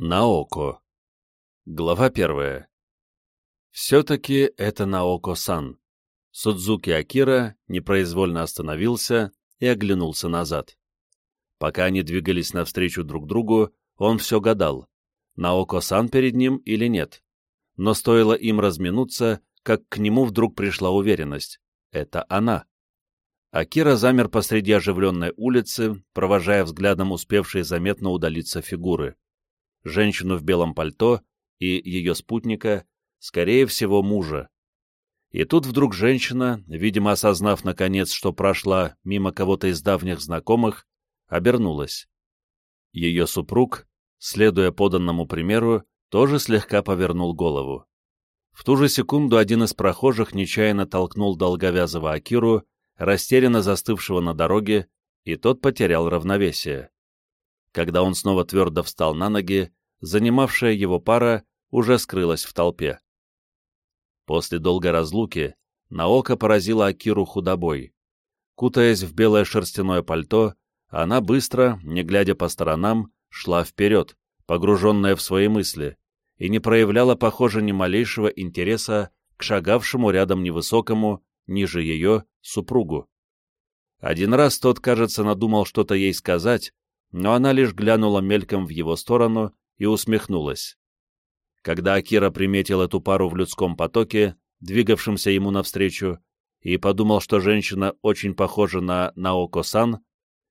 Наоко. Глава первая. Все-таки это Наоко-сан. Судзуки Акира непроизвольно остановился и оглянулся назад. Пока они двигались навстречу друг другу, он все гадал, Наоко-сан перед ним или нет. Но стоило им разминуться, как к нему вдруг пришла уверенность. Это она. Акира замер посреди оживленной улицы, провожая взглядом успевшие заметно удалиться фигуры женщину в белом пальто и ее спутника, скорее всего, мужа. И тут вдруг женщина, видимо, осознав наконец, что прошла мимо кого-то из давних знакомых, обернулась. Ее супруг, следуя поданному примеру, тоже слегка повернул голову. В ту же секунду один из прохожих нечаянно толкнул долговязого Акиру, растерянно застывшего на дороге, и тот потерял равновесие. Когда он снова твердо встал на ноги, занимавшая его пара уже скрылась в толпе. После долгой разлуки Наока поразила Акиру худобой. Кутаясь в белое шерстяное пальто, она быстро, не глядя по сторонам, шла вперед, погруженная в свои мысли, и не проявляла, похоже, ни малейшего интереса к шагавшему рядом невысокому, ниже ее, супругу. Один раз тот, кажется, надумал что-то ей сказать, но она лишь глянула мельком в его сторону и усмехнулась. Когда Акира приметил эту пару в людском потоке, двигавшемся ему навстречу, и подумал, что женщина очень похожа на Наоко-сан,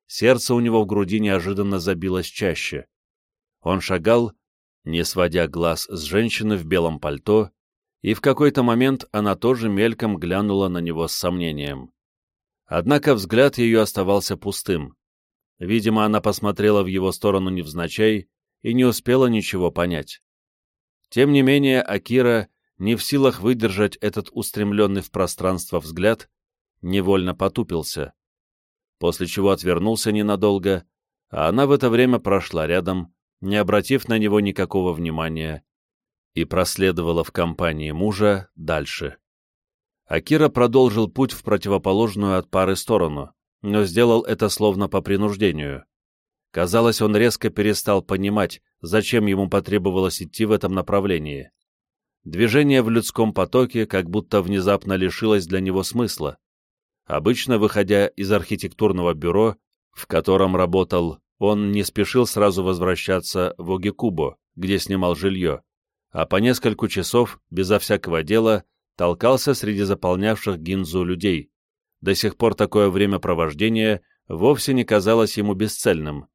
сердце у него в груди неожиданно забилось чаще. Он шагал, не сводя глаз с женщины в белом пальто, и в какой-то момент она тоже мельком глянула на него с сомнением. Однако взгляд ее оставался пустым. Видимо, она посмотрела в его сторону невзначай и не успела ничего понять. Тем не менее, Акира, не в силах выдержать этот устремленный в пространство взгляд, невольно потупился, после чего отвернулся ненадолго, а она в это время прошла рядом, не обратив на него никакого внимания, и проследовала в компании мужа дальше. Акира продолжил путь в противоположную от пары сторону, но сделал это словно по принуждению. Казалось, он резко перестал понимать, зачем ему потребовалось идти в этом направлении. Движение в людском потоке как будто внезапно лишилось для него смысла. Обычно, выходя из архитектурного бюро, в котором работал, он не спешил сразу возвращаться в Огикубо, где снимал жилье, а по несколько часов, безо всякого дела, толкался среди заполнявших гинзу людей. До сих пор такое времяпровождение вовсе не казалось ему бесцельным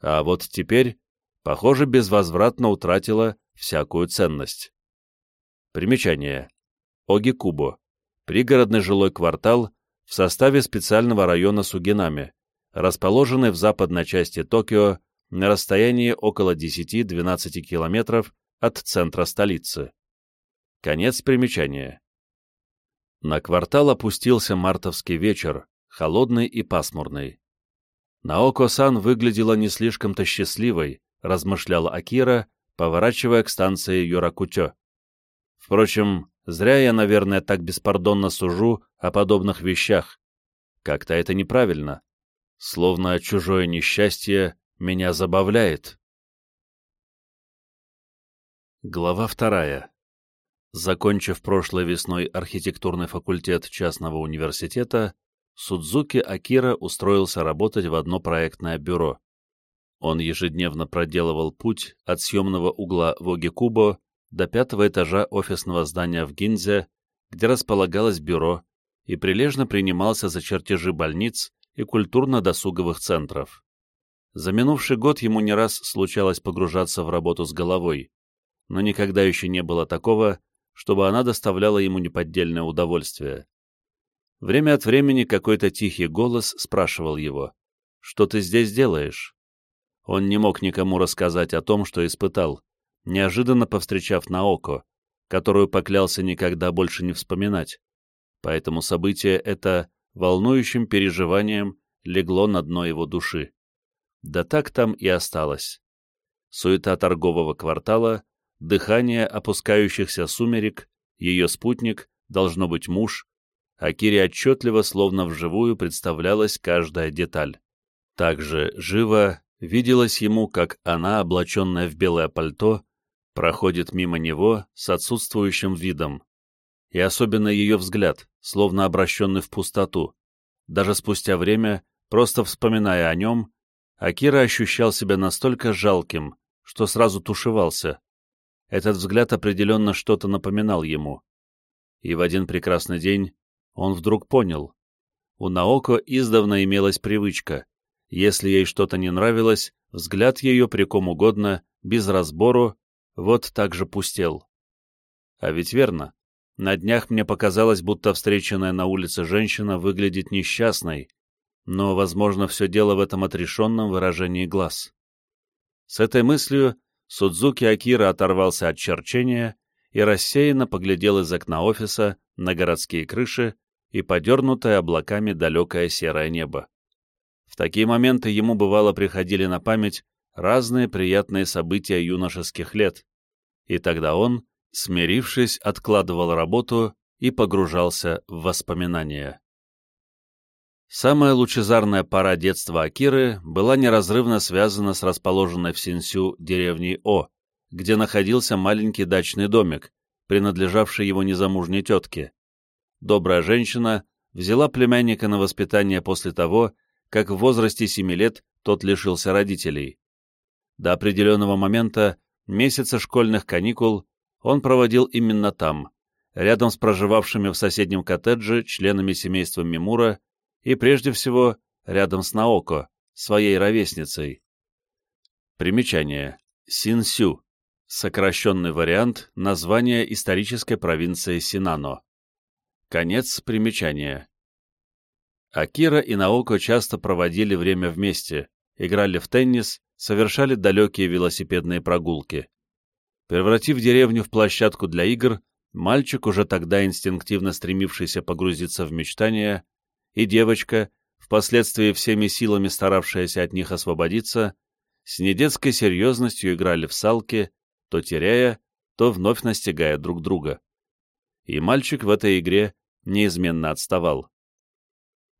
а вот теперь, похоже, безвозвратно утратила всякую ценность. Примечание. Огикубо. Пригородный жилой квартал в составе специального района Сугинами, расположенный в западной части Токио на расстоянии около 10-12 километров от центра столицы. Конец примечания. На квартал опустился мартовский вечер, холодный и пасмурный. Наоко-сан выглядела не слишком-то счастливой, размышляла Акира, поворачивая к станции Юракутё. Впрочем, зря я, наверное, так беспардонно сужу о подобных вещах. Как-то это неправильно. Словно чужое несчастье меня забавляет. Глава вторая. Закончив прошлой весной архитектурный факультет частного университета, Судзуки Акира устроился работать в одно проектное бюро. Он ежедневно проделывал путь от съемного угла Воги-Кубо до пятого этажа офисного здания в Гинзе, где располагалось бюро, и прилежно принимался за чертежи больниц и культурно-досуговых центров. За минувший год ему не раз случалось погружаться в работу с головой, но никогда еще не было такого, чтобы она доставляла ему неподдельное удовольствие. Время от времени какой-то тихий голос спрашивал его, «Что ты здесь делаешь?» Он не мог никому рассказать о том, что испытал, неожиданно повстречав Наоко, которую поклялся никогда больше не вспоминать. Поэтому событие это волнующим переживанием легло на дно его души. Да так там и осталось. Суета торгового квартала, дыхание опускающихся сумерек, ее спутник, должно быть муж, а Кире отчетливо, словно вживую, представлялась каждая деталь. Также живо виделось ему, как она, облаченная в белое пальто, проходит мимо него с отсутствующим видом. И особенно ее взгляд, словно обращенный в пустоту. Даже спустя время, просто вспоминая о нем, Акира ощущал себя настолько жалким, что сразу тушевался. Этот взгляд определенно что-то напоминал ему. И в один прекрасный день он вдруг понял. У Наоко издавна имелась привычка. Если ей что-то не нравилось, взгляд ее при ком угодно, без разбору, вот так же пустел. А ведь верно. На днях мне показалось, будто встреченная на улице женщина выглядит несчастной, но, возможно, все дело в этом отрешенном выражении глаз. С этой мыслью Судзуки Акира оторвался от черчения и рассеянно поглядел из окна офиса на городские крыши и подернутое облаками далекое серое небо. В такие моменты ему бывало приходили на память разные приятные события юношеских лет, и тогда он, смирившись, откладывал работу и погружался в воспоминания. Самая лучезарная пора детства Акиры была неразрывно связана с расположенной в Синсю деревней О, где находился маленький дачный домик, принадлежавший его незамужней тетке. Добрая женщина взяла племянника на воспитание после того, как в возрасте семи лет тот лишился родителей. До определенного момента, месяца школьных каникул, он проводил именно там, рядом с проживавшими в соседнем коттедже членами семейства Мимура и, прежде всего, рядом с Наоко, своей ровесницей. Примечание. Синсю. Сокращенный вариант названия исторической провинции Синано. Конец примечания. Акира и Наоко часто проводили время вместе, играли в теннис, совершали далекие велосипедные прогулки. Превратив деревню в площадку для игр, мальчик, уже тогда инстинктивно стремившийся погрузиться в мечтания, и девочка, впоследствии всеми силами старавшаяся от них освободиться, с недетской серьезностью играли в салки, то теряя, то вновь настигая друг друга. И мальчик в этой игре неизменно отставал.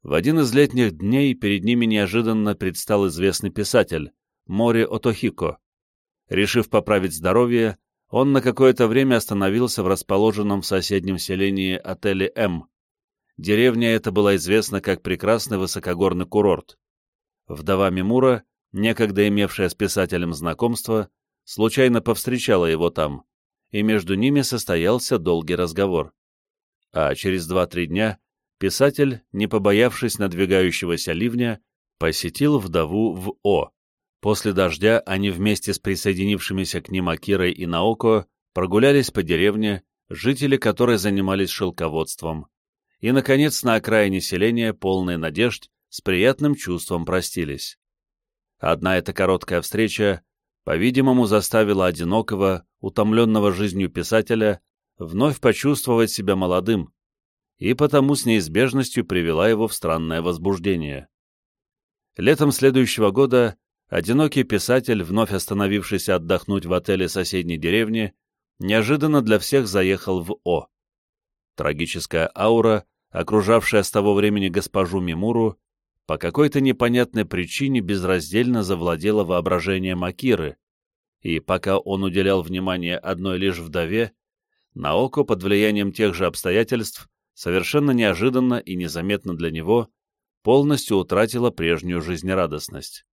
В один из летних дней перед ними неожиданно предстал известный писатель Мори Отохико. Решив поправить здоровье, он на какое-то время остановился в расположенном в соседнем селении отеле «М», Деревня эта была известна как прекрасный высокогорный курорт. Вдова Мимура, некогда имевшая с писателем знакомство, случайно повстречала его там, и между ними состоялся долгий разговор. А через два-три дня писатель, не побоявшись надвигающегося ливня, посетил вдову в О. После дождя они вместе с присоединившимися к ним Акирой и Наоко прогулялись по деревне, жители которой занимались шелководством, и, наконец, на окраине селения, полные надежд, с приятным чувством простились. Одна эта короткая встреча, по-видимому, заставила одинокого, утомленного жизнью писателя вновь почувствовать себя молодым, и потому с неизбежностью привела его в странное возбуждение. Летом следующего года одинокий писатель, вновь остановившийся отдохнуть в отеле соседней деревни, неожиданно для всех заехал в О. Трагическая аура, окружавшая с того времени госпожу Мимуру, по какой-то непонятной причине безраздельно завладела воображением Акиры, и пока он уделял внимание одной лишь вдове, Наоко под влиянием тех же обстоятельств совершенно неожиданно и незаметно для него полностью утратила прежнюю жизнерадостность.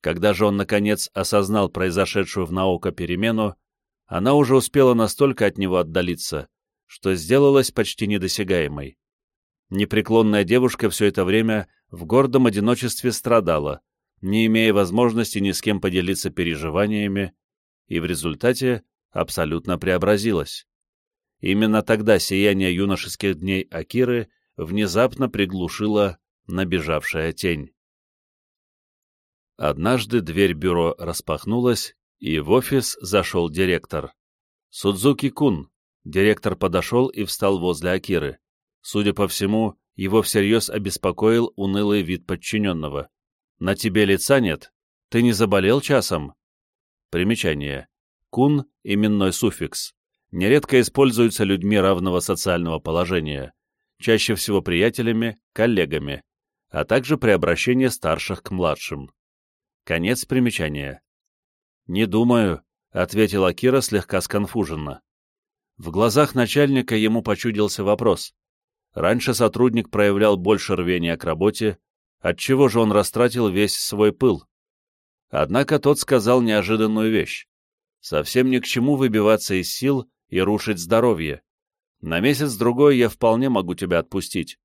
Когда же он, наконец, осознал произошедшую в Наоко перемену, она уже успела настолько от него отдалиться, что сделалась почти недосягаемой. Непреклонная девушка все это время в гордом одиночестве страдала, не имея возможности ни с кем поделиться переживаниями, и в результате абсолютно преобразилась. Именно тогда сияние юношеских дней Акиры внезапно приглушила набежавшая тень. Однажды дверь бюро распахнулась, и в офис зашел директор. Судзуки Кун, Директор подошел и встал возле Акиры. Судя по всему, его всерьез обеспокоил унылый вид подчиненного. «На тебе лица нет? Ты не заболел часом?» Примечание. Кун — именной суффикс. Нередко используется людьми равного социального положения, чаще всего приятелями, коллегами, а также при обращении старших к младшим. Конец примечания. «Не думаю», — ответила Кира слегка сконфуженно. В глазах начальника ему почудился вопрос. Раньше сотрудник проявлял больше рвения к работе, отчего же он растратил весь свой пыл. Однако тот сказал неожиданную вещь. Совсем ни к чему выбиваться из сил и рушить здоровье. На месяц-другой я вполне могу тебя отпустить.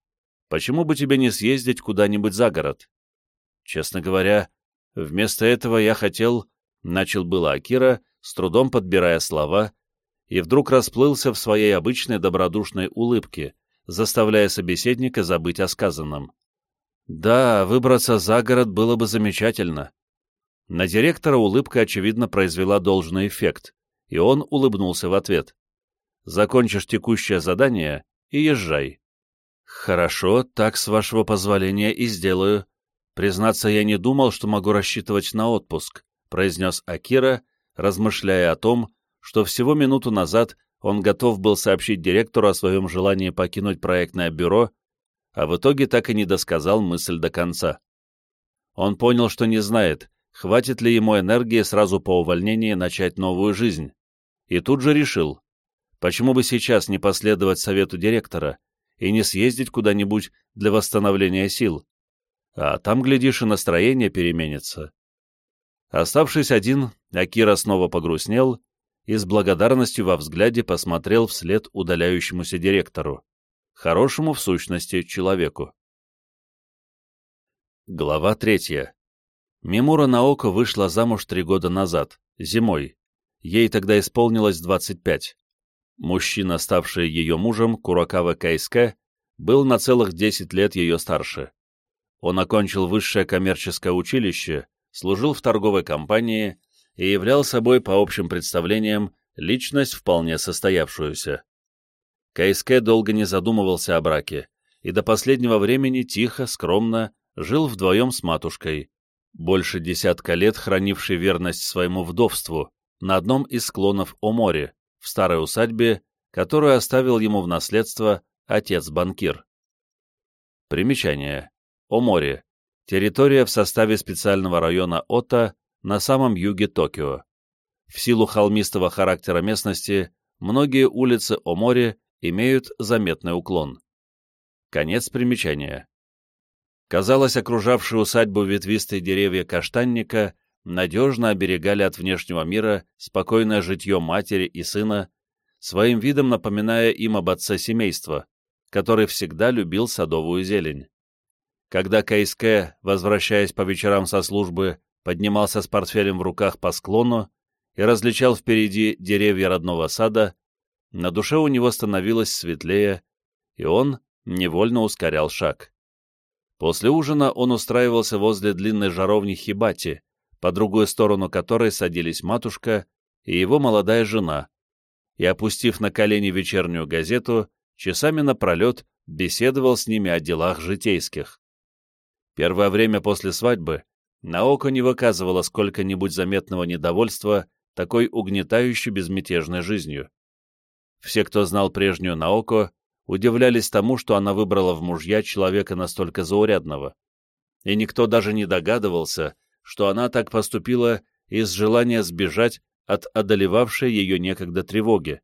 Почему бы тебе не съездить куда-нибудь за город? Честно говоря, вместо этого я хотел... Начал было Акира, с трудом подбирая слова, и вдруг расплылся в своей обычной добродушной улыбке, заставляя собеседника забыть о сказанном. Да, выбраться за город было бы замечательно. На директора улыбка, очевидно, произвела должный эффект, и он улыбнулся в ответ. Закончишь текущее задание и езжай. Хорошо, так, с вашего позволения, и сделаю. Признаться, я не думал, что могу рассчитывать на отпуск, произнес Акира, размышляя о том, что всего минуту назад он готов был сообщить директору о своем желании покинуть проектное бюро, а в итоге так и не досказал мысль до конца. Он понял, что не знает, хватит ли ему энергии сразу по увольнении начать новую жизнь, и тут же решил, Почему бы сейчас не последовать совету директора и не съездить куда-нибудь для восстановления сил? А там, глядишь, и настроение переменится. Оставшись один, Акира снова погрустнел и с благодарностью во взгляде посмотрел вслед удаляющемуся директору, хорошему в сущности человеку. Глава третья. Мимура Наоко вышла замуж три года назад, зимой. Ей тогда исполнилось 25. Мужчина, ставший ее мужем, Куракава Кайска, был на целых 10 лет ее старше. Он окончил высшее коммерческое училище, служил в торговой компании и являл собой, по общим представлениям, личность вполне состоявшуюся. Кайске долго не задумывался о браке и до последнего времени тихо, скромно жил вдвоем с матушкой, больше десятка лет хранивший верность своему вдовству на одном из склонов о море, в старой усадьбе, которую оставил ему в наследство отец-банкир. Примечание. О море. Территория в составе специального района Ота на самом юге Токио. В силу холмистого характера местности многие улицы о море имеют заметный уклон. Конец примечания. Казалось, окружавшие усадьбу ветвистые деревья каштанника надежно оберегали от внешнего мира спокойное житье матери и сына, своим видом напоминая им об отце семейства, который всегда любил садовую зелень. Когда Кайске, возвращаясь по вечерам со службы, поднимался с портфелем в руках по склону и различал впереди деревья родного сада, на душе у него становилось светлее, и он невольно ускорял шаг. После ужина он устраивался возле длинной жаровни Хибати, по другую сторону которой садились матушка и его молодая жена, и, опустив на колени вечернюю газету, часами напролет беседовал с ними о делах житейских. Первое время после свадьбы Наоко не выказывала сколько-нибудь заметного недовольства такой угнетающей безмятежной жизнью. Все, кто знал прежнюю Наоко, удивлялись тому, что она выбрала в мужья человека настолько заурядного. И никто даже не догадывался, что она так поступила из желания сбежать от одолевавшей ее некогда тревоги.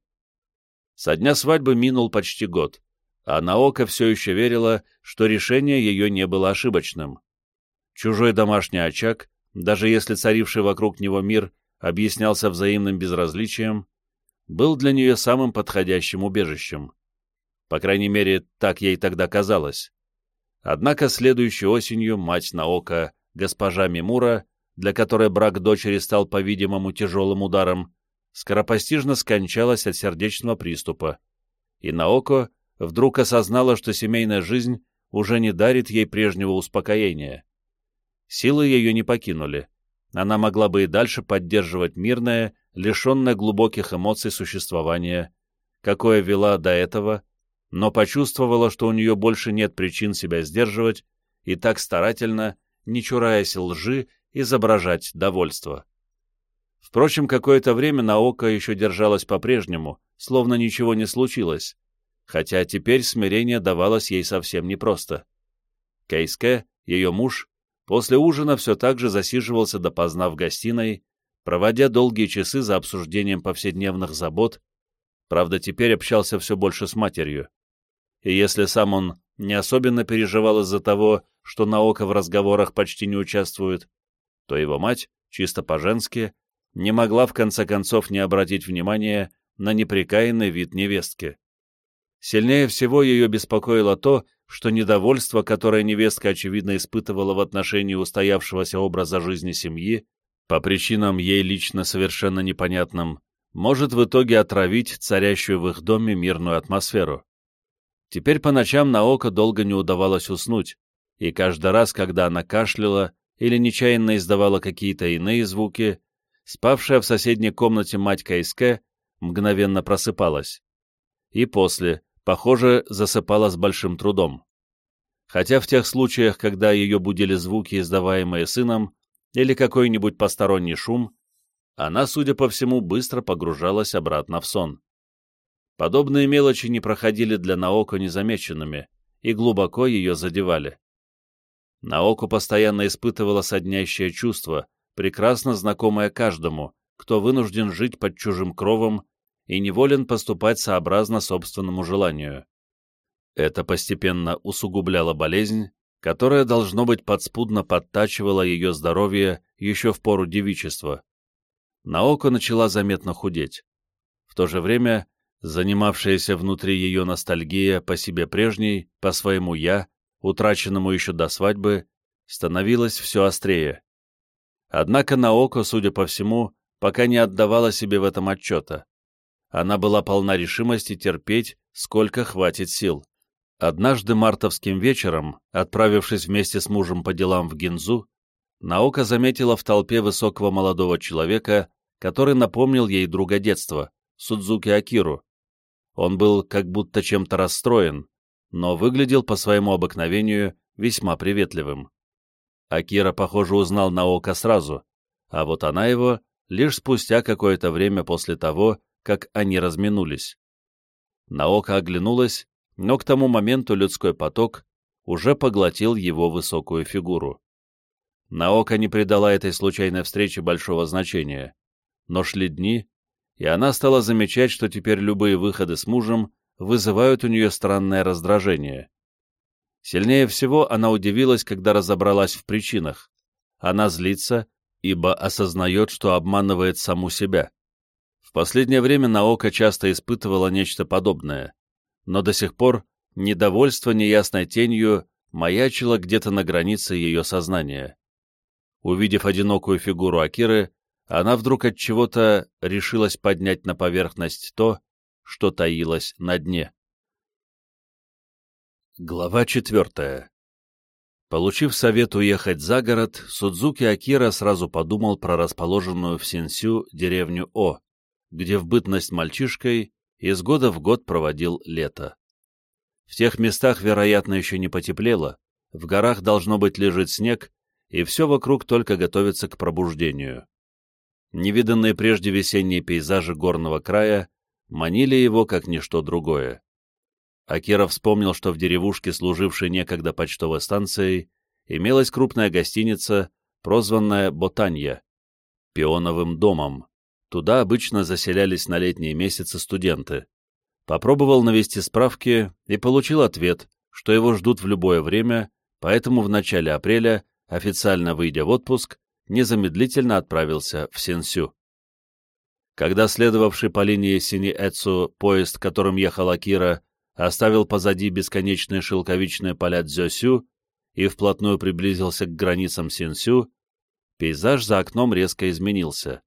Со дня свадьбы минул почти год, а Наока все еще верила, что решение ее не было ошибочным. Чужой домашний очаг, даже если царивший вокруг него мир объяснялся взаимным безразличием, был для нее самым подходящим убежищем. По крайней мере, так ей тогда казалось. Однако следующей осенью мать Наока госпожа Мимура, для которой брак дочери стал, по-видимому, тяжелым ударом, скоропостижно скончалась от сердечного приступа, и Наоко вдруг осознала, что семейная жизнь уже не дарит ей прежнего успокоения. Силы ее не покинули. Она могла бы и дальше поддерживать мирное, лишенное глубоких эмоций существование, какое вела до этого, но почувствовала, что у нее больше нет причин себя сдерживать, и так старательно не чураясь лжи, изображать довольство. Впрочем, какое-то время Наока еще держалась по-прежнему, словно ничего не случилось, хотя теперь смирение давалось ей совсем непросто. Кейске, ее муж, после ужина все так же засиживался допоздна в гостиной, проводя долгие часы за обсуждением повседневных забот, правда, теперь общался все больше с матерью. И если сам он не особенно переживал из-за того, что наука в разговорах почти не участвует, то его мать, чисто по-женски, не могла в конце концов не обратить внимания на неприкаянный вид невестки. Сильнее всего ее беспокоило то, что недовольство, которое невестка очевидно испытывала в отношении устоявшегося образа жизни семьи, по причинам ей лично совершенно непонятным, может в итоге отравить царящую в их доме мирную атмосферу. Теперь по ночам на око долго не удавалось уснуть, и каждый раз, когда она кашляла или нечаянно издавала какие-то иные звуки, спавшая в соседней комнате мать Кайске мгновенно просыпалась. И после, похоже, засыпала с большим трудом. Хотя в тех случаях, когда ее будили звуки, издаваемые сыном, или какой-нибудь посторонний шум, она, судя по всему, быстро погружалась обратно в сон. Подобные мелочи не проходили для Наоко незамеченными и глубоко ее задевали. Наоко постоянно испытывала соднящее чувство, прекрасно знакомое каждому, кто вынужден жить под чужим кровом и неволен поступать сообразно собственному желанию. Это постепенно усугубляло болезнь, которая, должно быть, подспудно подтачивала ее здоровье еще в пору девичества. Наоко начала заметно худеть. В то же время занимавшаяся внутри ее ностальгия по себе прежней, по своему «я», утраченному еще до свадьбы, становилась все острее. Однако Наоко, судя по всему, пока не отдавала себе в этом отчета. Она была полна решимости терпеть, сколько хватит сил. Однажды мартовским вечером, отправившись вместе с мужем по делам в Гинзу, Наока заметила в толпе высокого молодого человека, который напомнил ей друга детства, Судзуки Акиру, он был как будто чем-то расстроен, но выглядел по своему обыкновению весьма приветливым. Акира, похоже, узнал Наока сразу, а вот она его лишь спустя какое-то время после того, как они разминулись. Наока оглянулась, но к тому моменту людской поток уже поглотил его высокую фигуру. Наока не придала этой случайной встрече большого значения, но шли дни, и она стала замечать, что теперь любые выходы с мужем вызывают у нее странное раздражение. Сильнее всего она удивилась, когда разобралась в причинах. Она злится, ибо осознает, что обманывает саму себя. Последнее время Наока часто испытывала нечто подобное, но до сих пор недовольство неясной тенью маячило где-то на границе ее сознания. Увидев одинокую фигуру Акиры, она вдруг от чего-то решилась поднять на поверхность то, что таилось на дне. Глава четвертая. Получив совет уехать за город, Судзуки Акира сразу подумал про расположенную в Синсю деревню О, где в бытность мальчишкой из года в год проводил лето. В тех местах, вероятно, еще не потеплело, в горах должно быть лежит снег, и все вокруг только готовится к пробуждению невиданные прежде весенние пейзажи горного края манили его как ничто другое. Акира вспомнил, что в деревушке, служившей некогда почтовой станцией, имелась крупная гостиница, прозванная Ботанья, пионовым домом. Туда обычно заселялись на летние месяцы студенты. Попробовал навести справки и получил ответ, что его ждут в любое время, поэтому в начале апреля, официально выйдя в отпуск, незамедлительно отправился в Сенсю. Когда следовавший по линии Сини-Эцу поезд, которым ехал Акира, оставил позади бесконечные шелковичные поля Дзёсю и вплотную приблизился к границам Синсю, пейзаж за окном резко изменился.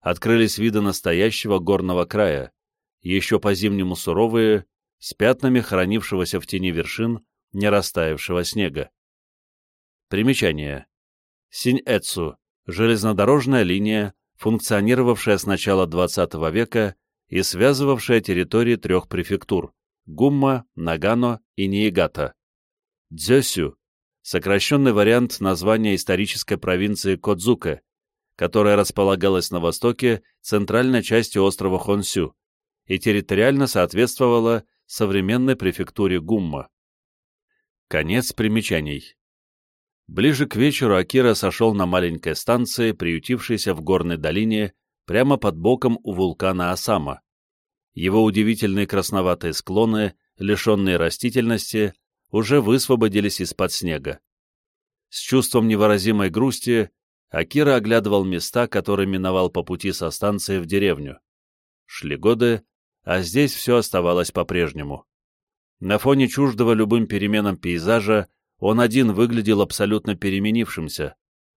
Открылись виды настоящего горного края, еще по-зимнему суровые, с пятнами хранившегося в тени вершин не растаявшего снега. Примечание. Синь-Эцу – железнодорожная линия, функционировавшая с начала XX века и связывавшая территории трех префектур – Гумма, Нагано и Ниигата. Дзёсю – сокращенный вариант названия исторической провинции Кодзука, которая располагалась на востоке центральной части острова Хонсю и территориально соответствовала современной префектуре Гумма. Конец примечаний. Ближе к вечеру Акира сошел на маленькой станции, приютившейся в горной долине, прямо под боком у вулкана Осама. Его удивительные красноватые склоны, лишенные растительности, уже высвободились из-под снега. С чувством невыразимой грусти Акира оглядывал места, которые миновал по пути со станции в деревню. Шли годы, а здесь все оставалось по-прежнему. На фоне чуждого любым переменам пейзажа он один выглядел абсолютно переменившимся,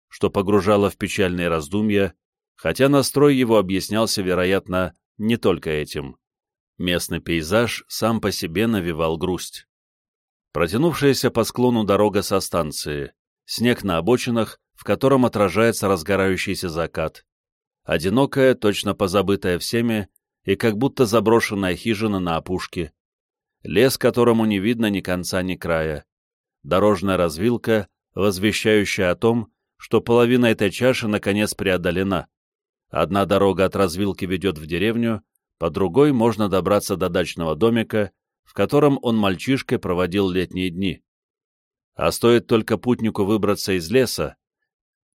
что погружало в печальные раздумья, хотя настрой его объяснялся, вероятно, не только этим. Местный пейзаж сам по себе навевал грусть. Протянувшаяся по склону дорога со станции, снег на обочинах, в котором отражается разгорающийся закат, одинокая, точно позабытая всеми, и как будто заброшенная хижина на опушке, лес, которому не видно ни конца, ни края, дорожная развилка, возвещающая о том, что половина этой чаши наконец преодолена. Одна дорога от развилки ведет в деревню, по другой можно добраться до дачного домика, в котором он мальчишкой проводил летние дни. А стоит только путнику выбраться из леса,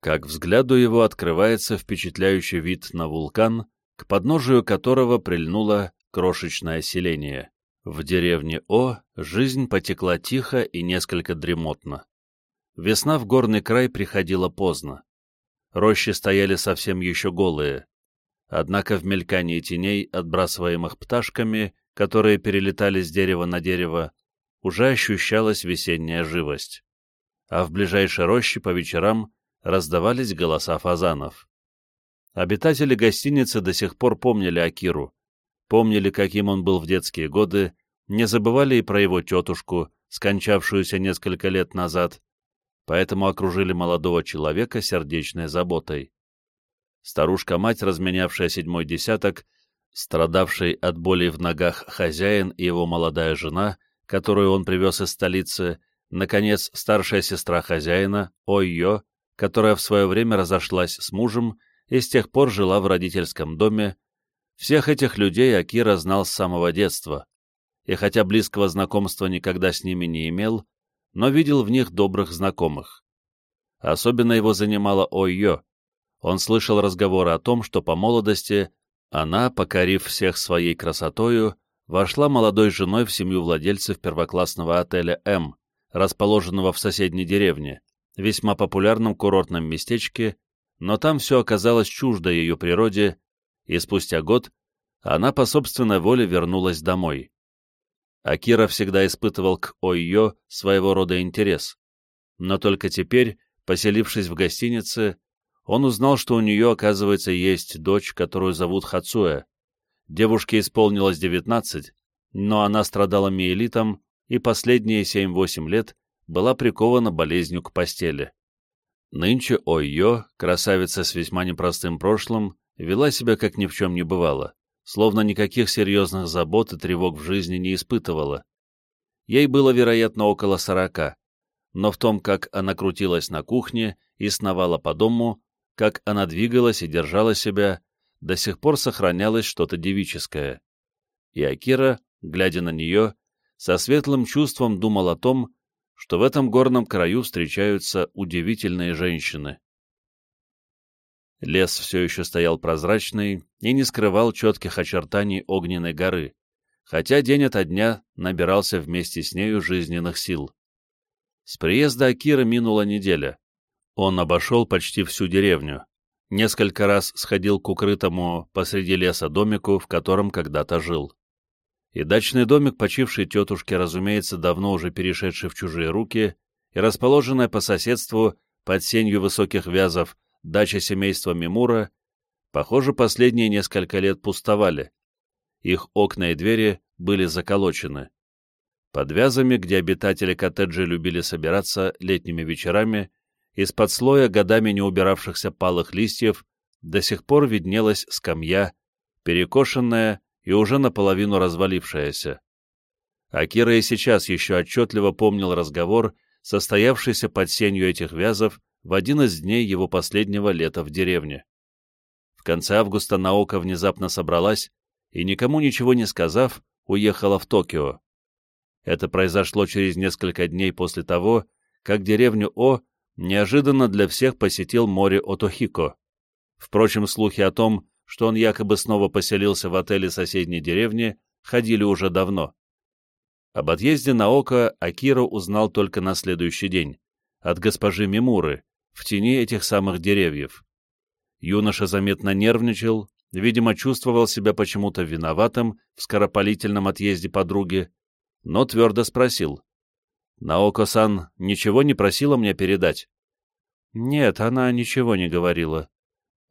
как взгляду его открывается впечатляющий вид на вулкан, к подножию которого прильнуло крошечное селение. В деревне О жизнь потекла тихо и несколько дремотно. Весна в горный край приходила поздно. Рощи стояли совсем еще голые. Однако в мелькании теней, отбрасываемых пташками, которые перелетали с дерева на дерево, уже ощущалась весенняя живость. А в ближайшей роще по вечерам раздавались голоса фазанов. Обитатели гостиницы до сих пор помнили Акиру, помнили, каким он был в детские годы, не забывали и про его тетушку, скончавшуюся несколько лет назад, поэтому окружили молодого человека сердечной заботой. Старушка-мать, разменявшая седьмой десяток, страдавший от боли в ногах хозяин и его молодая жена, которую он привез из столицы, наконец, старшая сестра хозяина, Ойо, которая в свое время разошлась с мужем и с тех пор жила в родительском доме, всех этих людей Акира знал с самого детства, и хотя близкого знакомства никогда с ними не имел, но видел в них добрых знакомых. Особенно его занимала Ойо. Он слышал разговоры о том, что по молодости она, покорив всех своей красотою, вошла молодой женой в семью владельцев первоклассного отеля «М», расположенного в соседней деревне, весьма популярном курортном местечке но там все оказалось чуждо ее природе, и спустя год она по собственной воле вернулась домой. Акира всегда испытывал к Ойо своего рода интерес, но только теперь, поселившись в гостинице, он узнал, что у нее, оказывается, есть дочь, которую зовут Хацуэ. Девушке исполнилось 19, но она страдала миелитом и последние 7-8 лет была прикована болезнью к постели. Нынче Ойо, красавица с весьма непростым прошлым, вела себя как ни в чем не бывало, словно никаких серьезных забот и тревог в жизни не испытывала. Ей было, вероятно, около сорока, но в том, как она крутилась на кухне и сновала по дому, как она двигалась и держала себя, до сих пор сохранялось что-то девическое. И Акира, глядя на нее, со светлым чувством думал о том, что в этом горном краю встречаются удивительные женщины. Лес все еще стоял прозрачный и не скрывал четких очертаний огненной горы, хотя день ото дня набирался вместе с нею жизненных сил. С приезда Акира минула неделя. Он обошел почти всю деревню. Несколько раз сходил к укрытому посреди леса домику, в котором когда-то жил и дачный домик почившей тетушки, разумеется, давно уже перешедший в чужие руки, и расположенная по соседству под сенью высоких вязов дача семейства Мимура, похоже, последние несколько лет пустовали. Их окна и двери были заколочены. Под вязами, где обитатели коттеджа любили собираться летними вечерами, из-под слоя годами не убиравшихся палых листьев до сих пор виднелась скамья, перекошенная и уже наполовину развалившаяся. Акира и сейчас еще отчетливо помнил разговор, состоявшийся под сенью этих вязов в один из дней его последнего лета в деревне. В конце августа Наока внезапно собралась и, никому ничего не сказав, уехала в Токио. Это произошло через несколько дней после того, как деревню О неожиданно для всех посетил море Отохико. Впрочем, слухи о том, что он якобы снова поселился в отеле соседней деревни, ходили уже давно. Об отъезде на Око Акира узнал только на следующий день, от госпожи Мимуры, в тени этих самых деревьев. Юноша заметно нервничал, видимо, чувствовал себя почему-то виноватым в скоропалительном отъезде подруги, но твердо спросил. «Наоко-сан ничего не просила мне передать?» «Нет, она ничего не говорила».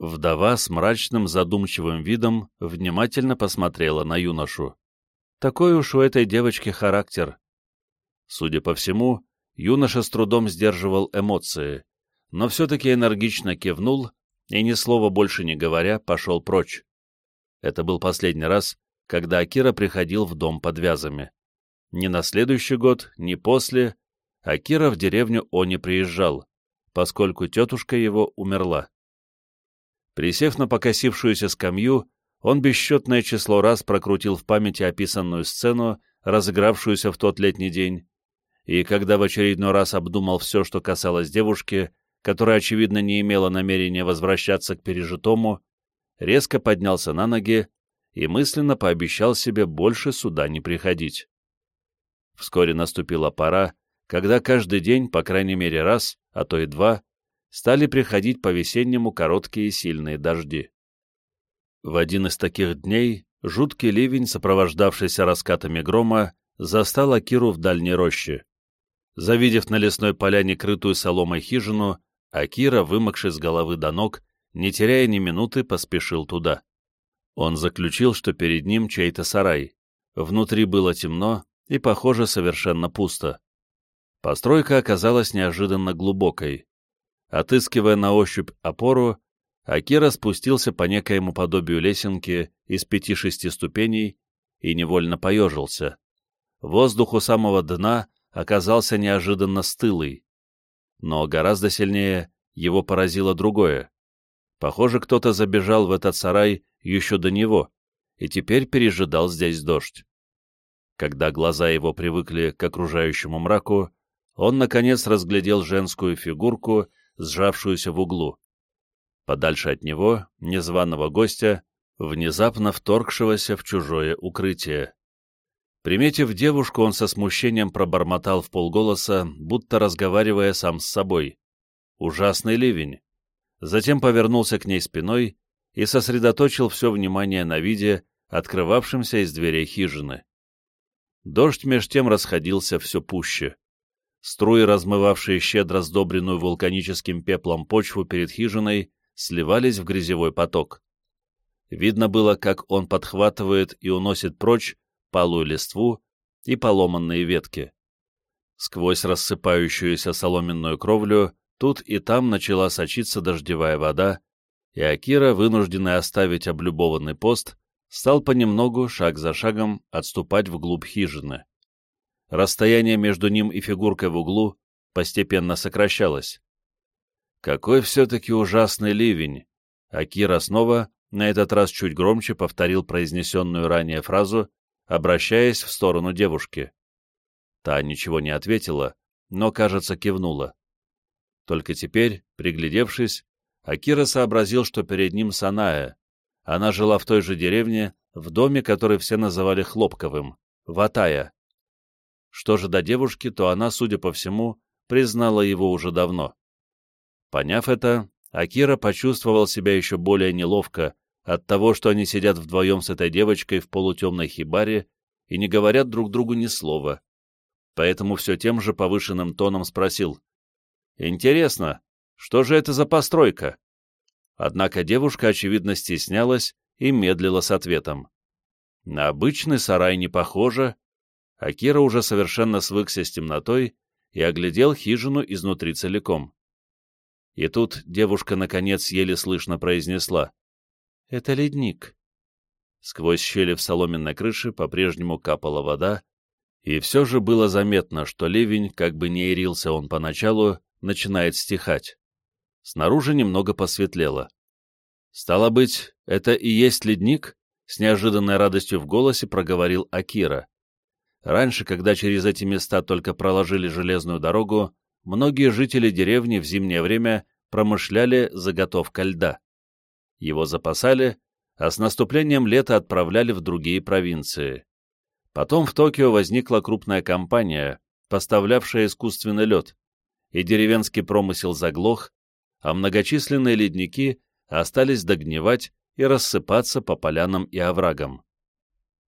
Вдова с мрачным задумчивым видом внимательно посмотрела на юношу. «Такой уж у этой девочки характер». Судя по всему, юноша с трудом сдерживал эмоции, но все-таки энергично кивнул и, ни слова больше не говоря, пошел прочь. Это был последний раз, когда Акира приходил в дом под вязами. Ни на следующий год, ни после Акира в деревню Они приезжал, поскольку тетушка его умерла. Присев на покосившуюся скамью, он бесчетное число раз прокрутил в памяти описанную сцену, разыгравшуюся в тот летний день, и когда в очередной раз обдумал все, что касалось девушки, которая, очевидно, не имела намерения возвращаться к пережитому, резко поднялся на ноги и мысленно пообещал себе больше сюда не приходить. Вскоре наступила пора, когда каждый день, по крайней мере раз, а то и два, стали приходить по-весеннему короткие и сильные дожди. В один из таких дней жуткий ливень, сопровождавшийся раскатами грома, застал Акиру в дальней роще. Завидев на лесной поляне крытую соломой хижину, Акира, вымокший с головы до ног, не теряя ни минуты, поспешил туда. Он заключил, что перед ним чей-то сарай. Внутри было темно и, похоже, совершенно пусто. Постройка оказалась неожиданно глубокой. Отыскивая на ощупь опору, Акира спустился по некоему подобию лесенки из пяти-шести ступеней и невольно поежился. Воздух у самого дна оказался неожиданно стылый. Но гораздо сильнее его поразило другое. Похоже, кто-то забежал в этот сарай еще до него и теперь пережидал здесь дождь. Когда глаза его привыкли к окружающему мраку, он, наконец, разглядел женскую фигурку, сжавшуюся в углу. Подальше от него, незваного гостя, внезапно вторгшегося в чужое укрытие. Приметив девушку, он со смущением пробормотал в полголоса, будто разговаривая сам с собой. Ужасный ливень. Затем повернулся к ней спиной и сосредоточил все внимание на виде, открывавшемся из дверей хижины. Дождь меж тем расходился все пуще. Струи, размывавшие щедро сдобренную вулканическим пеплом почву перед хижиной, сливались в грязевой поток. Видно было, как он подхватывает и уносит прочь палую листву и поломанные ветки. Сквозь рассыпающуюся соломенную кровлю тут и там начала сочиться дождевая вода, и Акира, вынужденный оставить облюбованный пост, стал понемногу, шаг за шагом, отступать вглубь хижины. Расстояние между ним и фигуркой в углу постепенно сокращалось. Какой все-таки ужасный ливень! Акира снова, на этот раз чуть громче, повторил произнесенную ранее фразу обращаясь в сторону девушки. Та ничего не ответила, но, кажется, кивнула. Только теперь, приглядевшись, Акира сообразил, что перед ним Саная. Она жила в той же деревне, в доме, который все называли Хлопковым, Ватая. Что же до девушки, то она, судя по всему, признала его уже давно. Поняв это, Акира почувствовал себя еще более неловко, от того, что они сидят вдвоем с этой девочкой в полутемной хибаре и не говорят друг другу ни слова. Поэтому все тем же повышенным тоном спросил. «Интересно, что же это за постройка?» Однако девушка, очевидно, стеснялась и медлила с ответом. На обычный сарай не похоже. А Кира уже совершенно свыкся с темнотой и оглядел хижину изнутри целиком. И тут девушка, наконец, еле слышно произнесла. Это ледник. Сквозь щели в соломенной крыше по-прежнему капала вода, и все же было заметно, что ливень, как бы не ярился он поначалу, начинает стихать. Снаружи немного посветлело. «Стало быть, это и есть ледник?» — с неожиданной радостью в голосе проговорил Акира. Раньше, когда через эти места только проложили железную дорогу, многие жители деревни в зимнее время промышляли заготовкой льда. Его запасали, а с наступлением лета отправляли в другие провинции. Потом в Токио возникла крупная компания, поставлявшая искусственный лед, и деревенский промысел заглох, а многочисленные ледники остались догнивать и рассыпаться по полянам и оврагам.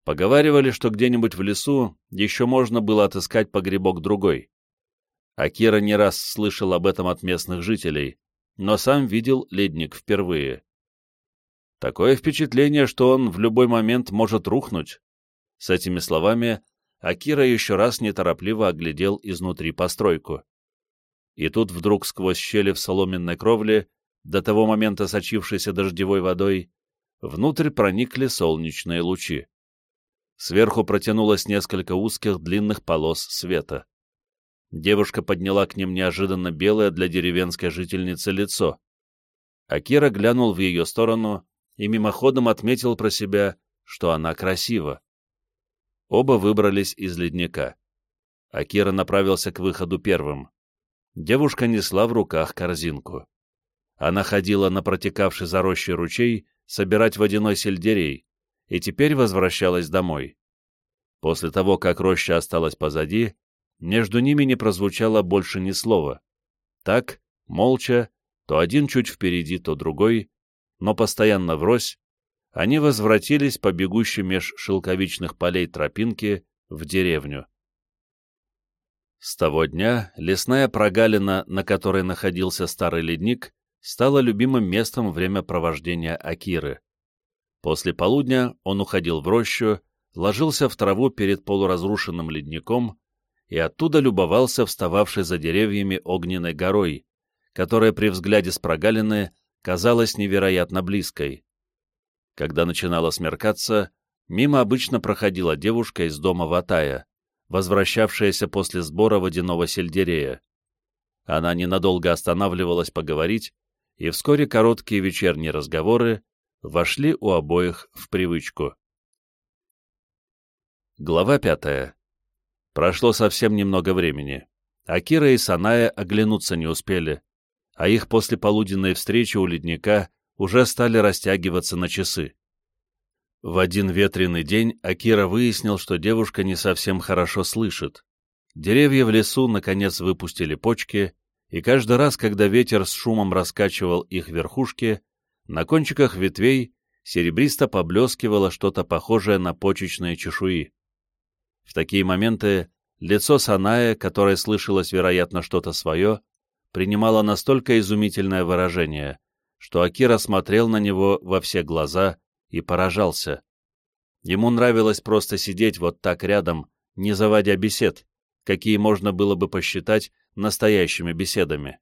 Поговаривали, что где-нибудь в лесу еще можно было отыскать погребок другой. Акира не раз слышал об этом от местных жителей, но сам видел ледник впервые. Такое впечатление, что он в любой момент может рухнуть. С этими словами Акира еще раз неторопливо оглядел изнутри постройку. И тут вдруг сквозь щели в соломенной кровле, до того момента сочившейся дождевой водой, внутрь проникли солнечные лучи. Сверху протянулось несколько узких длинных полос света. Девушка подняла к ним неожиданно белое для деревенской жительницы лицо. Акира глянул в ее сторону и мимоходом отметил про себя, что она красива. Оба выбрались из ледника. Акира направился к выходу первым. Девушка несла в руках корзинку. Она ходила на протекавший за рощей ручей собирать водяной сельдерей и теперь возвращалась домой. После того, как роща осталась позади, между ними не прозвучало больше ни слова. Так, молча, то один чуть впереди, то другой, но постоянно врозь, они возвратились по бегущей меж шелковичных полей тропинки в деревню. С того дня лесная прогалина, на которой находился старый ледник, стала любимым местом времяпровождения Акиры. После полудня он уходил в рощу, ложился в траву перед полуразрушенным ледником и оттуда любовался встававшей за деревьями огненной горой, которая при взгляде с прогалины казалась невероятно близкой. Когда начинало смеркаться, мимо обычно проходила девушка из дома Ватая, возвращавшаяся после сбора водяного сельдерея. Она ненадолго останавливалась поговорить, и вскоре короткие вечерние разговоры вошли у обоих в привычку. Глава пятая. Прошло совсем немного времени. Акира и Саная оглянуться не успели, а их послеполуденные встречи у ледника уже стали растягиваться на часы. В один ветреный день Акира выяснил, что девушка не совсем хорошо слышит. Деревья в лесу наконец выпустили почки, и каждый раз, когда ветер с шумом раскачивал их верхушки, на кончиках ветвей серебристо поблескивало что-то похожее на почечные чешуи. В такие моменты лицо Саная, которое слышалось, вероятно, что-то свое, принимало настолько изумительное выражение, что Акира смотрел на него во все глаза и поражался. Ему нравилось просто сидеть вот так рядом, не заводя бесед, какие можно было бы посчитать настоящими беседами.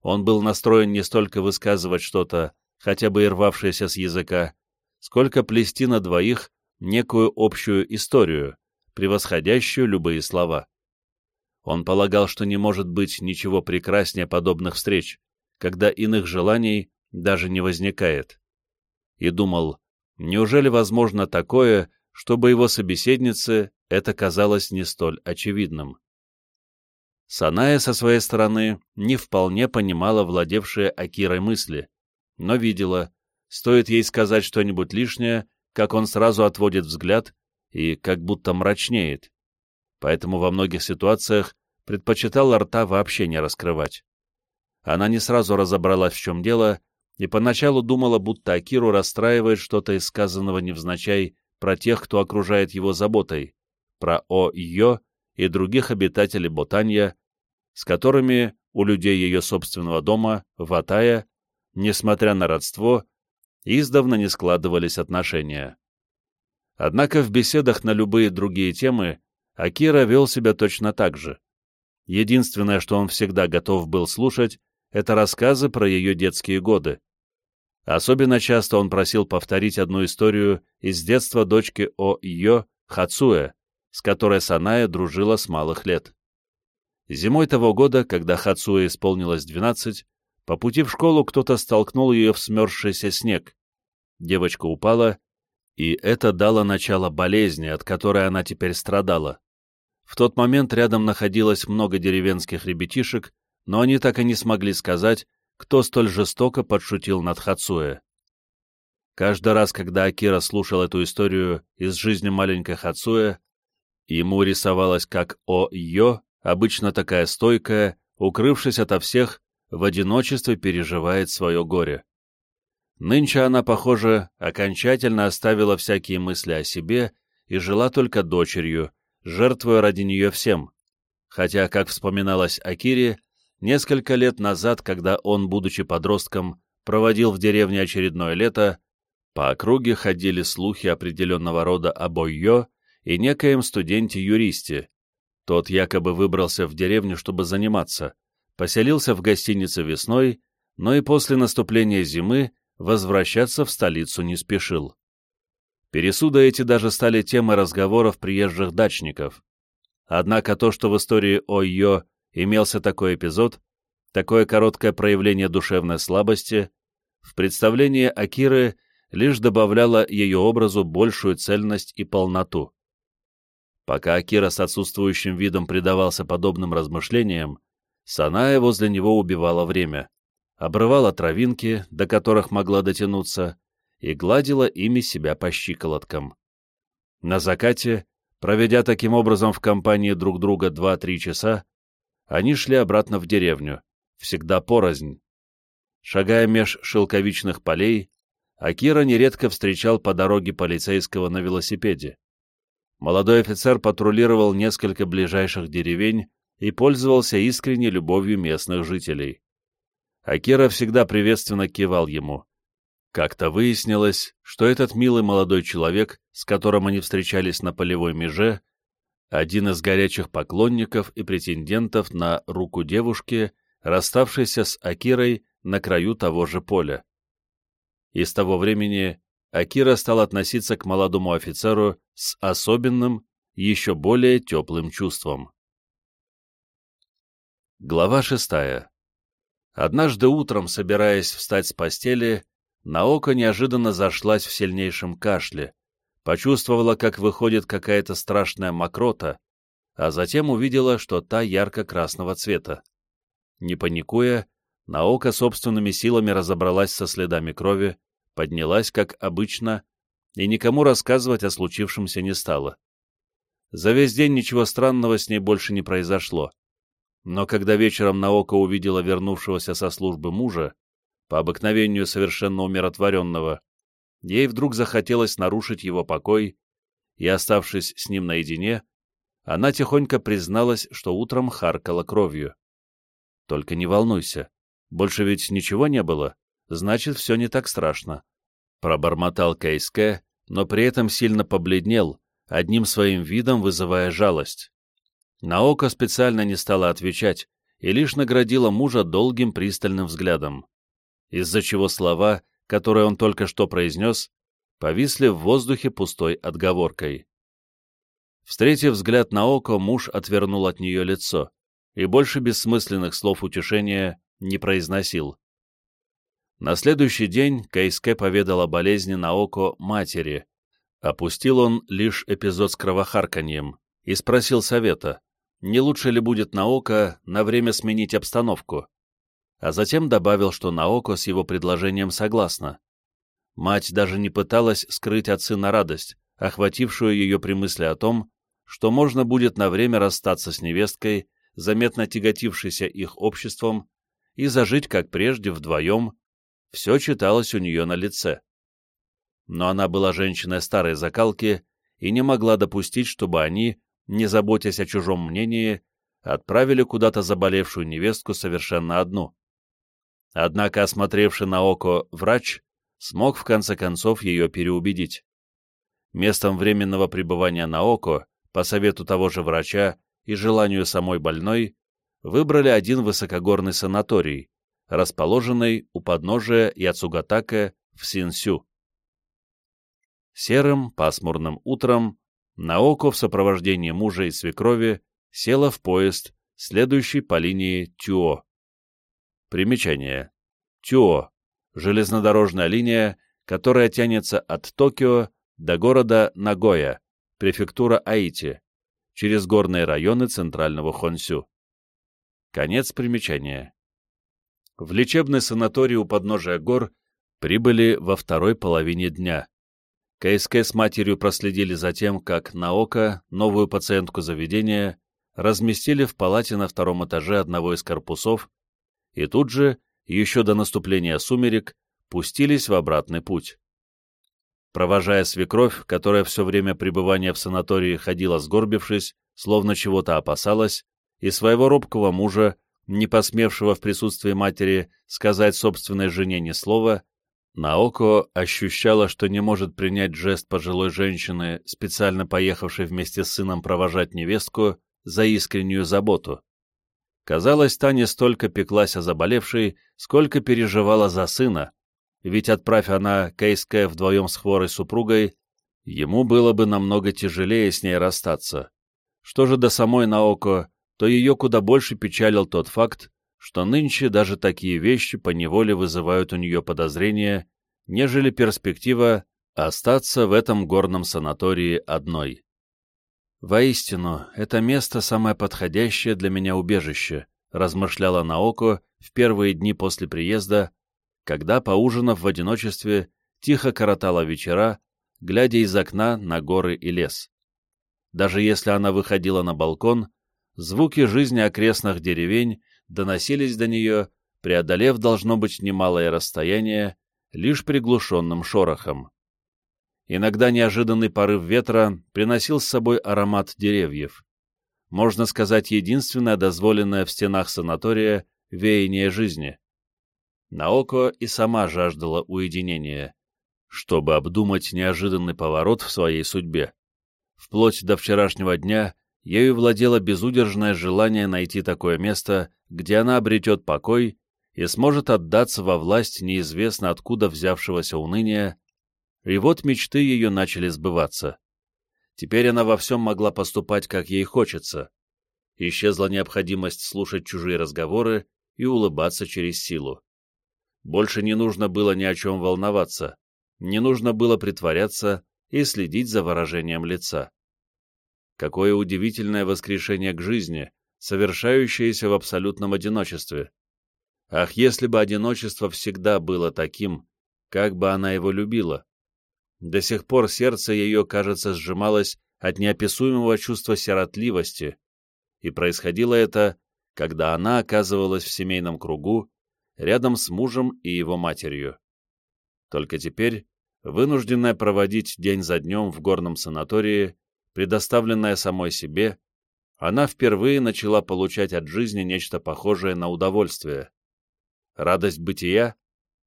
Он был настроен не столько высказывать что-то, хотя бы и рвавшееся с языка, сколько плести на двоих некую общую историю, превосходящую любые слова. Он полагал, что не может быть ничего прекраснее подобных встреч, когда иных желаний даже не возникает. И думал, неужели возможно такое, чтобы его собеседнице это казалось не столь очевидным? Саная со своей стороны не вполне понимала владевшие Акирой мысли, но видела, стоит ей сказать что-нибудь лишнее, как он сразу отводит взгляд и как будто мрачнеет, поэтому во многих ситуациях предпочитал рта вообще не раскрывать. Она не сразу разобралась, в чем дело, и поначалу думала, будто Акиру расстраивает что-то из сказанного невзначай про тех, кто окружает его заботой, про О Йо и других обитателей Ботанья, с которыми у людей ее собственного дома, Ватая, несмотря на родство, издавна не складывались отношения. Однако в беседах на любые другие темы Акира вел себя точно так же. Единственное, что он всегда готов был слушать, это рассказы про ее детские годы. Особенно часто он просил повторить одну историю из детства дочки О Йо Хацуэ, с которой Саная дружила с малых лет. Зимой того года, когда Хацуэ исполнилось 12, по пути в школу кто-то столкнул ее в смерзшийся снег. Девочка упала и это дало начало болезни, от которой она теперь страдала. В тот момент рядом находилось много деревенских ребятишек, но они так и не смогли сказать, кто столь жестоко подшутил над Хацуэ. Каждый раз, когда Акира слушал эту историю из жизни маленькой Хацуэ, ему рисовалось, как О-Йо, обычно такая стойкая, укрывшись ото всех, в одиночестве переживает свое горе. Нынче она, похоже, окончательно оставила всякие мысли о себе и жила только дочерью, жертвуя ради нее всем. Хотя, как вспоминалось Акире, несколько лет назад, когда он, будучи подростком, проводил в деревне очередное лето, по округе ходили слухи определенного рода об Ойо и некоем студенте-юристе. Тот якобы выбрался в деревню, чтобы заниматься, поселился в гостинице весной, но и после наступления зимы возвращаться в столицу не спешил. Пересуды эти даже стали темой разговоров приезжих дачников. Однако то, что в истории Ойо имелся такой эпизод, такое короткое проявление душевной слабости, в представлении Акиры лишь добавляло ее образу большую цельность и полноту. Пока Акира с отсутствующим видом предавался подобным размышлениям, Саная возле него убивала время, обрывала травинки, до которых могла дотянуться, и гладила ими себя по щиколоткам. На закате, проведя таким образом в компании друг друга два-три часа, они шли обратно в деревню, всегда порознь. Шагая меж шелковичных полей, Акира нередко встречал по дороге полицейского на велосипеде. Молодой офицер патрулировал несколько ближайших деревень и пользовался искренней любовью местных жителей. Акира всегда приветственно кивал ему. Как-то выяснилось, что этот милый молодой человек, с которым они встречались на полевой меже, один из горячих поклонников и претендентов на руку девушки, расставшейся с Акирой на краю того же поля. И с того времени Акира стал относиться к молодому офицеру с особенным, еще более теплым чувством. Глава шестая. Однажды утром, собираясь встать с постели, Наока неожиданно зашлась в сильнейшем кашле, почувствовала, как выходит какая-то страшная мокрота, а затем увидела, что та ярко-красного цвета. Не паникуя, Наока собственными силами разобралась со следами крови, поднялась, как обычно, и никому рассказывать о случившемся не стала. За весь день ничего странного с ней больше не произошло. Но когда вечером Наока увидела вернувшегося со службы мужа, по обыкновению совершенно умиротворенного, ей вдруг захотелось нарушить его покой, и, оставшись с ним наедине, она тихонько призналась, что утром харкала кровью. «Только не волнуйся, больше ведь ничего не было, значит, все не так страшно», — пробормотал Кейске, но при этом сильно побледнел, одним своим видом вызывая жалость. Наока специально не стала отвечать и лишь наградила мужа долгим пристальным взглядом, из-за чего слова, которые он только что произнес, повисли в воздухе пустой отговоркой. Встретив взгляд Наоко, муж отвернул от нее лицо и больше бессмысленных слов утешения не произносил. На следующий день Кайске поведал о болезни Наоко матери. Опустил он лишь эпизод с кровохарканьем и спросил совета, не лучше ли будет Наока на время сменить обстановку, а затем добавил, что Наоко с его предложением согласна. Мать даже не пыталась скрыть от сына радость, охватившую ее при мысли о том, что можно будет на время расстаться с невесткой, заметно тяготившейся их обществом, и зажить, как прежде, вдвоем, все читалось у нее на лице. Но она была женщиной старой закалки и не могла допустить, чтобы они, не заботясь о чужом мнении, отправили куда-то заболевшую невестку совершенно одну. Однако осмотревший на око врач смог в конце концов ее переубедить. Местом временного пребывания на око, по совету того же врача и желанию самой больной, выбрали один высокогорный санаторий, расположенный у подножия Яцугатака в Синсю. Серым пасмурным утром Наоко в сопровождении мужа и свекрови села в поезд, следующий по линии Тюо. Примечание. Тюо – железнодорожная линия, которая тянется от Токио до города Нагоя, префектура Аити, через горные районы центрального Хонсю. Конец примечания. В лечебный санаторий у подножия гор прибыли во второй половине дня. КСК с матерью проследили за тем, как Наока, новую пациентку заведения, разместили в палате на втором этаже одного из корпусов, и тут же, еще до наступления сумерек, пустились в обратный путь. Провожая свекровь, которая все время пребывания в санатории ходила сгорбившись, словно чего-то опасалась, и своего робкого мужа, не посмевшего в присутствии матери сказать собственной жене ни слова, Наоко ощущала, что не может принять жест пожилой женщины, специально поехавшей вместе с сыном провожать невестку, за искреннюю заботу. Казалось, та не столько пеклась о заболевшей, сколько переживала за сына, ведь отправь она Кейске вдвоем с хворой супругой, ему было бы намного тяжелее с ней расстаться. Что же до самой Наоко, то ее куда больше печалил тот факт, что нынче даже такие вещи поневоле вызывают у нее подозрения, нежели перспектива остаться в этом горном санатории одной. «Воистину, это место самое подходящее для меня убежище», размышляла Наоко в первые дни после приезда, когда, поужинав в одиночестве, тихо коротала вечера, глядя из окна на горы и лес. Даже если она выходила на балкон, звуки жизни окрестных деревень доносились до нее, преодолев, должно быть, немалое расстояние, лишь приглушенным шорохом. Иногда неожиданный порыв ветра приносил с собой аромат деревьев. Можно сказать, единственное дозволенное в стенах санатория веяние жизни. Наоко и сама жаждала уединения, чтобы обдумать неожиданный поворот в своей судьбе. Вплоть до вчерашнего дня ею владело безудержное желание найти такое место, где она обретет покой и сможет отдаться во власть неизвестно откуда взявшегося уныния, и вот мечты ее начали сбываться. Теперь она во всем могла поступать, как ей хочется. Исчезла необходимость слушать чужие разговоры и улыбаться через силу. Больше не нужно было ни о чем волноваться, не нужно было притворяться и следить за выражением лица. Какое удивительное воскрешение к жизни, совершающееся в абсолютном одиночестве. Ах, если бы одиночество всегда было таким, как бы она его любила! До сих пор сердце ее, кажется, сжималось от неописуемого чувства сиротливости, и происходило это, когда она оказывалась в семейном кругу, рядом с мужем и его матерью. Только теперь, вынужденная проводить день за днем в горном санатории, предоставленная самой себе, она впервые начала получать от жизни нечто похожее на удовольствие. Радость бытия?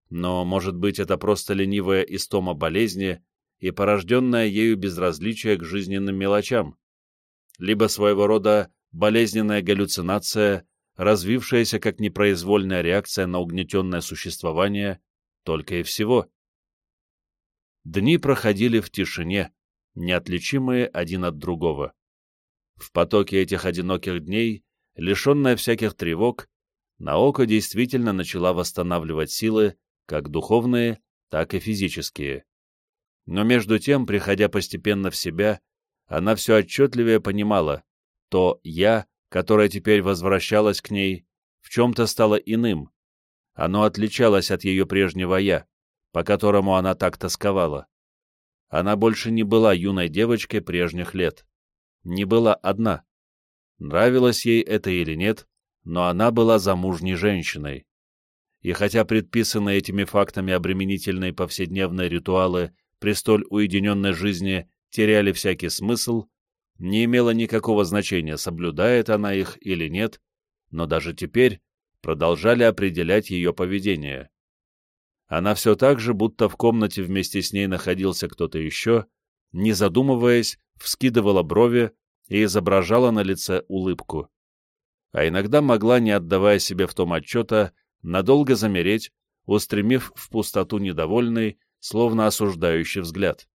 Но, может быть, это просто ленивая истома болезни и порожденное ею безразличие к жизненным мелочам? Либо своего рода болезненная галлюцинация, развившаяся как непроизвольная реакция на угнетенное существование, только и всего. Дни проходили в тишине, неотличимые один от другого. В потоке этих одиноких дней, лишенная всяких тревог, Наока действительно начала восстанавливать силы, как духовные, так и физические. Но между тем, приходя постепенно в себя, она все отчетливее понимала, то «я», которое теперь возвращалось к ней, в чем-то стало иным. Оно отличалось от ее прежнего «я», по которому она так тосковала. Она больше не была юной девочкой прежних лет. Не была одна. Нравилось ей это или нет, но она была замужней женщиной. И хотя предписанные этими фактами обременительные повседневные ритуалы при столь уединенной жизни теряли всякий смысл, не имело никакого значения, соблюдает она их или нет, но даже теперь продолжали определять ее поведение. Она все так же, будто в комнате вместе с ней находился кто-то еще, не задумываясь, вскидывала брови и изображала на лице улыбку. А иногда могла, не отдавая себе в том отчета, надолго замереть, устремив в пустоту недовольный, словно осуждающий взгляд.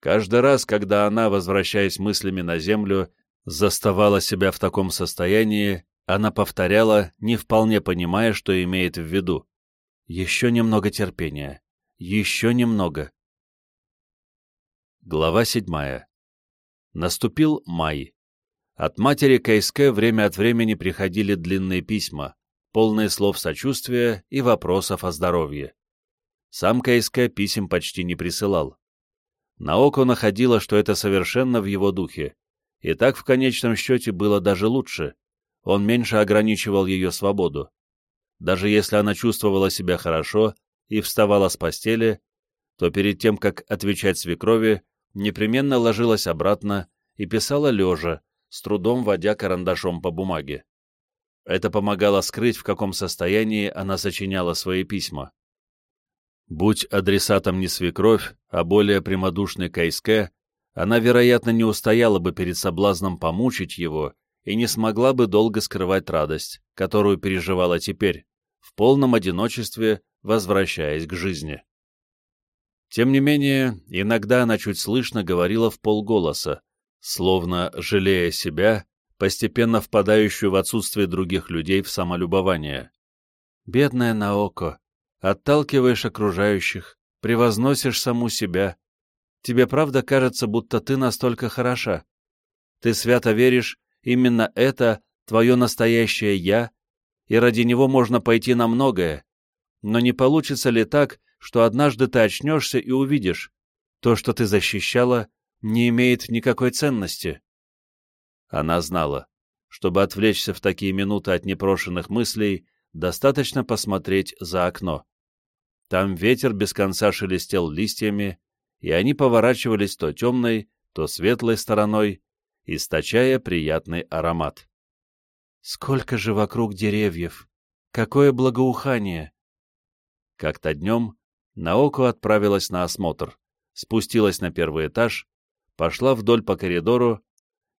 Каждый раз, когда она, возвращаясь мыслями на землю, заставала себя в таком состоянии, она повторяла, не вполне понимая, что имеет в виду. «Еще немного терпения. Еще немного». Глава седьмая. Наступил май. От матери Кайске время от времени приходили длинные письма, полные слов сочувствия и вопросов о здоровье. Сам Кайске писем почти не присылал. Наоко находила, что это совершенно в его духе, и так в конечном счете было даже лучше. Он меньше ограничивал ее свободу. Даже если она чувствовала себя хорошо и вставала с постели, то перед тем, как отвечать свекрови, непременно ложилась обратно и писала лежа, с трудом водя карандашом по бумаге. Это помогало скрыть, в каком состоянии она сочиняла свои письма. Будь адресатом не свекровь, а более прямодушный Кайске, она, вероятно, не устояла бы перед соблазном помучить его и не смогла бы долго скрывать радость, которую переживала теперь, в полном одиночестве, возвращаясь к жизни. Тем не менее, иногда она чуть слышно говорила в полголоса, словно жалея себя, постепенно впадающую в отсутствие других людей в самолюбование. «Бедная Наоко, отталкиваешь окружающих, превозносишь саму себя. Тебе правда кажется, будто ты настолько хороша? Ты свято веришь, именно это твое настоящее «я», и ради него можно пойти на многое. Но не получится ли так, что однажды ты очнешься и увидишь, то, что ты защищала, не имеет никакой ценности? Она знала, чтобы отвлечься в такие минуты от непрошенных мыслей, достаточно посмотреть за окно. Там ветер без конца шелестел листьями, и они поворачивались то темной, то светлой стороной, источая приятный аромат. Сколько же вокруг деревьев! Какое благоухание! Как-то днем Наоко отправилась на осмотр, спустилась на первый этаж, пошла вдоль по коридору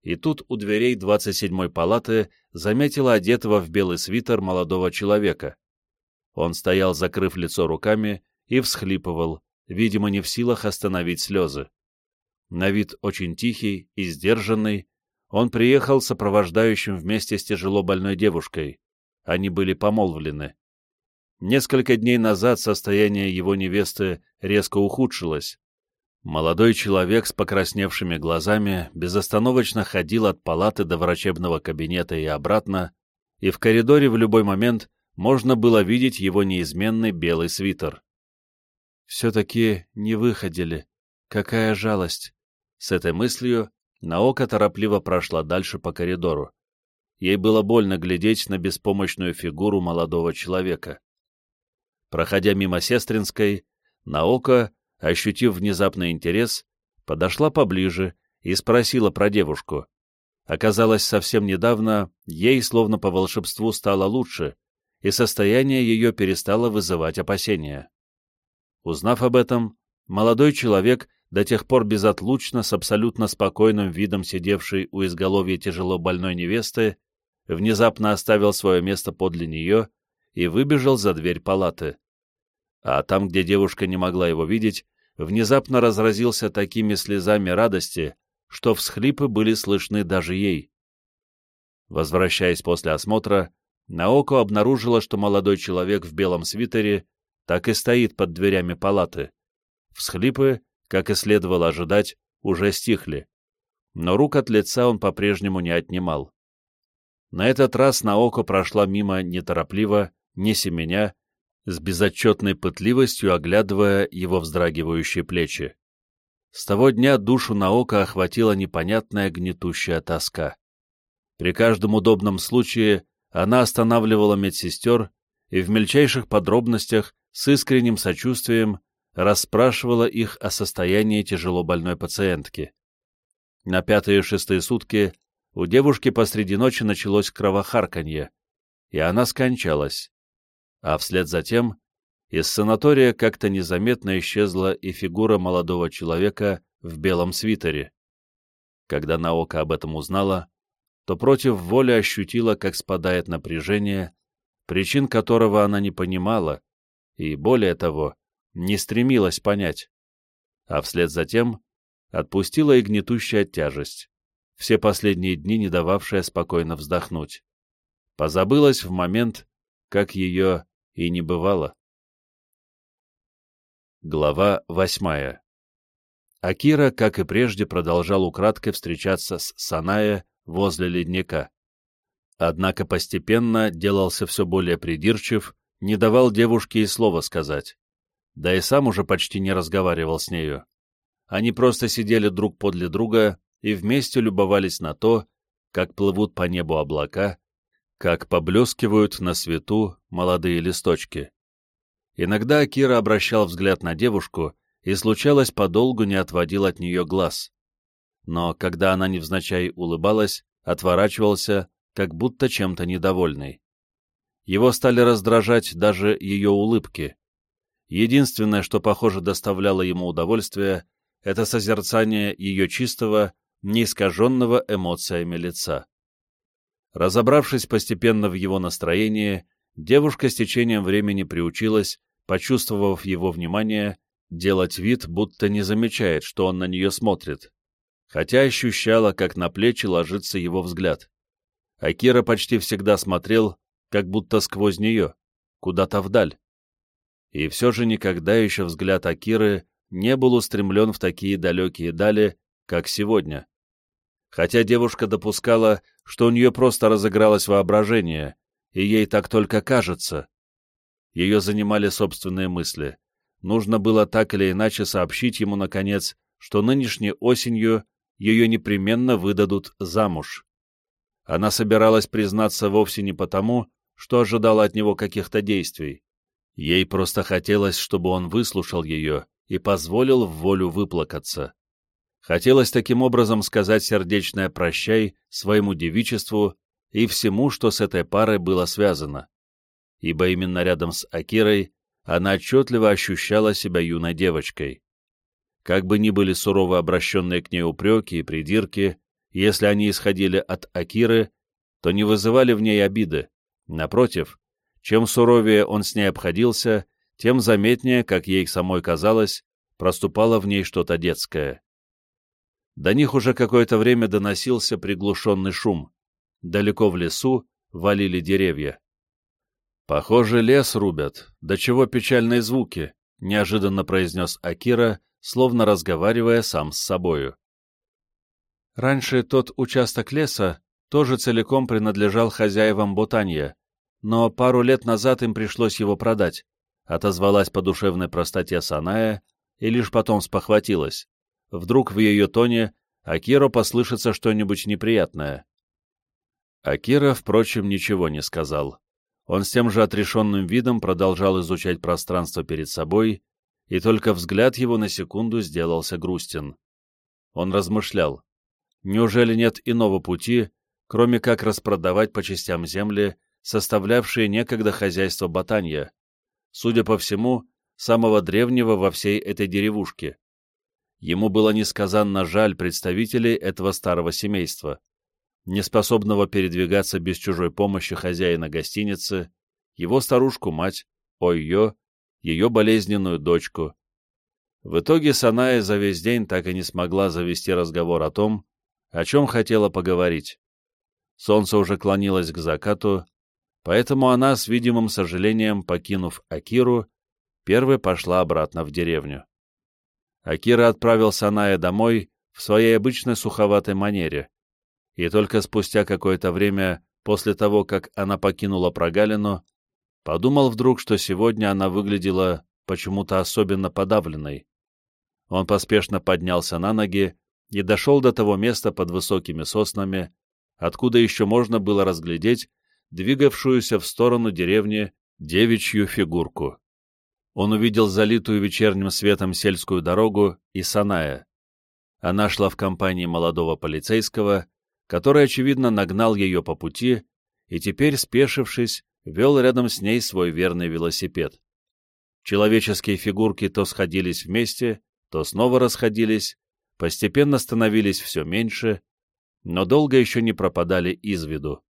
и тут у дверей 27-й палаты заметила одетого в белый свитер молодого человека. Он стоял, закрыв лицо руками, и всхлипывал, видимо, не в силах остановить слезы. На вид очень тихий и сдержанный, он приехал сопровождающим вместе с тяжело больной девушкой. Они были помолвлены. Несколько дней назад состояние его невесты резко ухудшилось, Молодой человек с покрасневшими глазами безостановочно ходил от палаты до врачебного кабинета и обратно, и в коридоре в любой момент можно было видеть его неизменный белый свитер. «Все-таки не выходили. Какая жалость!» С этой мыслью Наока торопливо прошла дальше по коридору. Ей было больно глядеть на беспомощную фигуру молодого человека. Проходя мимо Сестринской, Наока ощутив внезапный интерес, подошла поближе и спросила про девушку. Оказалось, совсем недавно ей, словно по волшебству, стало лучше, и состояние ее перестало вызывать опасения. Узнав об этом, молодой человек, до тех пор безотлучно, с абсолютно спокойным видом сидевший у изголовья тяжело больной невесты, внезапно оставил свое место подле нее и выбежал за дверь палаты а там, где девушка не могла его видеть, внезапно разразился такими слезами радости, что всхлипы были слышны даже ей. Возвращаясь после осмотра, Наоко обнаружила, что молодой человек в белом свитере так и стоит под дверями палаты. Всхлипы, как и следовало ожидать, уже стихли, но рук от лица он по-прежнему не отнимал. На этот раз Наоко прошла мимо неторопливо, не семеня, с безотчетной пытливостью оглядывая его вздрагивающие плечи. С того дня душу Наока охватила непонятная гнетущая тоска. При каждом удобном случае она останавливала медсестер и в мельчайших подробностях с искренним сочувствием расспрашивала их о состоянии тяжело больной пациентки. На пятые и шестые сутки у девушки посреди ночи началось кровохарканье, и она скончалась а вслед за тем из санатория как-то незаметно исчезла и фигура молодого человека в белом свитере. Когда Наока об этом узнала, то против воли ощутила, как спадает напряжение, причин которого она не понимала и, более того, не стремилась понять. А вслед за тем отпустила и гнетущая тяжесть, все последние дни не дававшая спокойно вздохнуть. Позабылась в момент, как ее и не бывало. Глава восьмая Акира, как и прежде, продолжал украдкой встречаться с Саная возле ледника. Однако постепенно делался все более придирчив, не давал девушке и слова сказать. Да и сам уже почти не разговаривал с нею. Они просто сидели друг подле друга и вместе любовались на то, как плывут по небу облака, как поблескивают на свету молодые листочки. Иногда Акира обращал взгляд на девушку и, случалось, подолгу не отводил от нее глаз. Но когда она невзначай улыбалась, отворачивался, как будто чем-то недовольный. Его стали раздражать даже ее улыбки. Единственное, что, похоже, доставляло ему удовольствие, это созерцание ее чистого, неискаженного эмоциями лица. Разобравшись постепенно в его настроении, девушка с течением времени приучилась, почувствовав его внимание, делать вид, будто не замечает, что он на нее смотрит, хотя ощущала, как на плечи ложится его взгляд. Акира почти всегда смотрел, как будто сквозь нее, куда-то вдаль. И все же никогда еще взгляд Акиры не был устремлен в такие далекие дали, как сегодня. Хотя девушка допускала, что у нее просто разыгралось воображение, и ей так только кажется. Ее занимали собственные мысли. Нужно было так или иначе сообщить ему, наконец, что нынешней осенью ее непременно выдадут замуж. Она собиралась признаться вовсе не потому, что ожидала от него каких-то действий. Ей просто хотелось, чтобы он выслушал ее и позволил в волю выплакаться. Хотелось таким образом сказать сердечное «прощай» своему девичеству и всему, что с этой парой было связано. Ибо именно рядом с Акирой она отчетливо ощущала себя юной девочкой. Как бы ни были сурово обращенные к ней упреки и придирки, если они исходили от Акиры, то не вызывали в ней обиды. Напротив, чем суровее он с ней обходился, тем заметнее, как ей самой казалось, проступало в ней что-то детское. До них уже какое-то время доносился приглушенный шум. Далеко в лесу валили деревья. «Похоже, лес рубят. До чего печальные звуки», — неожиданно произнес Акира, словно разговаривая сам с собою. Раньше тот участок леса тоже целиком принадлежал хозяевам Ботанья, но пару лет назад им пришлось его продать, отозвалась по душевной простоте Саная и лишь потом спохватилась. Вдруг в ее тоне Акиро послышится что-нибудь неприятное. Акира, впрочем, ничего не сказал. Он с тем же отрешенным видом продолжал изучать пространство перед собой, и только взгляд его на секунду сделался грустен. Он размышлял. Неужели нет иного пути, кроме как распродавать по частям земли, составлявшие некогда хозяйство Ботанья, судя по всему, самого древнего во всей этой деревушке? Ему было несказанно жаль представителей этого старого семейства неспособного передвигаться без чужой помощи хозяина гостиницы, его старушку-мать, Ойо, ее болезненную дочку. В итоге Саная за весь день так и не смогла завести разговор о том, о чем хотела поговорить. Солнце уже клонилось к закату, поэтому она, с видимым сожалением покинув Акиру, первой пошла обратно в деревню. Акира отправил Саная домой в своей обычной суховатой манере, и только спустя какое-то время после того, как она покинула прогалину, подумал вдруг, что сегодня она выглядела почему-то особенно подавленной. Он поспешно поднялся на ноги и дошел до того места под высокими соснами, откуда еще можно было разглядеть двигавшуюся в сторону деревни девичью фигурку. Он увидел залитую вечерним светом сельскую дорогу и Саная. Она шла в компании молодого полицейского, который, очевидно, нагнал ее по пути и теперь, спешившись, вел рядом с ней свой верный велосипед. Человеческие фигурки то сходились вместе, то снова расходились, постепенно становились все меньше, но долго еще не пропадали из виду.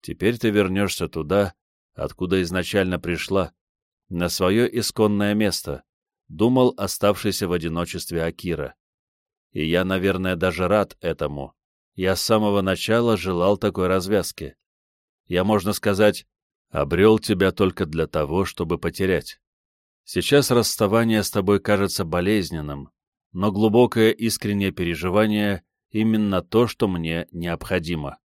Теперь ты вернешься туда, откуда изначально пришла, на свое исконное место, думал оставшийся в одиночестве Акира. И я, наверное, даже рад этому. Я с самого начала желал такой развязки. Я, можно сказать, обрел тебя только для того, чтобы потерять. Сейчас расставание с тобой кажется болезненным, но глубокое искреннее переживание именно то, что мне необходимо.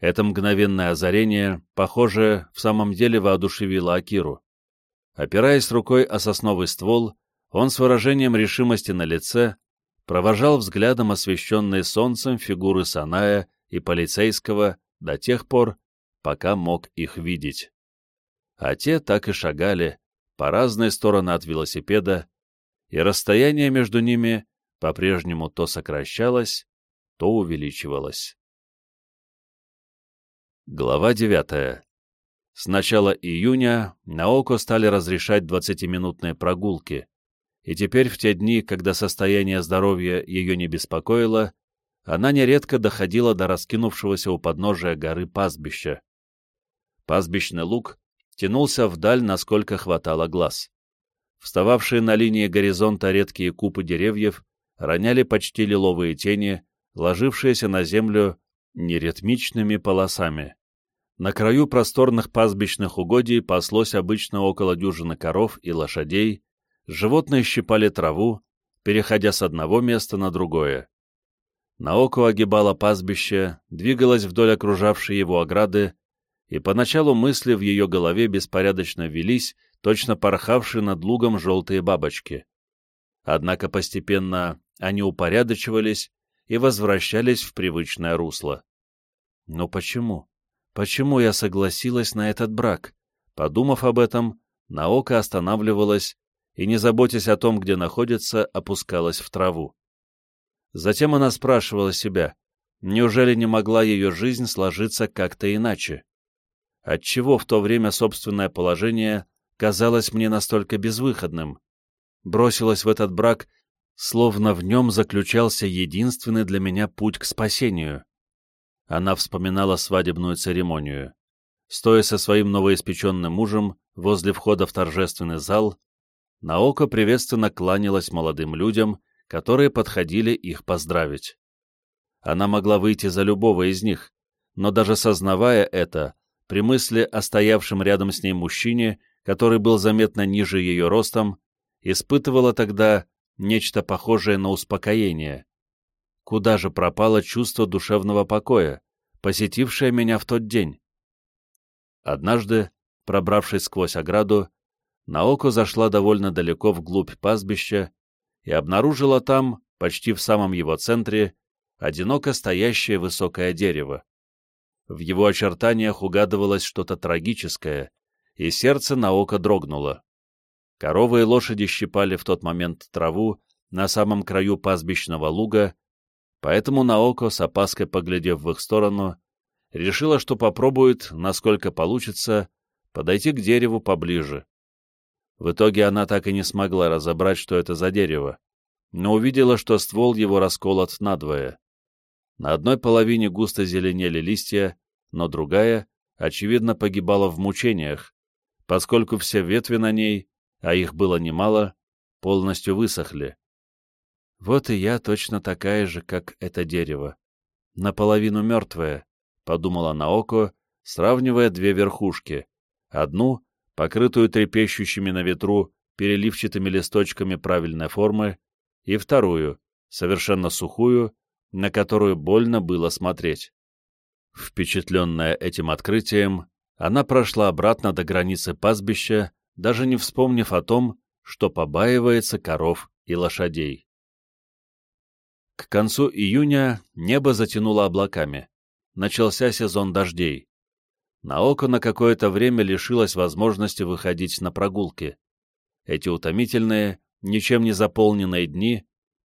Это мгновенное озарение, похоже, в самом деле воодушевило Акиру. Опираясь рукой о сосновый ствол, он с выражением решимости на лице провожал взглядом освещенные солнцем фигуры Саная и полицейского до тех пор, пока мог их видеть. А те так и шагали по разные стороны от велосипеда, и расстояние между ними по-прежнему то сокращалось, то увеличивалось. Глава 9. С начала июня на Око стали разрешать 20-минутные прогулки, и теперь в те дни, когда состояние здоровья ее не беспокоило, она нередко доходила до раскинувшегося у подножия горы пастбища. Пастбищный луг тянулся вдаль, насколько хватало глаз. Встававшие на линии горизонта редкие купы деревьев роняли почти лиловые тени, ложившиеся на землю неритмичными полосами. На краю просторных пастбищных угодий паслось обычно около дюжины коров и лошадей, животные щипали траву, переходя с одного места на другое. Наоко огибала пастбище, двигалась вдоль окружавшей его ограды, и поначалу мысли в ее голове беспорядочно велись, точно порхавшие над лугом желтые бабочки. Однако постепенно они упорядочивались и возвращались в привычное русло. Но почему? Почему я согласилась на этот брак? Подумав об этом, Наока останавливалась и, не заботясь о том, где находится, опускалась в траву. Затем она спрашивала себя, неужели не могла ее жизнь сложиться как-то иначе? Отчего в то время собственное положение казалось мне настолько безвыходным? Бросилась в этот брак, словно в нем заключался единственный для меня путь к спасению. Она вспоминала свадебную церемонию. Стоя со своим новоиспеченным мужем возле входа в торжественный зал, Наока приветственно кланялась молодым людям, которые подходили их поздравить. Она могла выйти за любого из них, но даже сознавая это, при мысли о стоявшем рядом с ней мужчине, который был заметно ниже ее ростом, испытывала тогда нечто похожее на успокоение. Куда же пропало чувство душевного покоя, посетившее меня в тот день? Однажды, пробравшись сквозь ограду, Наоко зашла довольно далеко вглубь пастбища и обнаружила там, почти в самом его центре, одиноко стоящее высокое дерево. В его очертаниях угадывалось что-то трагическое, и сердце Наоко дрогнуло. Коровы и лошади щипали в тот момент траву на самом краю пастбищного луга, Поэтому Наоко, с опаской поглядев в их сторону, решила, что попробует, насколько получится, подойти к дереву поближе. В итоге она так и не смогла разобрать, что это за дерево, но увидела, что ствол его расколот надвое. На одной половине густо зеленели листья, но другая, очевидно, погибала в мучениях, поскольку все ветви на ней, а их было немало, полностью высохли. Вот и я точно такая же, как это дерево. Наполовину мертвая, — подумала Наоко, сравнивая две верхушки. Одну, покрытую трепещущими на ветру переливчатыми листочками правильной формы, и вторую, совершенно сухую, на которую больно было смотреть. Впечатленная этим открытием, она прошла обратно до границы пастбища, даже не вспомнив о том, что побаивается коров и лошадей. К концу июня небо затянуло облаками. Начался сезон дождей. Наоко на какое-то время лишилась возможности выходить на прогулки. Эти утомительные, ничем не заполненные дни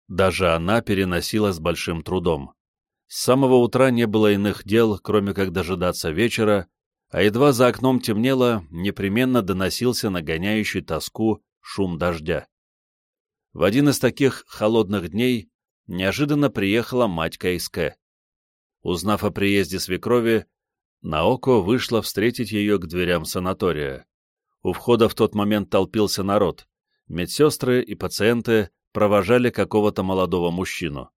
даже она переносила с большим трудом. С самого утра не было иных дел, кроме как дожидаться вечера, а едва за окном темнело, непременно доносился нагоняющий тоску шум дождя. В один из таких холодных дней неожиданно приехала мать Кейске. Узнав о приезде свекрови, Наоко вышла встретить ее к дверям санатория. У входа в тот момент толпился народ. Медсестры и пациенты провожали какого-то молодого мужчину.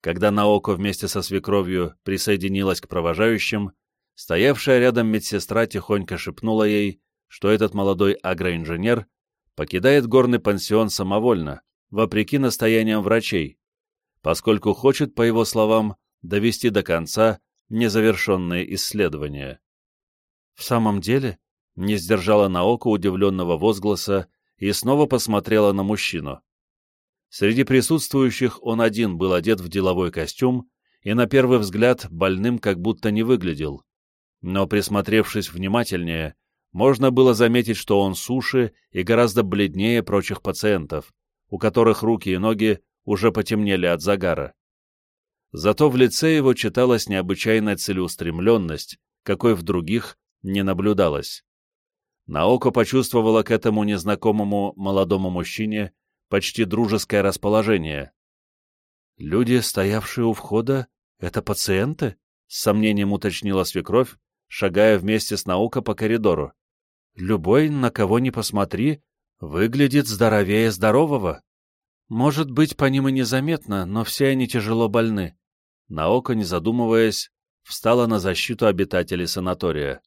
Когда Наоко вместе со свекровью присоединилась к провожающим, стоявшая рядом медсестра тихонько шепнула ей, что этот молодой агроинженер покидает горный пансион самовольно, вопреки настояниям врачей, поскольку хочет, по его словам, довести до конца незавершенные исследования. В самом деле, не сдержала Наоко удивленного возгласа и снова посмотрела на мужчину. Среди присутствующих он один был одет в деловой костюм и на первый взгляд больным как будто не выглядел. Но присмотревшись внимательнее, можно было заметить, что он суше и гораздо бледнее прочих пациентов, у которых руки и ноги уже потемнели от загара. Зато в лице его читалась необычайная целеустремленность, какой в других не наблюдалось. Наоко почувствовала к этому незнакомому молодому мужчине почти дружеское расположение. «Люди, стоявшие у входа, это пациенты?» — с сомнением уточнила свекровь, шагая вместе с Науко по коридору. «Любой, на кого ни посмотри, выглядит здоровее здорового. Может быть, по ним и незаметно, но все они тяжело больны». Наоко, не задумываясь, встала на защиту обитателей санатория.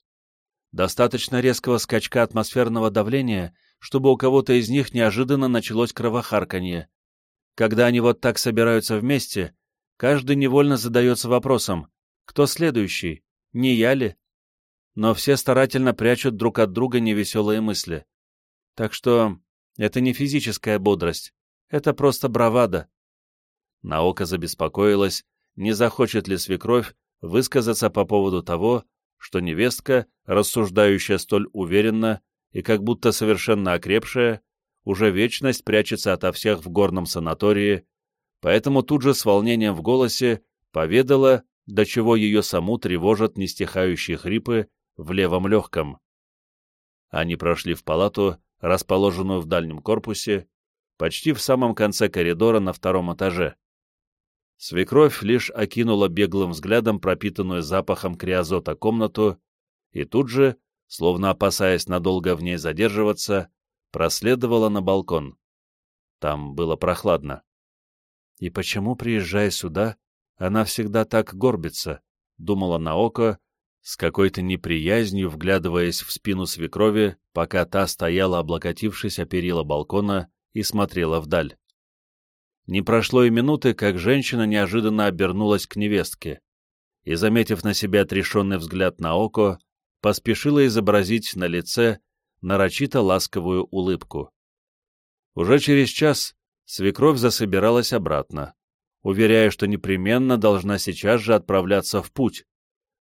Достаточно резкого скачка атмосферного давления, чтобы у кого-то из них неожиданно началось кровохарканье. Когда они вот так собираются вместе, каждый невольно задается вопросом, кто следующий, не я ли? Но все старательно прячут друг от друга невеселые мысли. Так что это не физическая бодрость, это просто бравада. Наока забеспокоилась, не захочет ли свекровь высказаться по поводу того, что невестка, рассуждающая столь уверенно и как будто совершенно окрепшая, уже вечность прячется ото всех в горном санатории, поэтому тут же с волнением в голосе поведала, до чего ее саму тревожат нестихающие хрипы в левом легком. Они прошли в палату, расположенную в дальнем корпусе, почти в самом конце коридора на втором этаже. Свекровь лишь окинула беглым взглядом пропитанную запахом криозота комнату и тут же, словно опасаясь надолго в ней задерживаться, проследовала на балкон. Там было прохладно. «И почему, приезжая сюда, она всегда так горбится?» — думала Наоко, с какой-то неприязнью вглядываясь в спину свекрови, пока та стояла, облокотившись о перила балкона, и смотрела вдаль. Не прошло и минуты, как женщина неожиданно обернулась к невестке и, заметив на себя отрешенный взгляд на око, поспешила изобразить на лице нарочито ласковую улыбку. Уже через час свекровь засобиралась обратно, уверяя, что непременно должна сейчас же отправляться в путь,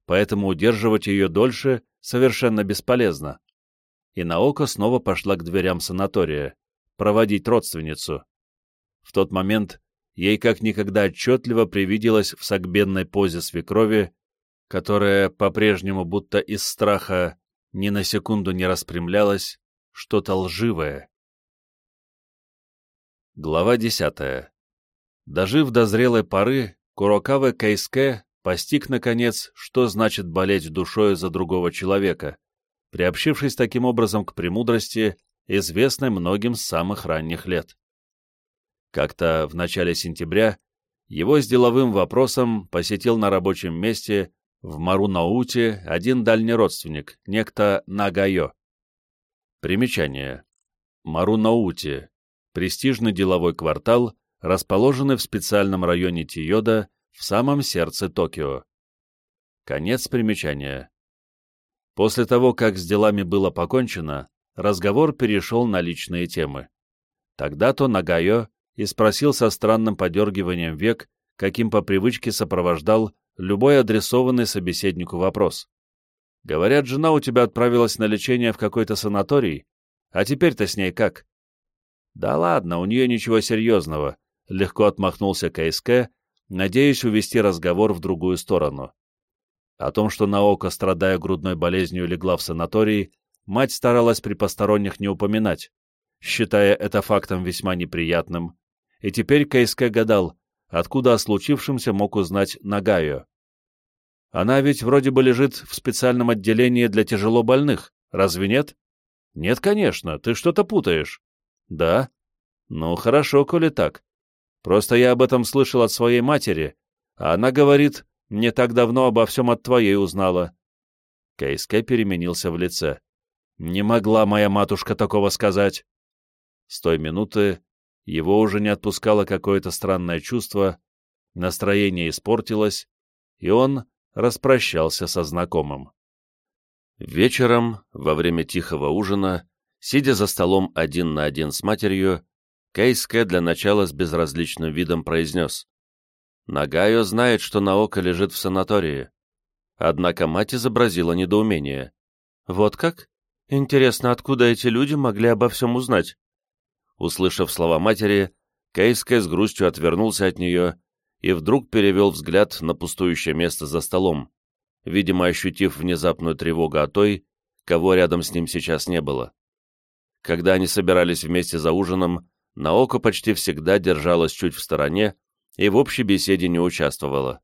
поэтому удерживать ее дольше совершенно бесполезно. И Наока снова пошла к дверям санатория, проводить родственницу. В тот момент ей как никогда отчетливо привиделось в согбенной позе свекрови, которая по-прежнему будто из страха ни на секунду не распрямлялась, что-то лживое. Глава десятая. Дожив до зрелой поры, Курокаве Кайске постиг, наконец, что значит болеть душой за другого человека, приобщившись таким образом к премудрости, известной многим с самых ранних лет. Как-то в начале сентября его с деловым вопросом посетил на рабочем месте в Марунауте один дальний родственник, некто Нагайо. Примечание. Марунаути – престижный деловой квартал, расположенный в специальном районе Тиода в самом сердце Токио. Конец примечания. После того, как с делами было покончено, разговор перешел на личные темы. Тогда-то Нагайо и спросил со странным подергиванием век, каким по привычке сопровождал любой адресованный собеседнику вопрос. «Говорят, жена у тебя отправилась на лечение в какой-то санаторий, а теперь-то с ней как?» «Да ладно, у нее ничего серьезного», — легко отмахнулся КСК, надеясь увести разговор в другую сторону. О том, что Наока, страдая грудной болезнью, легла в санаторий, мать старалась при посторонних не упоминать, считая это фактом весьма неприятным, и теперь КСК гадал, откуда о случившемся мог узнать Нагайо. Она ведь вроде бы лежит в специальном отделении для тяжелобольных, разве нет? Нет, конечно, ты что-то путаешь. Да? Ну, хорошо, коли так. Просто я об этом слышал от своей матери, а она говорит, не так давно обо всем от твоей узнала. Кейске переменился в лице. Не могла моя матушка такого сказать. С той минуты его уже не отпускало какое-то странное чувство, настроение испортилось, и он распрощался со знакомым. Вечером, во время тихого ужина, сидя за столом один на один с матерью, Кейске для начала с безразличным видом произнес. «Нагайо знает, что Наока лежит в санатории». Однако мать изобразила недоумение. «Вот как? Интересно, откуда эти люди могли обо всем узнать?» Услышав слова матери, Кейске с грустью отвернулся от нее и вдруг перевел взгляд на пустующее место за столом, видимо, ощутив внезапную тревогу о той, кого рядом с ним сейчас не было. Когда они собирались вместе за ужином, Наоко почти всегда держалась чуть в стороне и в общей беседе не участвовала.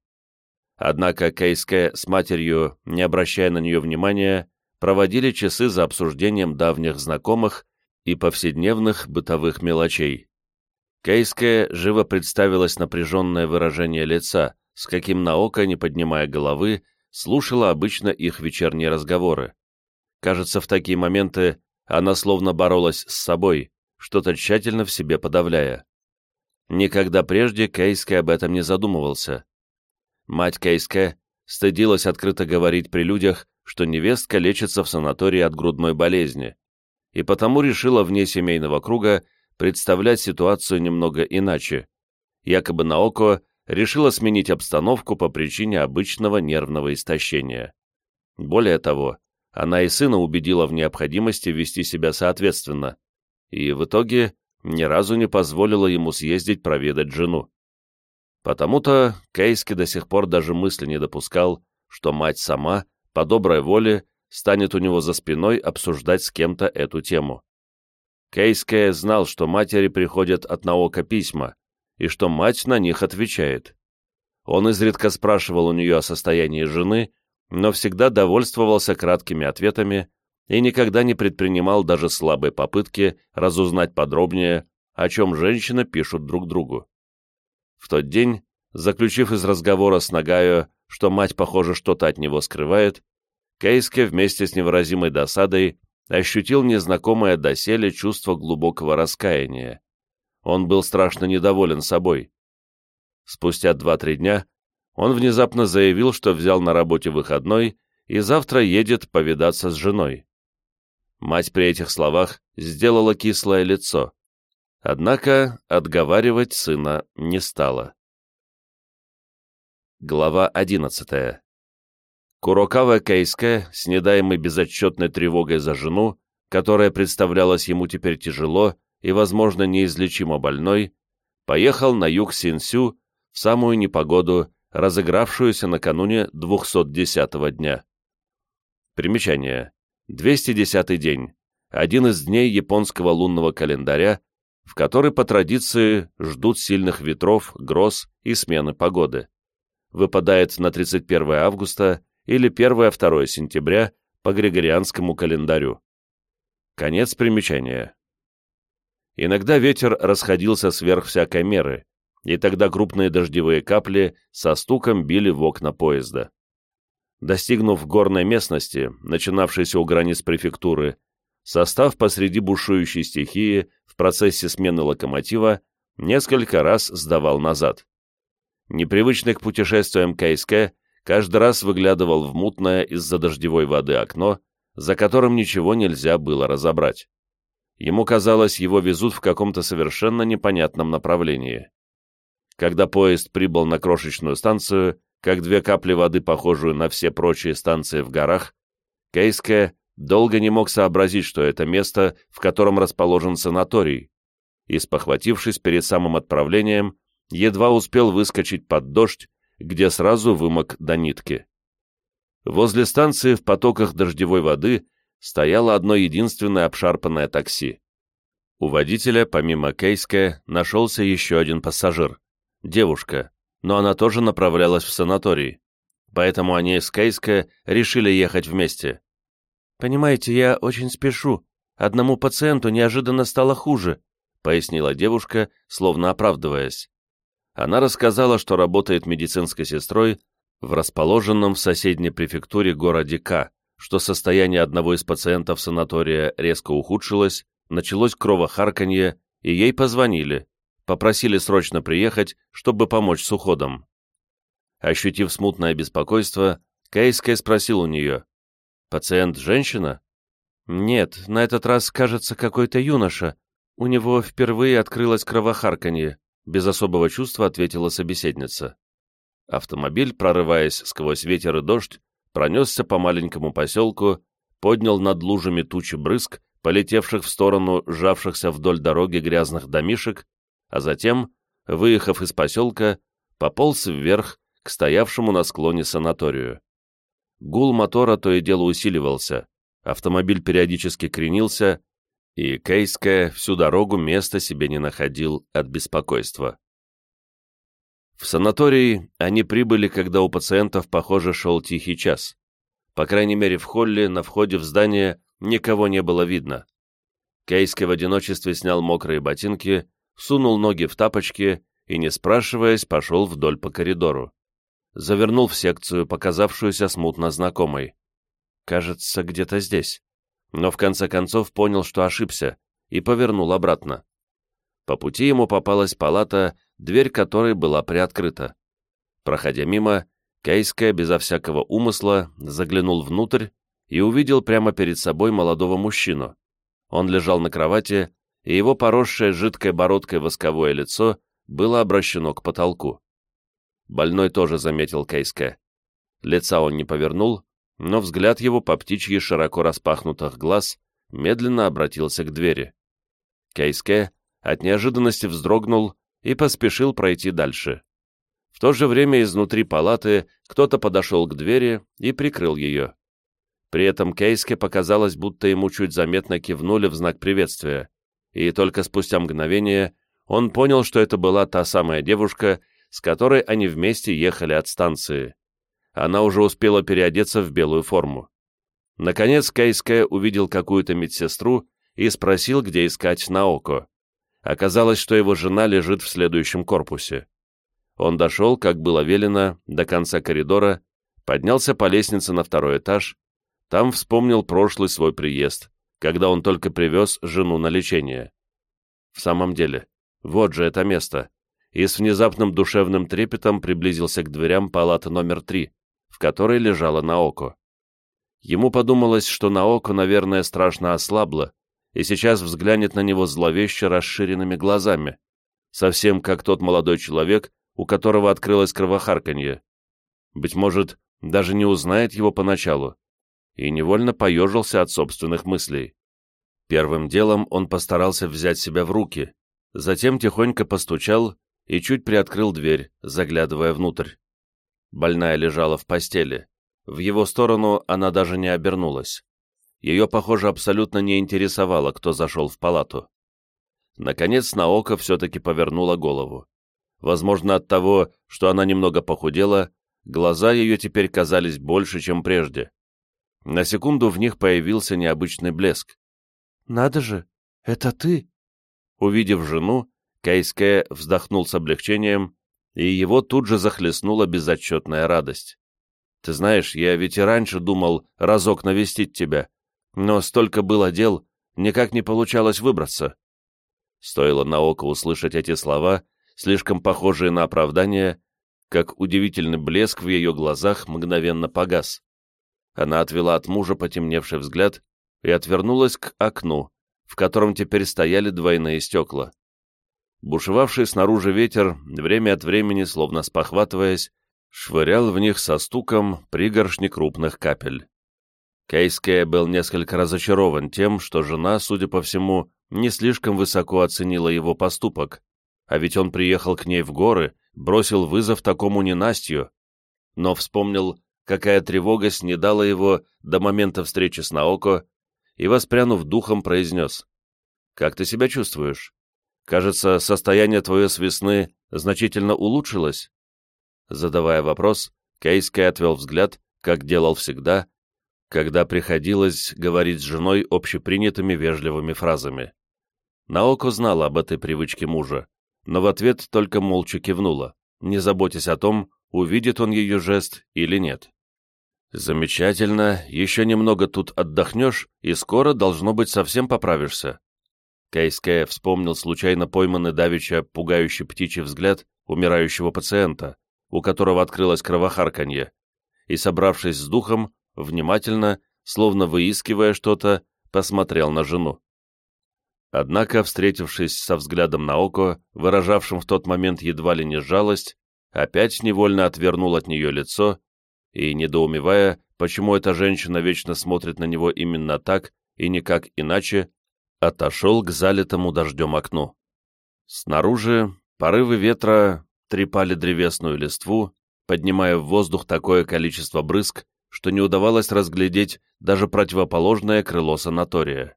Однако Кейске с матерью, не обращая на нее внимания, проводили часы за обсуждением давних знакомых и повседневных бытовых мелочей. Кейске живо представилось напряженное выражение лица, с каким Наока, не поднимая головы, слушала обычно их вечерние разговоры. Кажется, в такие моменты она словно боролась с собой, что-то тщательно в себе подавляя. Никогда прежде Кейске об этом не задумывался. Мать Кейске стыдилась открыто говорить при людях, что невестка лечится в санатории от грудной болезни, и потому решила вне семейного круга представлять ситуацию немного иначе. Якобы Наоко решила сменить обстановку по причине обычного нервного истощения. Более того, она и сына убедила в необходимости вести себя соответственно, и в итоге ни разу не позволила ему съездить проведать жену. Потому-то Кейски до сих пор даже мысли не допускал, что мать сама, по доброй воле, станет у него за спиной обсуждать с кем-то эту тему. Кейске знал, что матери приходят от Наока письма, и что мать на них отвечает. Он изредка спрашивал у нее о состоянии жены, но всегда довольствовался краткими ответами и никогда не предпринимал даже слабой попытки разузнать подробнее, о чем женщины пишут друг другу. В тот день, заключив из разговора с Нагаю, что мать, похоже, что-то от него скрывает, Кейске вместе с невыразимой досадой ощутил незнакомое доселе чувство глубокого раскаяния. Он был страшно недоволен собой. Спустя два-три дня он внезапно заявил, что взял на работе выходной и завтра едет повидаться с женой. Мать при этих словах сделала кислое лицо, однако отговаривать сына не стала. Глава одиннадцатая Курокава Кейске, с недаемой безотчетной тревогой за жену, которая представлялась ему теперь тяжело и, возможно, неизлечимо больной, поехал на юг Синсю в самую непогоду, разыгравшуюся накануне 210-го дня. Примечание. 210-й день. Один из дней японского лунного календаря, в который по традиции ждут сильных ветров, гроз и смены погоды. Выпадает на 31 августа или 1-2 сентября по Григорианскому календарю. Конец примечания. Иногда ветер расходился сверх всякой меры, и тогда крупные дождевые капли со стуком били в окна поезда. Достигнув горной местности, начинавшейся у границ префектуры, состав посреди бушующей стихии в процессе смены локомотива несколько раз сдавал назад. Непривычный к путешествиям КСК каждый раз выглядывал в мутное из-за дождевой воды окно, за которым ничего нельзя было разобрать. Ему казалось, его везут в каком-то совершенно непонятном направлении. Когда поезд прибыл на крошечную станцию, как две капли воды, похожую на все прочие станции в горах, Кейске долго не мог сообразить, что это место, в котором расположен санаторий, и, спохватившись перед самым отправлением, едва успел выскочить под дождь где сразу вымок до нитки. Возле станции в потоках дождевой воды стояло одно единственное обшарпанное такси. У водителя, помимо Кейска, нашелся еще один пассажир. Девушка, но она тоже направлялась в санаторий. Поэтому они с Кейска решили ехать вместе. «Понимаете, я очень спешу. Одному пациенту неожиданно стало хуже», пояснила девушка, словно оправдываясь она рассказала, что работает медицинской сестрой в расположенном в соседней префектуре городе К, что состояние одного из пациентов санатория резко ухудшилось, началось кровохарканье, и ей позвонили, попросили срочно приехать, чтобы помочь с уходом. Ощутив смутное беспокойство, Кейская спросил у нее, «Пациент женщина?» «Нет, на этот раз, кажется, какой-то юноша. У него впервые открылось кровохарканье», без особого чувства ответила собеседница. Автомобиль, прорываясь сквозь ветер и дождь, пронесся по маленькому поселку, поднял над лужами тучи брызг, полетевших в сторону сжавшихся вдоль дороги грязных домишек, а затем, выехав из поселка, пополз вверх к стоявшему на склоне санаторию. Гул мотора то и дело усиливался, автомобиль периодически кренился, и Кейская всю дорогу места себе не находил от беспокойства. В санаторий они прибыли, когда у пациентов, похоже, шел тихий час. По крайней мере, в холле, на входе в здание, никого не было видно. Кейский в одиночестве снял мокрые ботинки, сунул ноги в тапочки и, не спрашиваясь, пошел вдоль по коридору. Завернул в секцию, показавшуюся смутно знакомой. Кажется, где-то здесь. Но в конце концов понял, что ошибся, и повернул обратно. По пути ему попалась палата, дверь которой была приоткрыта. Проходя мимо, Кейская, безо всякого умысла, заглянул внутрь и увидел прямо перед собой молодого мужчину. Он лежал на кровати, и его поросшее жидкой бородкой восковое лицо было обращено к потолку. Больной тоже заметил Кейска. Лица он не повернул, но взгляд его по птичьи широко распахнутых глаз медленно обратился к двери. Кейске от неожиданности вздрогнул и поспешил пройти дальше. В то же время изнутри палаты кто-то подошел к двери и прикрыл ее. При этом Кейске показалось, будто ему чуть заметно кивнули в знак приветствия, и только спустя мгновение он понял, что это была та самая девушка, с которой они вместе ехали от станции. Она уже успела переодеться в белую форму. Наконец Кейске увидел какую-то медсестру и спросил, где искать Наоко. Оказалось, что его жена лежит в следующем корпусе. Он дошел, как было велено, до конца коридора, поднялся по лестнице на второй этаж, там вспомнил прошлый свой приезд, когда он только привез жену на лечение. В самом деле, вот же это место, и с внезапным душевным трепетом приблизился к дверям палаты номер три, в которой лежала Наоко. Ему подумалось, что Наоко, наверное, страшно ослабла, и сейчас взглянет на него зловеще расширенными глазами, совсем как тот молодой человек, у которого открылось кровохарканье. Быть может, даже не узнает его поначалу, и невольно поежился от собственных мыслей. Первым делом он постарался взять себя в руки, затем тихонько постучал и чуть приоткрыл дверь, заглядывая внутрь. Больная лежала в постели. В его сторону она даже не обернулась. Ее, похоже, абсолютно не интересовало, кто зашел в палату. Наконец Наока все-таки повернула голову. Возможно, от того, что она немного похудела, глаза ее теперь казались больше, чем прежде. На секунду в них появился необычный блеск. «Надо же, это ты!» Увидев жену, Кайске вздохнул с облегчением, и его тут же захлестнула безотчетная радость. «Ты знаешь, я ведь и раньше думал разок навестить тебя, но столько было дел, никак не получалось выбраться. Стоило на око услышать эти слова, слишком похожие на оправдание, как удивительный блеск в ее глазах мгновенно погас. Она отвела от мужа потемневший взгляд и отвернулась к окну, в котором теперь стояли двойные стекла. Бушевавший снаружи ветер, время от времени, словно спохватываясь, швырял в них со стуком пригоршни крупных капель. Кейске был несколько разочарован тем, что жена, судя по всему, не слишком высоко оценила его поступок, а ведь он приехал к ней в горы, бросил вызов такому ненастью, но вспомнил, какая тревога снедала его до момента встречи с Наоко, и, воспрянув духом, произнес, «Как ты себя чувствуешь? Кажется, состояние твое с весны значительно улучшилось?» Задавая вопрос, Кейский отвел взгляд, как делал всегда, когда приходилось говорить с женой общепринятыми вежливыми фразами. Наоко знала об этой привычке мужа, но в ответ только молча кивнула, не заботясь о том, увидит он ее жест или нет. «Замечательно, еще немного тут отдохнешь, и скоро, должно быть, совсем поправишься». Кейске вспомнил случайно пойманный давеча пугающий птичий взгляд умирающего пациента, у которого открылось кровохарканье, и, собравшись с духом, внимательно, словно выискивая что-то, посмотрел на жену. Однако, встретившись со взглядом на око, выражавшим в тот момент едва ли не жалость, опять невольно отвернул от нее лицо и, недоумевая, почему эта женщина вечно смотрит на него именно так и никак иначе, отошел к залитому дождем окну. Снаружи порывы ветра трепали древесную листву, поднимая в воздух такое количество брызг, что не удавалось разглядеть даже противоположное крыло санатория.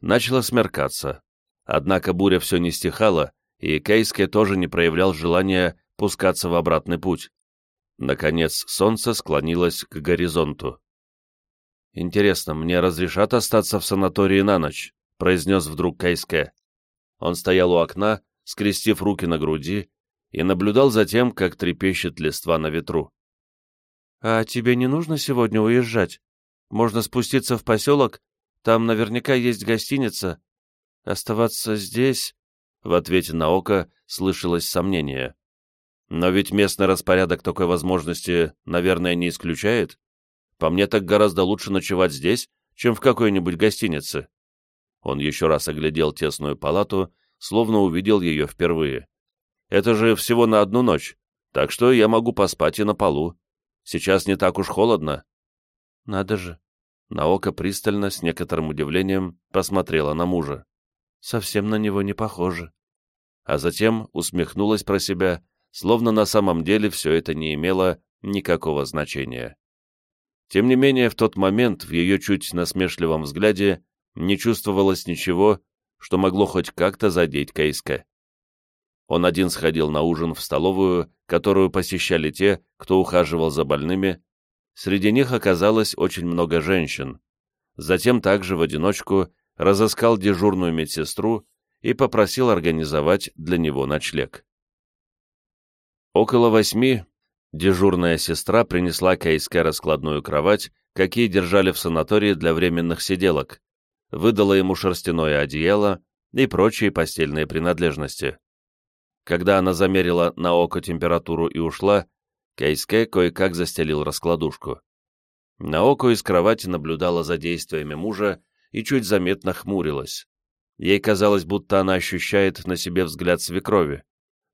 Начало смеркаться, однако буря все не стихала, и Кейске тоже не проявлял желания пускаться в обратный путь. Наконец солнце склонилось к горизонту. «Интересно, мне разрешат остаться в санатории на ночь?» — произнес вдруг Кейске. Он стоял у окна, скрестив руки на груди, и наблюдал за тем, как трепещет листва на ветру. «А тебе не нужно сегодня уезжать? Можно спуститься в поселок, там наверняка есть гостиница. Оставаться здесь...» В ответе на око слышалось сомнение. «Но ведь местный распорядок такой возможности, наверное, не исключает. По мне так гораздо лучше ночевать здесь, чем в какой-нибудь гостинице». Он еще раз оглядел тесную палату, словно увидел ее впервые. Это же всего на одну ночь, так что я могу поспать и на полу. Сейчас не так уж холодно. Надо же. Наока пристально, с некоторым удивлением, посмотрела на мужа. Совсем на него не похоже. А затем усмехнулась про себя, словно на самом деле все это не имело никакого значения. Тем не менее, в тот момент в ее чуть насмешливом взгляде не чувствовалось ничего, что могло хоть как-то задеть Кейска. Он один сходил на ужин в столовую, которую посещали те, кто ухаживал за больными. Среди них оказалось очень много женщин. Затем также в одиночку разыскал дежурную медсестру и попросил организовать для него ночлег. Около восьми дежурная сестра принесла Кейске раскладную кровать, какие держали в санатории для временных сиделок, выдала ему шерстяное одеяло и прочие постельные принадлежности. Когда она замерила на око температуру и ушла, Кейске кое-как застелил раскладушку. На око из кровати наблюдала за действиями мужа и чуть заметно хмурилась. Ей казалось, будто она ощущает на себе взгляд свекрови,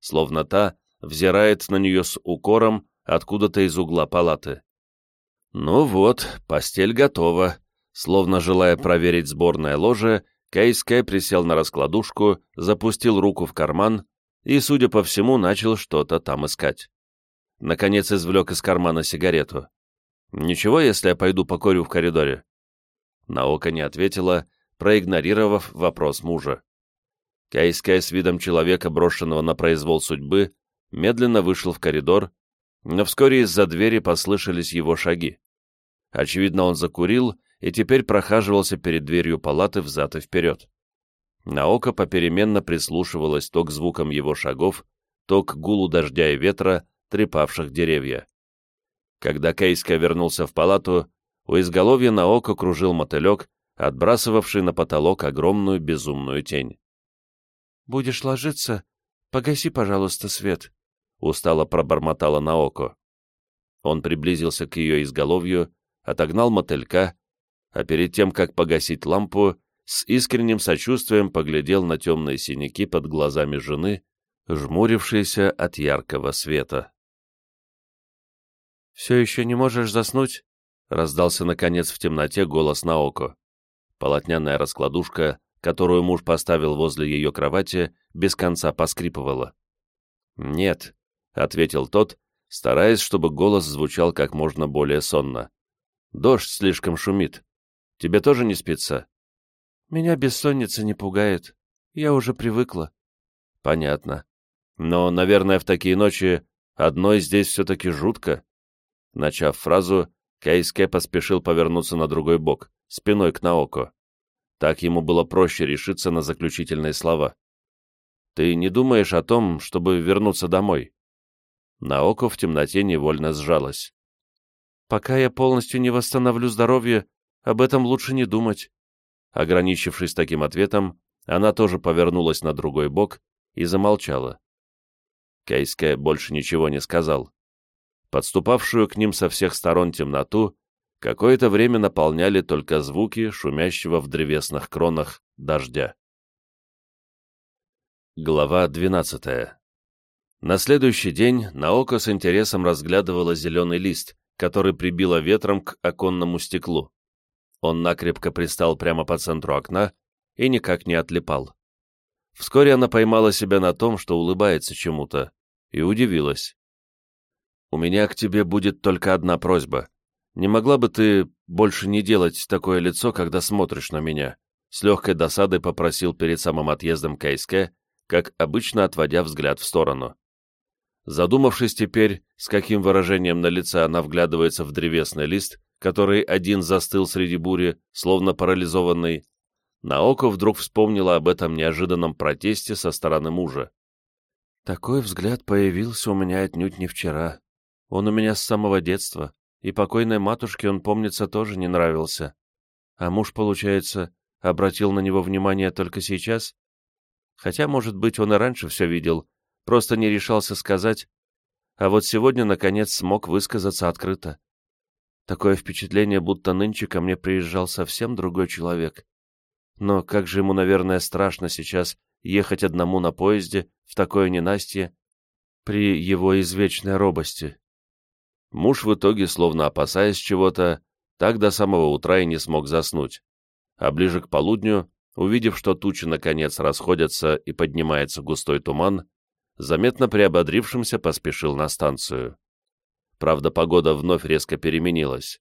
словно та взирает на нее с укором откуда-то из угла палаты. «Ну вот, постель готова», словно желая проверить сборное ложе, Кейске присел на раскладушку, запустил руку в карман и, судя по всему, начал что-то там искать. Наконец извлек из кармана сигарету. «Ничего, если я пойду покурю в коридоре?» Наока не ответила, проигнорировав вопрос мужа. Кайская с видом человека, брошенного на произвол судьбы, медленно вышел в коридор, но вскоре из-за двери послышались его шаги. Очевидно, он закурил и теперь прохаживался перед дверью палаты взад и вперед. Наока попеременно прислушивалась то к звукам его шагов, то к гулу дождя и ветра, трепавших деревья. Когда Кейска вернулся в палату, у изголовья Наока кружил мотылек, отбрасывавший на потолок огромную безумную тень. «Будешь ложиться? Погаси, пожалуйста, свет», — устало пробормотала Наоко. Он приблизился к ее изголовью, отогнал мотылька, а перед тем, как погасить лампу, с искренним сочувствием поглядел на темные синяки под глазами жены, жмурившиеся от яркого света. «Все еще не можешь заснуть?» — раздался, наконец, в темноте голос Наоко. Полотняная раскладушка, которую муж поставил возле ее кровати, без конца поскрипывала. «Нет», — ответил тот, стараясь, чтобы голос звучал как можно более сонно. «Дождь слишком шумит. Тебе тоже не спится?» Меня бессонница не пугает. Я уже привыкла. Понятно. Но, наверное, в такие ночи одной здесь все-таки жутко. Начав фразу, Кейске поспешил повернуться на другой бок, спиной к Наоко. Так ему было проще решиться на заключительные слова. «Ты не думаешь о том, чтобы вернуться домой?» Наоко в темноте невольно сжалась. «Пока я полностью не восстановлю здоровье, об этом лучше не думать. Ограничившись таким ответом, она тоже повернулась на другой бок и замолчала. Кейске больше ничего не сказал. Подступавшую к ним со всех сторон темноту какое-то время наполняли только звуки шумящего в древесных кронах дождя. Глава 12. На следующий день Наоко с интересом разглядывала зеленый лист, который прибило ветром к оконному стеклу. Он накрепко пристал прямо по центру окна и никак не отлипал. Вскоре она поймала себя на том, что улыбается чему-то, и удивилась. «У меня к тебе будет только одна просьба. Не могла бы ты больше не делать такое лицо, когда смотришь на меня?» С легкой досадой попросил перед самым отъездом Кайске, как обычно отводя взгляд в сторону. Задумавшись теперь, с каким выражением на лице она вглядывается в древесный лист, который один застыл среди бури, словно парализованный, Наоко вдруг вспомнила об этом неожиданном протесте со стороны мужа. «Такой взгляд появился у меня отнюдь не вчера. Он у меня с самого детства, и покойной матушке он, помнится, тоже не нравился. А муж, получается, обратил на него внимание только сейчас? Хотя, может быть, он и раньше все видел, просто не решался сказать. А вот сегодня, наконец, смог высказаться открыто. Такое впечатление, будто нынче ко мне приезжал совсем другой человек. Но как же ему, наверное, страшно сейчас ехать одному на поезде в такое ненастье при его извечной робости. Муж в итоге, словно опасаясь чего-то, так до самого утра и не смог заснуть. А ближе к полудню увидев, что тучи наконец расходятся и поднимается густой туман, заметно приободрившимся поспешил на станцию. Правда, погода вновь резко переменилась.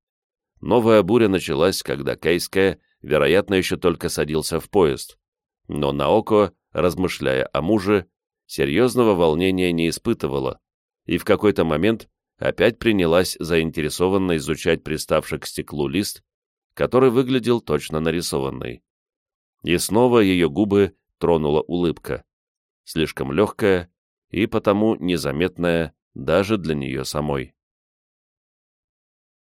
Новая буря началась, когда Кейская, вероятно, еще только садился в поезд. Но Наоко, размышляя о муже, серьезного волнения не испытывала, и в какой-то момент опять принялась заинтересованно изучать приставший к стеклу лист, который выглядел точно нарисованный. И снова ее губы тронула улыбка, слишком легкая и потому незаметная даже для нее самой.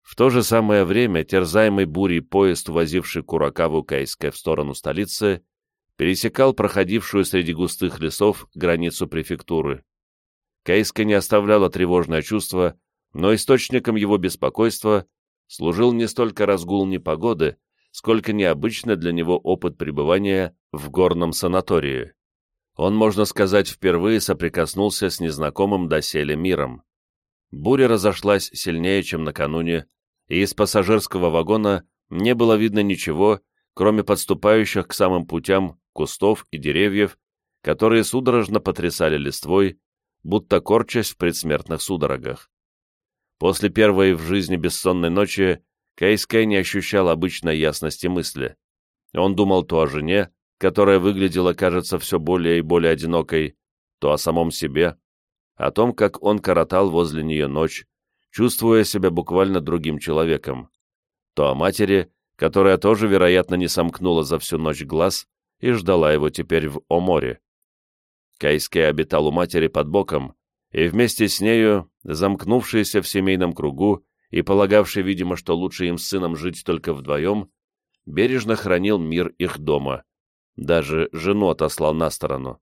В то же самое время терзаемый бурей поезд, увозивший Куракаву Кайской в сторону столицы, пересекал проходившую среди густых лесов границу префектуры. Кайска не оставляла тревожное чувство, но источником его беспокойства служил не столько разгул непогоды, сколько необычно для него опыт пребывания в горном санатории. Он, можно сказать, впервые соприкоснулся с незнакомым доселе миром. Буря разошлась сильнее, чем накануне, и из пассажирского вагона не было видно ничего, кроме подступающих к самым путям кустов и деревьев, которые судорожно потрясали листвой, будто корчась в предсмертных судорогах. После первой в жизни бессонной ночи Кейскей не ощущал обычной ясности мысли. Он думал то о жене, которая выглядела, кажется, все более и более одинокой, то о самом себе, о том, как он коротал возле нее ночь, чувствуя себя буквально другим человеком, то о матери, которая тоже, вероятно, не сомкнула за всю ночь глаз и ждала его теперь в Оморе. Кайскей обитал у матери под боком, и вместе с нею, замкнувшийся в семейном кругу, и полагавший, видимо, что лучше им с сыном жить только вдвоем, бережно хранил мир их дома. Даже жену отослал на сторону.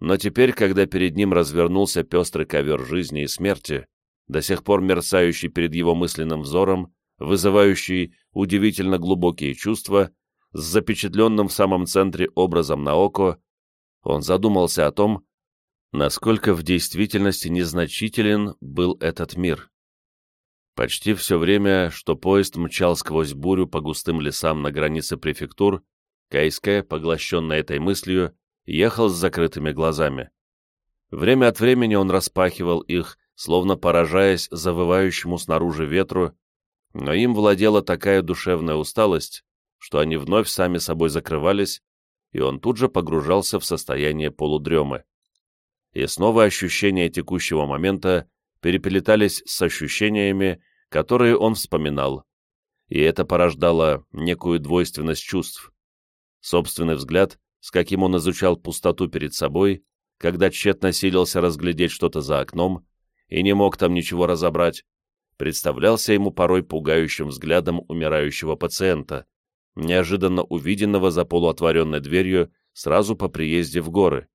Но теперь, когда перед ним развернулся пестрый ковер жизни и смерти, до сих пор мерцающий перед его мысленным взором, вызывающий удивительно глубокие чувства, с запечатленным в самом центре образом на око, он задумался о том, насколько в действительности незначителен был этот мир. Почти все время, что поезд мчал сквозь бурю по густым лесам на границе префектур, Кайская, поглощенная этой мыслью, ехал с закрытыми глазами. Время от времени он распахивал их, словно поражаясь завывающему снаружи ветру, но им владела такая душевная усталость, что они вновь сами собой закрывались, и он тут же погружался в состояние полудремы. И снова ощущения текущего момента переплетались с ощущениями, которые он вспоминал, и это порождало некую двойственность чувств. Собственный взгляд, с каким он изучал пустоту перед собой, когда тщетно силился разглядеть что-то за окном и не мог там ничего разобрать, представлялся ему порой пугающим взглядом умирающего пациента, неожиданно увиденного за полуотворенной дверью сразу по приезде в горы.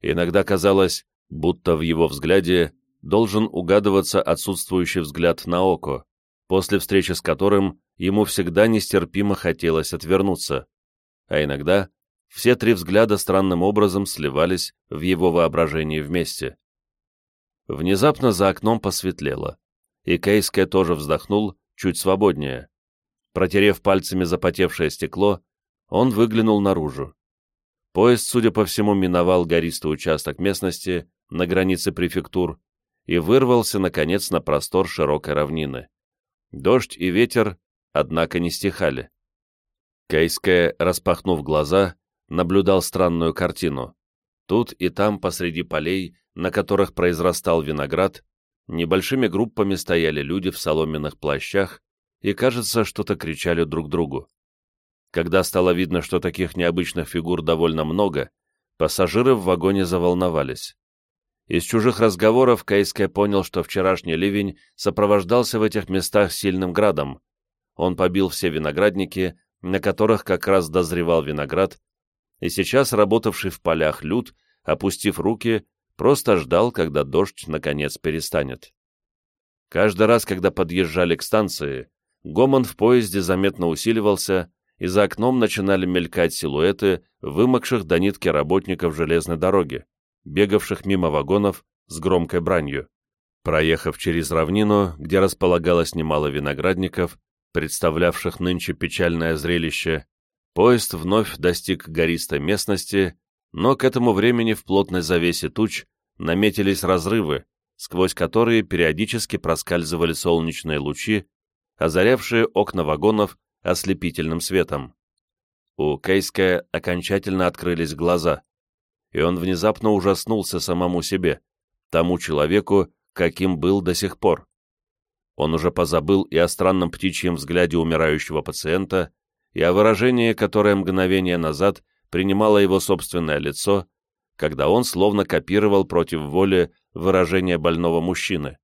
Иногда казалось, будто в его взгляде должен угадываться отсутствующий взгляд на око, после встречи с которым ему всегда нестерпимо хотелось отвернуться, а иногда все три взгляда странным образом сливались в его воображении вместе. Внезапно за окном посветлело, и Кейске тоже вздохнул чуть свободнее. Протерев пальцами запотевшее стекло, он выглянул наружу. Поезд, судя по всему, миновал гористый участок местности на границе префектур и вырвался, наконец, на простор широкой равнины. Дождь и ветер, однако, не стихали. Кейске, распахнув глаза, наблюдал странную картину. Тут и там, посреди полей, на которых произрастал виноград, небольшими группами стояли люди в соломенных плащах и, кажется, что-то кричали друг другу. Когда стало видно, что таких необычных фигур довольно много, пассажиры в вагоне заволновались. Из чужих разговоров Кейске понял, что вчерашний ливень сопровождался в этих местах сильным градом. Он побил все виноградники, на которых как раз дозревал виноград, и сейчас работавший в полях люд, опустив руки, просто ждал, когда дождь наконец перестанет. Каждый раз, когда подъезжали к станции, гомон в поезде заметно усиливался, и за окном начинали мелькать силуэты вымокших до нитки работников железной дороги, бегавших мимо вагонов с громкой бранью. Проехав через равнину, где располагалось немало виноградников, представлявших нынче печальное зрелище, поезд вновь достиг гористой местности, но к этому времени в плотной завесе туч наметились разрывы, сквозь которые периодически проскальзывали солнечные лучи, озарявшие окна вагонов ослепительным светом. У Кейска окончательно открылись глаза, и он внезапно ужаснулся самому себе, тому человеку, каким был до сих пор. Он уже позабыл и о странном птичьем взгляде умирающего пациента, и о выражении, которое мгновение назад принимало его собственное лицо, когда он словно копировал против воли выражение больного мужчины.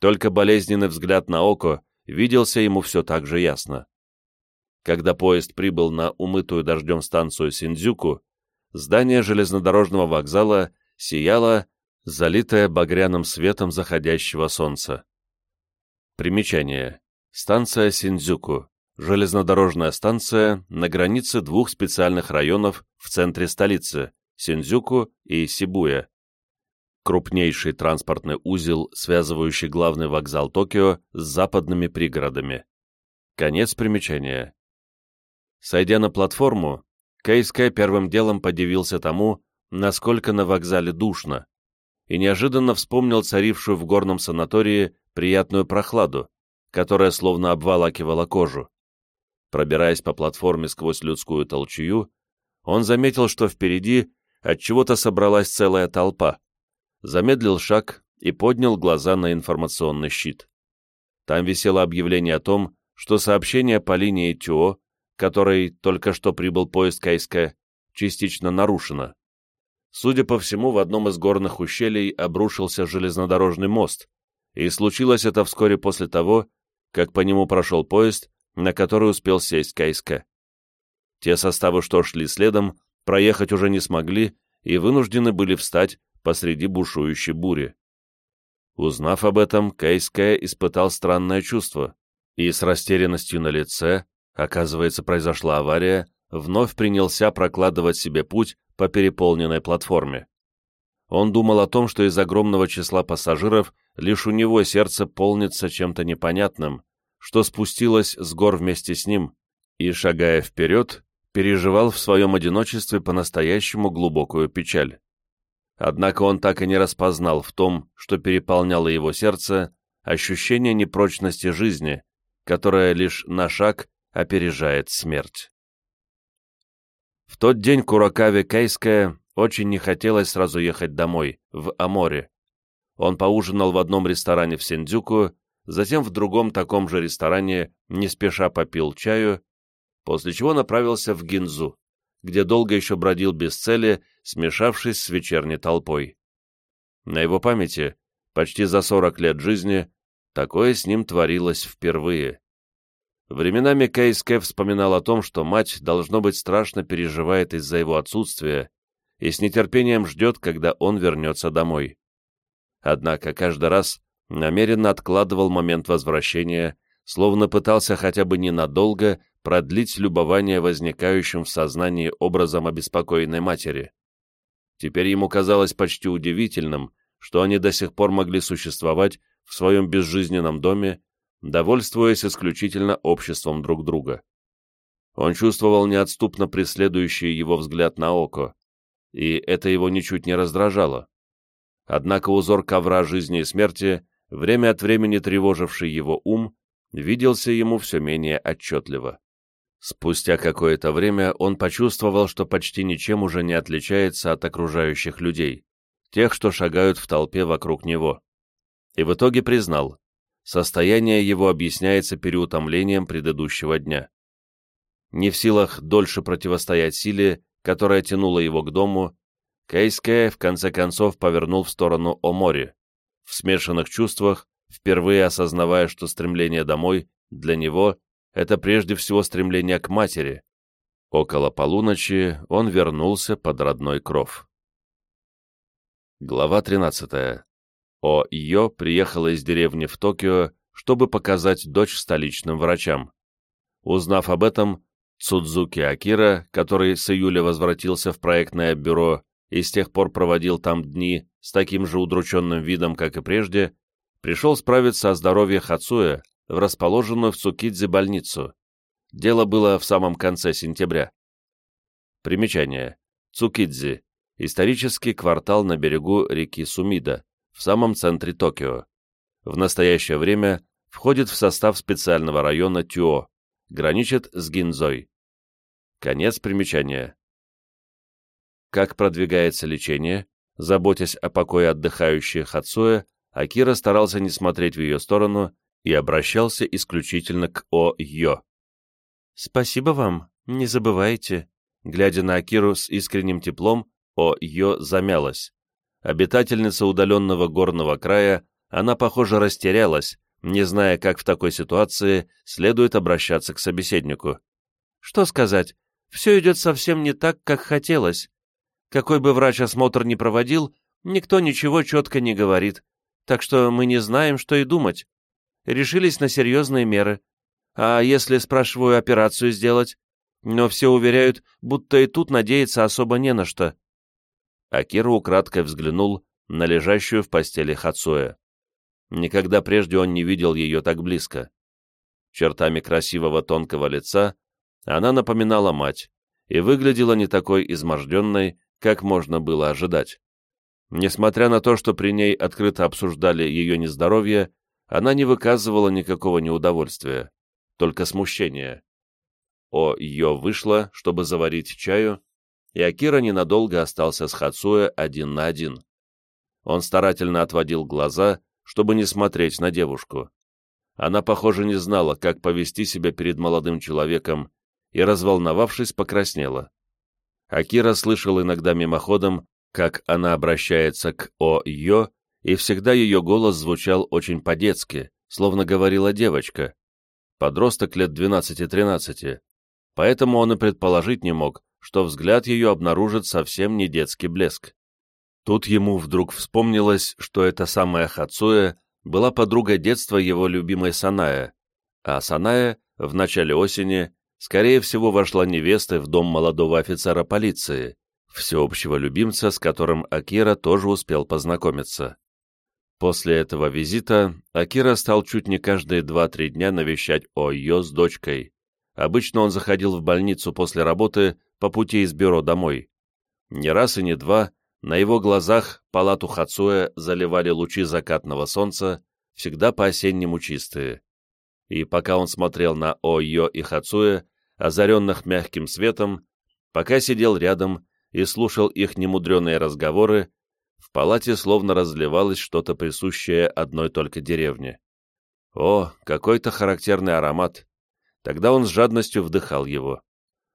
Только болезненный взгляд на око виделся ему все так же ясно. Когда поезд прибыл на умытую дождем станцию Синдзюку, здание железнодорожного вокзала сияло, залитое багряным светом заходящего солнца. Примечание. Станция Синдзюку. Железнодорожная станция на границе двух специальных районов в центре столицы – Синдзюку и Сибуя. Крупнейший транспортный узел, связывающий главный вокзал Токио с западными пригородами. Конец примечания. Сойдя на платформу, Кейскай первым делом подивился тому, насколько на вокзале душно, и неожиданно вспомнил царившую в горном санатории приятную прохладу, которая словно обволакивала кожу. Пробираясь по платформе сквозь людскую толчую, он заметил, что впереди от чего-то собралась целая толпа, замедлил шаг и поднял глаза на информационный щит. Там висело объявление о том, что сообщение по линии ТЮО которой только что прибыл поезд Кайска, частично нарушена. Судя по всему, в одном из горных ущелий обрушился железнодорожный мост, и случилось это вскоре после того, как по нему прошел поезд, на который успел сесть Кайска. Те составы, что шли следом, проехать уже не смогли и вынуждены были встать посреди бушующей бури. Узнав об этом, Кейская испытал странное чувство и с растерянностью на лице оказывается, произошла авария, вновь принялся прокладывать себе путь по переполненной платформе. Он думал о том, что из огромного числа пассажиров лишь у него сердце полнится чем-то непонятным, что спустилось с гор вместе с ним, и, шагая вперед, переживал в своем одиночестве по-настоящему глубокую печаль. Однако он так и не распознал в том, что переполняло его сердце, ощущение непрочности жизни, которое лишь на шаг опережает смерть. В тот день Куракаве Кейская очень не хотелось сразу ехать домой, в Аморе. Он поужинал в одном ресторане в Синдзюку, затем в другом таком же ресторане не спеша попил чаю, после чего направился в Гинзу, где долго еще бродил без цели, смешавшись с вечерней толпой. На его памяти, почти за 40 лет жизни, такое с ним творилось впервые. Временами Кейске вспоминал о том, что мать, должно быть, страшно переживает из-за его отсутствия и с нетерпением ждет, когда он вернется домой. Однако каждый раз намеренно откладывал момент возвращения, словно пытался хотя бы ненадолго продлить любование возникающим в сознании образом обеспокоенной матери. Теперь ему казалось почти удивительным, что они до сих пор могли существовать в своем безжизненном доме, довольствуясь исключительно обществом друг друга. Он чувствовал неотступно преследующий его взгляд на око, и это его ничуть не раздражало. Однако узор ковра жизни и смерти, время от времени тревоживший его ум, виделся ему все менее отчетливо. Спустя какое-то время он почувствовал, что почти ничем уже не отличается от окружающих людей, тех, что шагают в толпе вокруг него. И в итоге признал, состояние его объясняется переутомлением предыдущего дня. Не в силах дольше противостоять силе, которая тянула его к дому, Кейске в конце концов повернул в сторону Омори, в смешанных чувствах, впервые осознавая, что стремление домой для него — это прежде всего стремление к матери. Около полуночи он вернулся под родной кров. Глава 13. О Йо приехала из деревни в Токио, чтобы показать дочь столичным врачам. Узнав об этом, Цудзуки Акира, который с июля возвратился в проектное бюро и с тех пор проводил там дни с таким же удрученным видом, как и прежде, пришел справиться о здоровье Хацуя в расположенную в Цукидзе больницу. Дело было в самом конце сентября. Примечание. Цукидзи – исторический квартал на берегу реки Сумида, в самом центре Токио. В настоящее время входит в состав специального района Тюо, граничит с Гинзой. Конец примечания. Как продвигается лечение, заботясь о покое отдыхающей Хацуэ, Акира старался не смотреть в ее сторону и обращался исключительно к О-Йо. «Спасибо вам, не забывайте». Глядя на Акиру с искренним теплом, О-Йо замялась. Обитательница удаленного горного края, она, похоже, растерялась, не зная, как в такой ситуации следует обращаться к собеседнику. «Что сказать? Все идет совсем не так, как хотелось. Какой бы врач осмотр ни проводил, никто ничего четко не говорит так что мы не знаем, что и думать. Решились на серьезные меры. А если, спрашиваю, операцию сделать? Но все уверяют, будто и тут надеяться особо не на что. Акира украдкой взглянул на лежащую в постели Хацуэ. Никогда прежде он не видел ее так близко. Чертами красивого тонкого лица она напоминала мать и выглядела не такой изможденной, как можно было ожидать. Несмотря на то, что при ней открыто обсуждали ее нездоровье, она не выказывала никакого неудовольствия, только смущения. О ее вышла, чтобы заварить чаю, и Акира ненадолго остался с Хацуэ один на один. Он старательно отводил глаза, чтобы не смотреть на девушку. Она, похоже, не знала, как повести себя перед молодым человеком, и, разволновавшись, покраснела. Акира слышал иногда мимоходом, как она обращается к О-Йо, и всегда ее голос звучал очень по-детски, словно говорила девочка, подросток лет 12-13, поэтому он и предположить не мог, что взгляд ее обнаружит совсем не детский блеск. Тут ему вдруг вспомнилось, что эта самая Хацуэ была подругой детства его любимой Саная, а Саная в начале осени, скорее всего, вошла невестой в дом молодого офицера полиции, всеобщего любимца, с которым Акира тоже успел познакомиться. После этого визита Акира стал чуть не каждые 2-3 дня навещать Ойо с дочкой. Обычно он заходил в больницу после работы по пути из бюро домой. Не раз и не два на его глазах палату Хацуэ заливали лучи закатного солнца, всегда по-осеннему чистые. И пока он смотрел на Ойо и Хацуэ, озаренных мягким светом, пока сидел рядом и слушал их немудреные разговоры, в палате словно разливалось что-то присущее одной только деревне. О, какой-то характерный аромат! Тогда он с жадностью вдыхал его.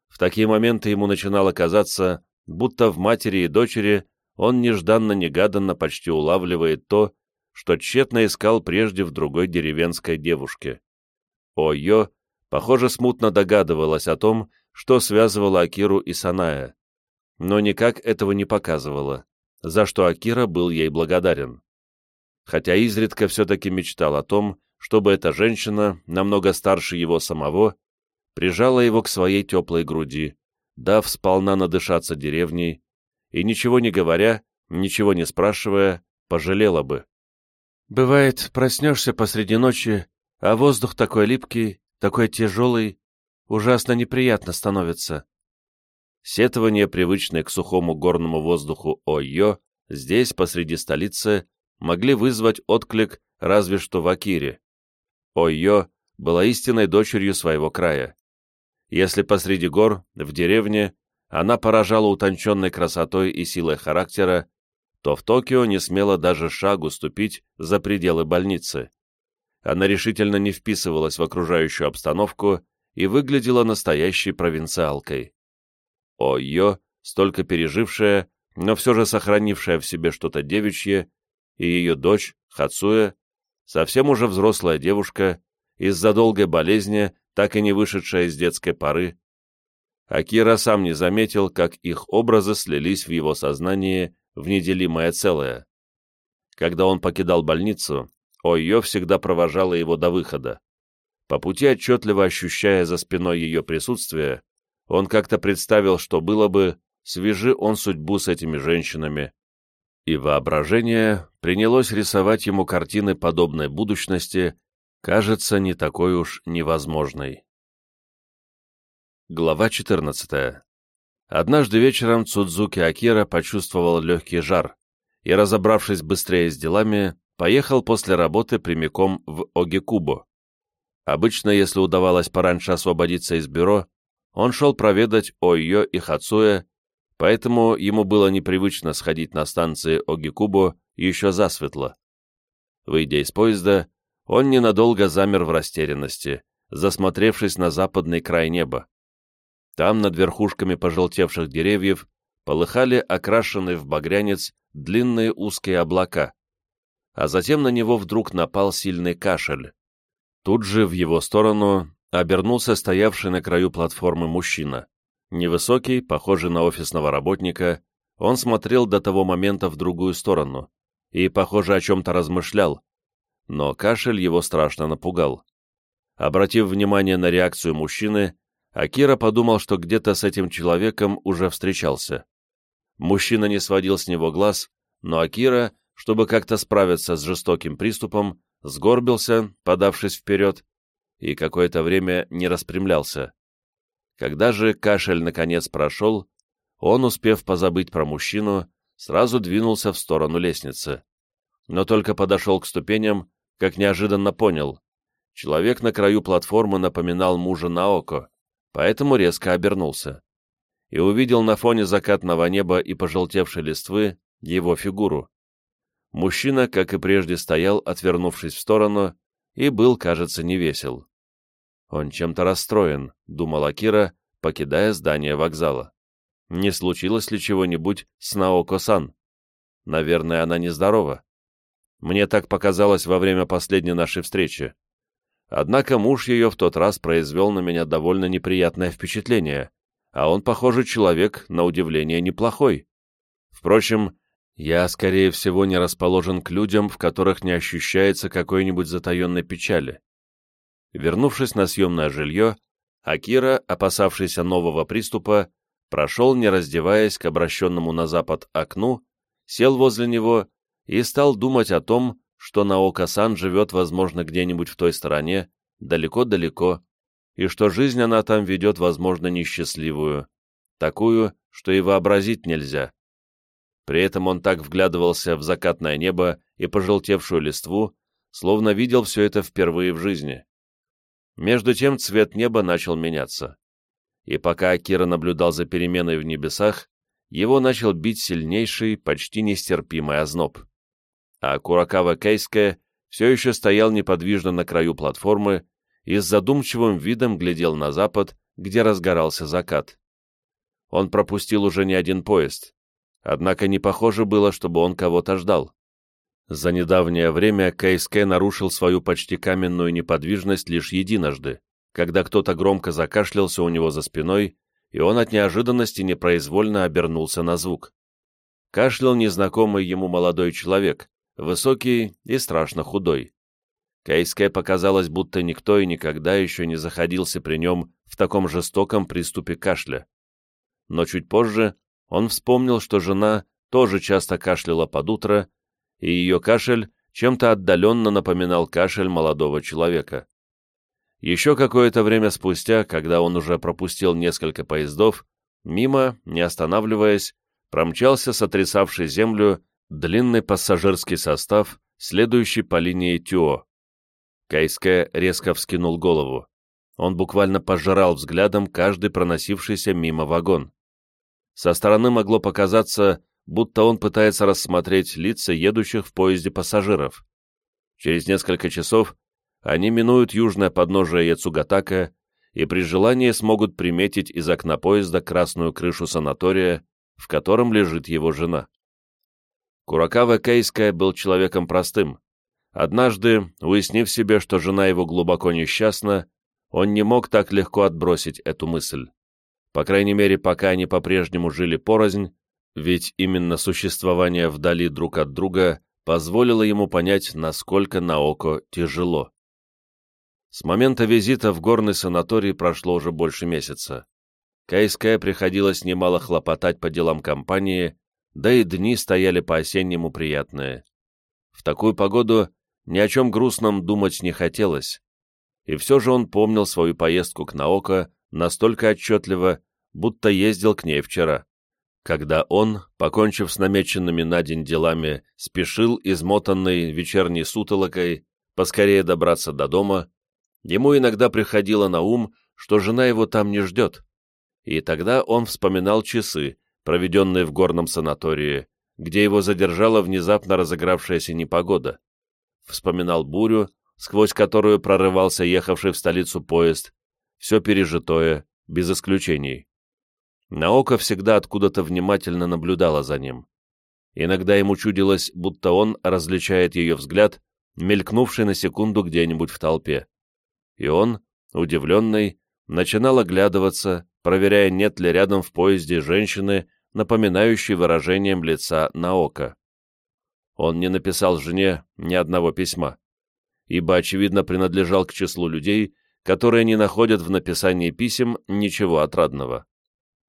В такие моменты ему начинало казаться, будто в матери и дочери он нежданно-негаданно почти улавливает то, что тщетно искал прежде в другой деревенской девушке. О-Йо Похоже, смутно догадывалась о том, что связывало Акиру и Саная, но никак этого не показывала, за что Акира был ей благодарен. Хотя изредка все-таки мечтал о том, чтобы эта женщина, намного старше его самого, прижала его к своей теплой груди, дав сполна надышаться деревней, и, ничего не говоря, ничего не спрашивая, пожалела бы. Бывает, проснешься посреди ночи, а воздух такой липкий, такой тяжелый, ужасно неприятно становится. Сетование, привычное к сухому горному воздуху Ойо, здесь, посреди столицы, могли вызвать отклик разве что в Акире. Ойо была истинной дочерью своего края. Если посреди гор, в деревне, она поражала утонченной красотой и силой характера, то в Токио не смела даже шагу ступить за пределы больницы. Она решительно не вписывалась в окружающую обстановку и выглядела настоящей провинциалкой. Ойо, столько пережившая, но все же сохранившая в себе что-то девичье, и ее дочь, Хацуя, совсем уже взрослая девушка, из-за долгой болезни так и не вышедшая из детской поры. Акира сам не заметил, как их образы слились в его сознании в неделимое целое. Когда он покидал больницу, Ойо всегда провожала его до выхода. По пути отчетливо ощущая за спиной ее присутствие, он как-то представил, что было бы, свяжи он судьбу с этими женщинами. И воображение принялось рисовать ему картины подобной будущности, кажется не такой уж невозможной. Глава 14. Однажды вечером Цудзуки Акира почувствовал легкий жар и, разобравшись быстрее с делами, поехал после работы прямиком в Огикубо. Обычно, если удавалось пораньше освободиться из бюро, он шел проведать Ойо и Хацуэ, поэтому ему было непривычно сходить на станции Огикубо еще засветло. Выйдя из поезда, он ненадолго замер в растерянности, засмотревшись на западный край неба. Там, над верхушками пожелтевших деревьев, полыхали окрашенные в багрянец длинные узкие облака, а затем на него вдруг напал сильный кашель. Тут же в его сторону обернулся стоявший на краю платформы мужчина. Невысокий, похожий на офисного работника, он смотрел до того момента в другую сторону и, похоже, о чем-то размышлял, но кашель его страшно напугал. Обратив внимание на реакцию мужчины, Акира подумал, что где-то с этим человеком уже встречался. Мужчина не сводил с него глаз, но Акира, чтобы как-то справиться с жестоким приступом, сгорбился, подавшись вперед, и какое-то время не распрямлялся. Когда же кашель наконец прошел, он, успев позабыть про мужчину, сразу двинулся в сторону лестницы. Но только подошел к ступеням, как неожиданно понял. Человек на краю платформы напоминал мужа Наоко, поэтому резко обернулся. И увидел на фоне закатного неба и пожелтевшей листвы его фигуру. Мужчина, как и прежде, стоял, отвернувшись в сторону, и был, кажется, невесел. Он чем-то расстроен, думал Акира, покидая здание вокзала. Не случилось ли чего-нибудь с Наоко-сан? Наверное, она нездорова. Мне так показалось во время последней нашей встречи. Однако муж ее в тот раз произвел на меня довольно неприятное впечатление, а он, похоже, человек, на удивление, неплохой. Впрочем, я, скорее всего, не расположен к людям, в которых не ощущается какой-нибудь затаенной печали. Вернувшись на съемное жилье, Акира, опасавшийся нового приступа, прошел, не раздеваясь, к обращенному на запад окну, сел возле него и стал думать о том, что Наока-сан живет, возможно, где-нибудь в той стороне, далеко-далеко, и что жизнь она там ведет, возможно, несчастливую, такую, что и вообразить нельзя. При этом он так вглядывался в закатное небо и пожелтевшую листву, словно видел все это впервые в жизни. Между тем цвет неба начал меняться. И пока Акира наблюдал за переменой в небесах, его начал бить сильнейший, почти нестерпимый озноб а Куракава Кейская все еще стоял неподвижно на краю платформы и с задумчивым видом глядел на запад, где разгорался закат. Он пропустил уже не один поезд, однако не похоже было, чтобы он кого-то ждал. За недавнее время Кейске нарушил свою почти каменную неподвижность лишь единожды, когда кто-то громко закашлялся у него за спиной, и он от неожиданности непроизвольно обернулся на звук. Кашлял незнакомый ему молодой человек, высокий и страшно худой. Кейске показалось, будто никто и никогда еще не заходился при нем в таком жестоком приступе кашля. Но чуть позже он вспомнил, что жена тоже часто кашляла под утро, и ее кашель чем-то отдаленно напоминал кашель молодого человека. Еще какое-то время спустя, когда он уже пропустил несколько поездов, мимо, не останавливаясь, промчался сотрясавший землю длинный пассажирский состав, следующий по линии Тюо. Кайске резко вскинул голову. Он буквально пожирал взглядом каждый проносившийся мимо вагон. Со стороны могло показаться, будто он пытается рассмотреть лица едущих в поезде пассажиров. Через несколько часов они минуют южное подножие Яцугатака и при желании смогут приметить из окна поезда красную крышу санатория, в котором лежит его жена. Куракава Кейская был человеком простым. Однажды, уяснив себе, что жена его глубоко несчастна, он не мог так легко отбросить эту мысль. По крайней мере, пока они по-прежнему жили порознь, ведь именно существование вдали друг от друга позволило ему понять, насколько Наоко тяжело. С момента визита в горный санаторий прошло уже больше месяца. Кайская приходилось немало хлопотать по делам компании, да и дни стояли по-осеннему приятные. В такую погоду ни о чем грустном думать не хотелось, и все же он помнил свою поездку к Наоко настолько отчетливо, будто ездил к ней вчера когда он, покончив с намеченными на день делами, спешил, измотанный вечерней сутолокой, поскорее добраться до дома, ему иногда приходило на ум, что жена его там не ждет, и тогда он вспоминал часы, проведенные в горном санатории, где его задержала внезапно разыгравшаяся непогода. Вспоминал бурю, сквозь которую прорывался ехавший в столицу поезд, все пережитое, без исключений. Наока всегда откуда-то внимательно наблюдала за ним. Иногда ему чудилось, будто он различает ее взгляд, мелькнувший на секунду где-нибудь в толпе. И он, удивленный, начинал оглядываться, проверяя, нет ли рядом в поезде женщины, напоминающей выражением лица Наока. Он не написал жене ни одного письма, ибо, очевидно, принадлежал к числу людей, которые не находят в написании писем ничего отрадного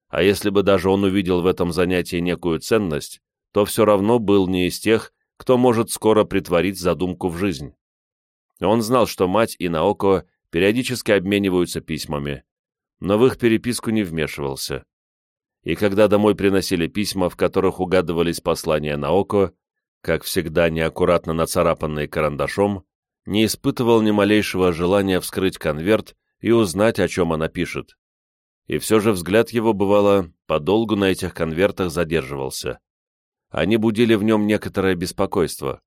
а если бы даже он увидел в этом занятии некую ценность, то все равно был не из тех, кто может скоро притворить задумку в жизнь. Он знал, что мать и Наоко периодически обмениваются письмами, но в их переписку не вмешивался. И когда домой приносили письма, в которых угадывались послания Наоко, как всегда неаккуратно нацарапанные карандашом, не испытывал ни малейшего желания вскрыть конверт и узнать, о чем она пишет и все же взгляд его, бывало, подолгу на этих конвертах задерживался. Они будили в нем некоторое беспокойство.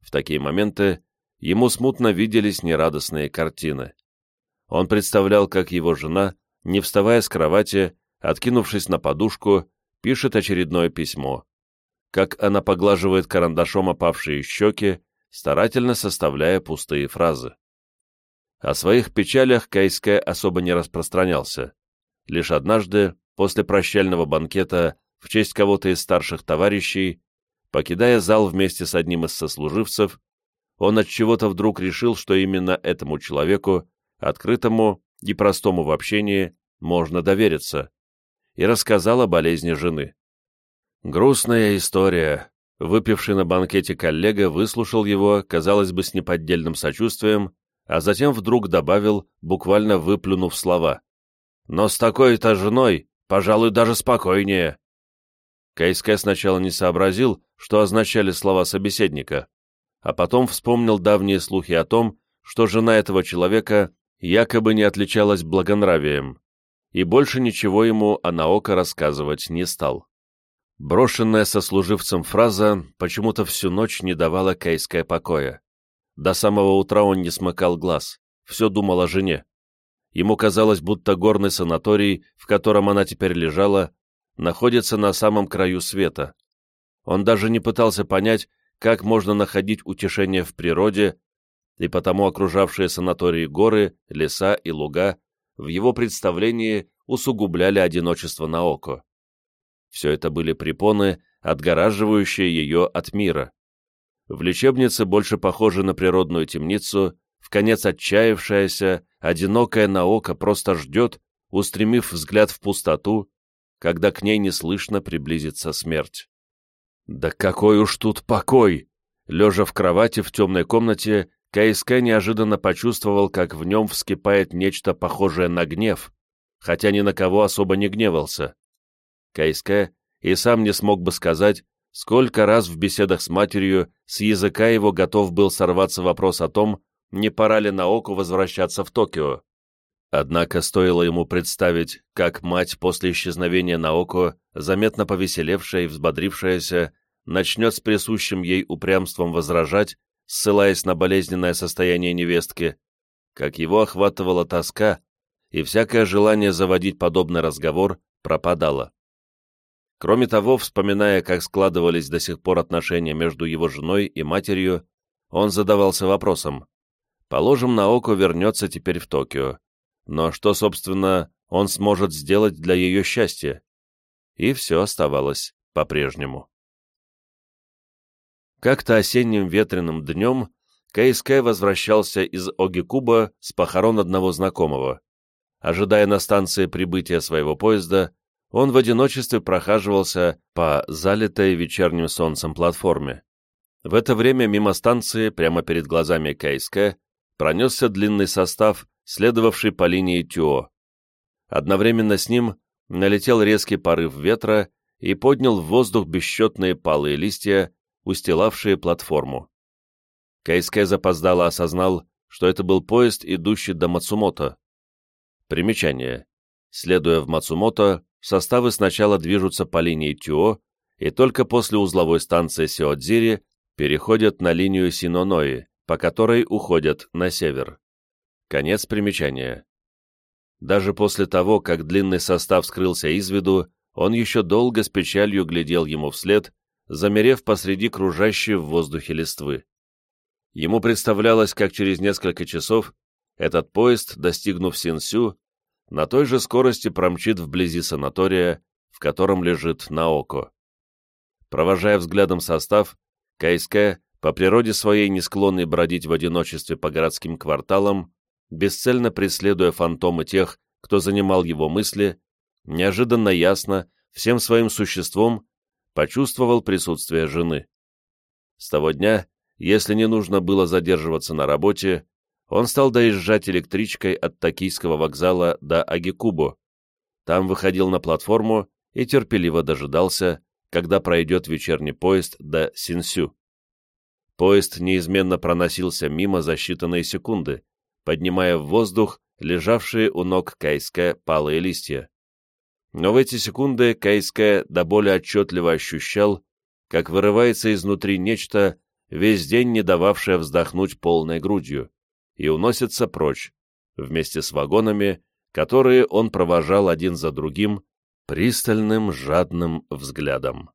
В такие моменты ему смутно виделись нерадостные картины. Он представлял, как его жена, не вставая с кровати, откинувшись на подушку, пишет очередное письмо, как она поглаживает карандашом опавшие щеки, старательно составляя пустые фразы. О своих печалях Кайске особо не распространялся. Лишь однажды, после прощального банкета в честь кого-то из старших товарищей, покидая зал вместе с одним из сослуживцев, он от чего-то вдруг решил, что именно этому человеку, открытому и простому в общении, можно довериться, и рассказал о болезни жены. Грустная история. Выпивший на банкете коллега выслушал его, казалось бы, с неподдельным сочувствием, а затем вдруг добавил, буквально выплюнув слова. Но с такой-то женой, пожалуй, даже спокойнее. Кайске сначала не сообразил, что означали слова собеседника, а потом вспомнил давние слухи о том, что жена этого человека якобы не отличалась благонравием, и больше ничего ему о Наоко рассказывать не стал. Брошенная сослуживцем фраза почему-то всю ночь не давала Кейская покоя. До самого утра он не смыкал глаз, все думал о жене. Ему казалось, будто горный санаторий, в котором она теперь лежала, находится на самом краю света. Он даже не пытался понять, как можно находить утешение в природе, и потому окружавшие санатории горы, леса и луга в его представлении усугубляли одиночество Наоко. Все это были препоны, отгораживающие ее от мира. В лечебнице больше похоже на природную темницу, в конец отчаявшаяся, одинокая Наока просто ждет, устремив взгляд в пустоту, когда к ней неслышно приблизится смерть. Да какой уж тут покой! Лежа в кровати в темной комнате, КСК неожиданно почувствовал, как в нем вскипает нечто похожее на гнев, хотя ни на кого особо не гневался. КСК и сам не смог бы сказать, сколько раз в беседах с матерью с языка его готов был сорваться вопрос о том, не пора ли Наоку возвращаться в Токио. Однако стоило ему представить, как мать после исчезновения Наоко, заметно повеселевшая и взбодрившаяся, начнет с присущим ей упрямством возражать, ссылаясь на болезненное состояние невестки, как его охватывала тоска, и всякое желание заводить подобный разговор пропадало. Кроме того, вспоминая, как складывались до сих пор отношения между его женой и матерью, он задавался вопросом. Положим, Наоко вернется теперь в Токио. Но что, собственно, он сможет сделать для ее счастья? И все оставалось по-прежнему. Как-то осенним ветреным днем КСК возвращался из Огикуба с похорон одного знакомого. Ожидая на станции прибытия своего поезда, он в одиночестве прохаживался по залитой вечерним солнцем платформе. В это время мимо станции, прямо перед глазами КСК, пронесся длинный состав, следовавший по линии Тюо. Одновременно с ним налетел резкий порыв ветра и поднял в воздух бесчетные палые листья, устилавшие платформу. Кайске запоздало осознал, что это был поезд, идущий до Мацумото. Примечание. Следуя в Мацумото, составы сначала движутся по линии Тюо и только после узловой станции Сиодзири переходят на линию Синонои, по которой уходят на север. Конец примечания. Даже после того, как длинный состав скрылся из виду, он еще долго с печалью глядел ему вслед, замерев посреди кружащей в воздухе листвы. Ему представлялось, как через несколько часов этот поезд, достигнув Синсю, на той же скорости промчит вблизи санатория, в котором лежит Наоко. Провожая взглядом состав, КСК, по природе своей не склонный бродить в одиночестве по городским кварталам, бесцельно преследуя фантомы тех, кто занимал его мысли, неожиданно ясно, всем своим существом почувствовал присутствие жены. С того дня, если не нужно было задерживаться на работе, он стал доезжать электричкой от Токийского вокзала до Агикубо. Там выходил на платформу и терпеливо дожидался, когда пройдет вечерний поезд до Синсю. Поезд неизменно проносился мимо за считанные секунды, поднимая в воздух лежавшие у ног Кайска палые листья но в эти секунды Кайске до более отчетливо ощущал, как вырывается изнутри нечто, весь день не дававшее вздохнуть полной грудью, и уносится прочь, вместе с вагонами, которые он провожал один за другим пристальным жадным взглядом.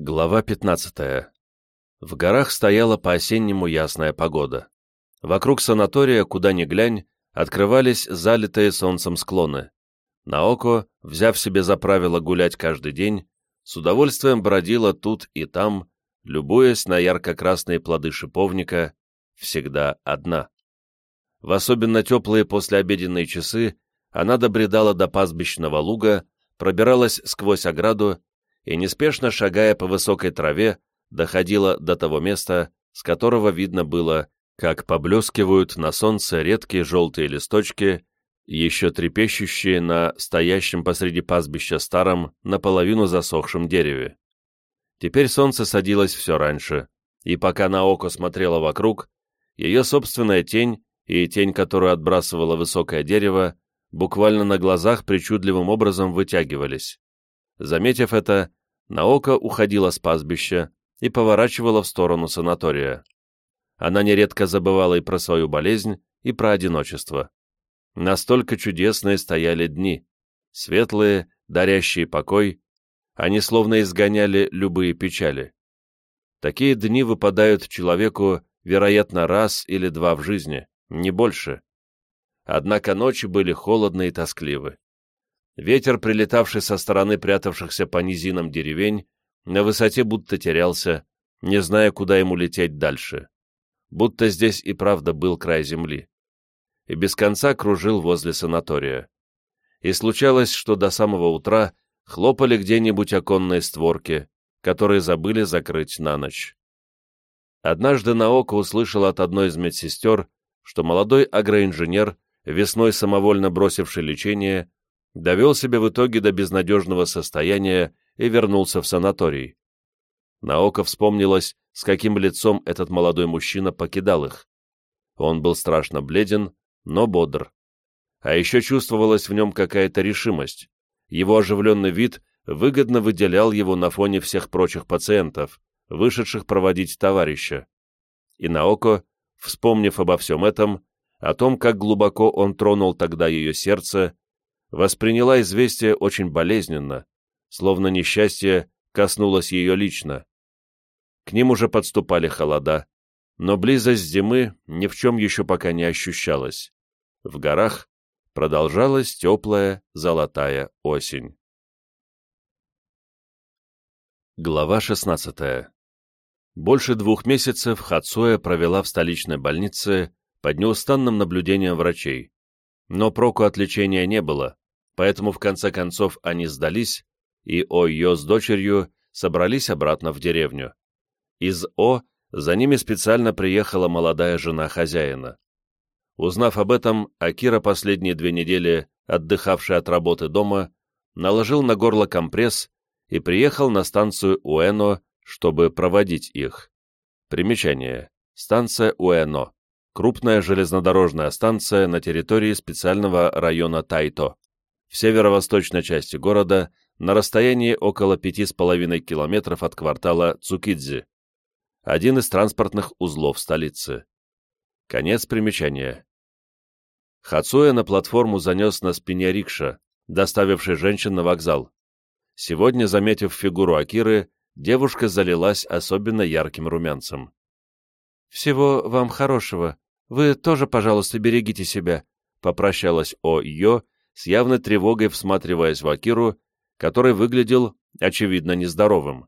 Глава 15. В горах стояла по-осеннему ясная погода. Вокруг санатория, куда ни глянь, открывались залитые солнцем склоны. Наоко, взяв себе за правило гулять каждый день, с удовольствием бродила тут и там, любуясь на ярко-красные плоды шиповника, всегда одна. В особенно теплые послеобеденные часы она добредала до пастбищного луга, пробиралась сквозь ограду и, неспешно шагая по высокой траве, доходила до того места, с которого видно было, как поблескивают на солнце редкие желтые листочки, еще трепещущие на стоящем посреди пастбища старом, наполовину засохшем дереве. Теперь солнце садилось все раньше, и пока Наоко смотрела вокруг, ее собственная тень и тень, которую отбрасывало высокое дерево, буквально на глазах причудливым образом вытягивались. Заметив это, Наока уходила с пастбища и поворачивала в сторону санатория она нередко забывала и про свою болезнь, и про одиночество. Настолько чудесные стояли дни, светлые, дарящие покой, они словно изгоняли любые печали. Такие дни выпадают человеку вероятно, раз или два в жизни, не больше. Однако ночи были холодны и тоскливы. Ветер, прилетавший со стороны прятавшихся по низинам деревень, на высоте будто терялся, не зная, куда ему лететь дальше. Будто здесь и правда был край земли. И без конца кружил возле санатория. И случалось, что до самого утра хлопали где-нибудь оконные створки, которые забыли закрыть на ночь. Однажды Наока услышал от одной из медсестер, что молодой агроинженер, весной самовольно бросивший лечение, довел себя в итоге до безнадежного состояния и вернулся в санаторий. Наока вспомнилось, с каким лицом этот молодой мужчина покидал их. Он был страшно бледен, но бодр. А еще чувствовалась в нем какая-то решимость. Его оживленный вид выгодно выделял его на фоне всех прочих пациентов, вышедших проводить товарища. И Наоко, вспомнив обо всем этом, о том, как глубоко он тронул тогда ее сердце, восприняла известие очень болезненно, словно несчастье коснулось ее лично. К ним уже подступали холода, но близость зимы ни в чем еще пока не ощущалась. В горах продолжалась теплая золотая осень. Глава 16. Больше двух месяцев Хацуя провела в столичной больнице под неустанным наблюдением врачей. Но проку от лечения не было, поэтому в конце концов они сдались, и О с дочерью собрались обратно в деревню. Из О за ними специально приехала молодая жена хозяина. Узнав об этом, Акира последние две недели, отдыхавший от работы дома, наложил на горло компресс и приехал на станцию Уэно, чтобы проводить их. Примечание. Станция Уэно. Крупная железнодорожная станция на территории специального района Тайто в северо-восточной части города на расстоянии около 5,5 километров от квартала Цукидзи, один из транспортных узлов столицы. Конец примечания. Хацуя на платформу занес на спине рикша, доставивший женщин на вокзал. Сегодня, заметив фигуру Акиры, девушка залилась особенно ярким румянцем. «Всего вам хорошего. Вы тоже, пожалуйста, берегите себя», — попрощалась О. Йо, с явной тревогой всматриваясь в Акиру, который выглядел, очевидно, нездоровым.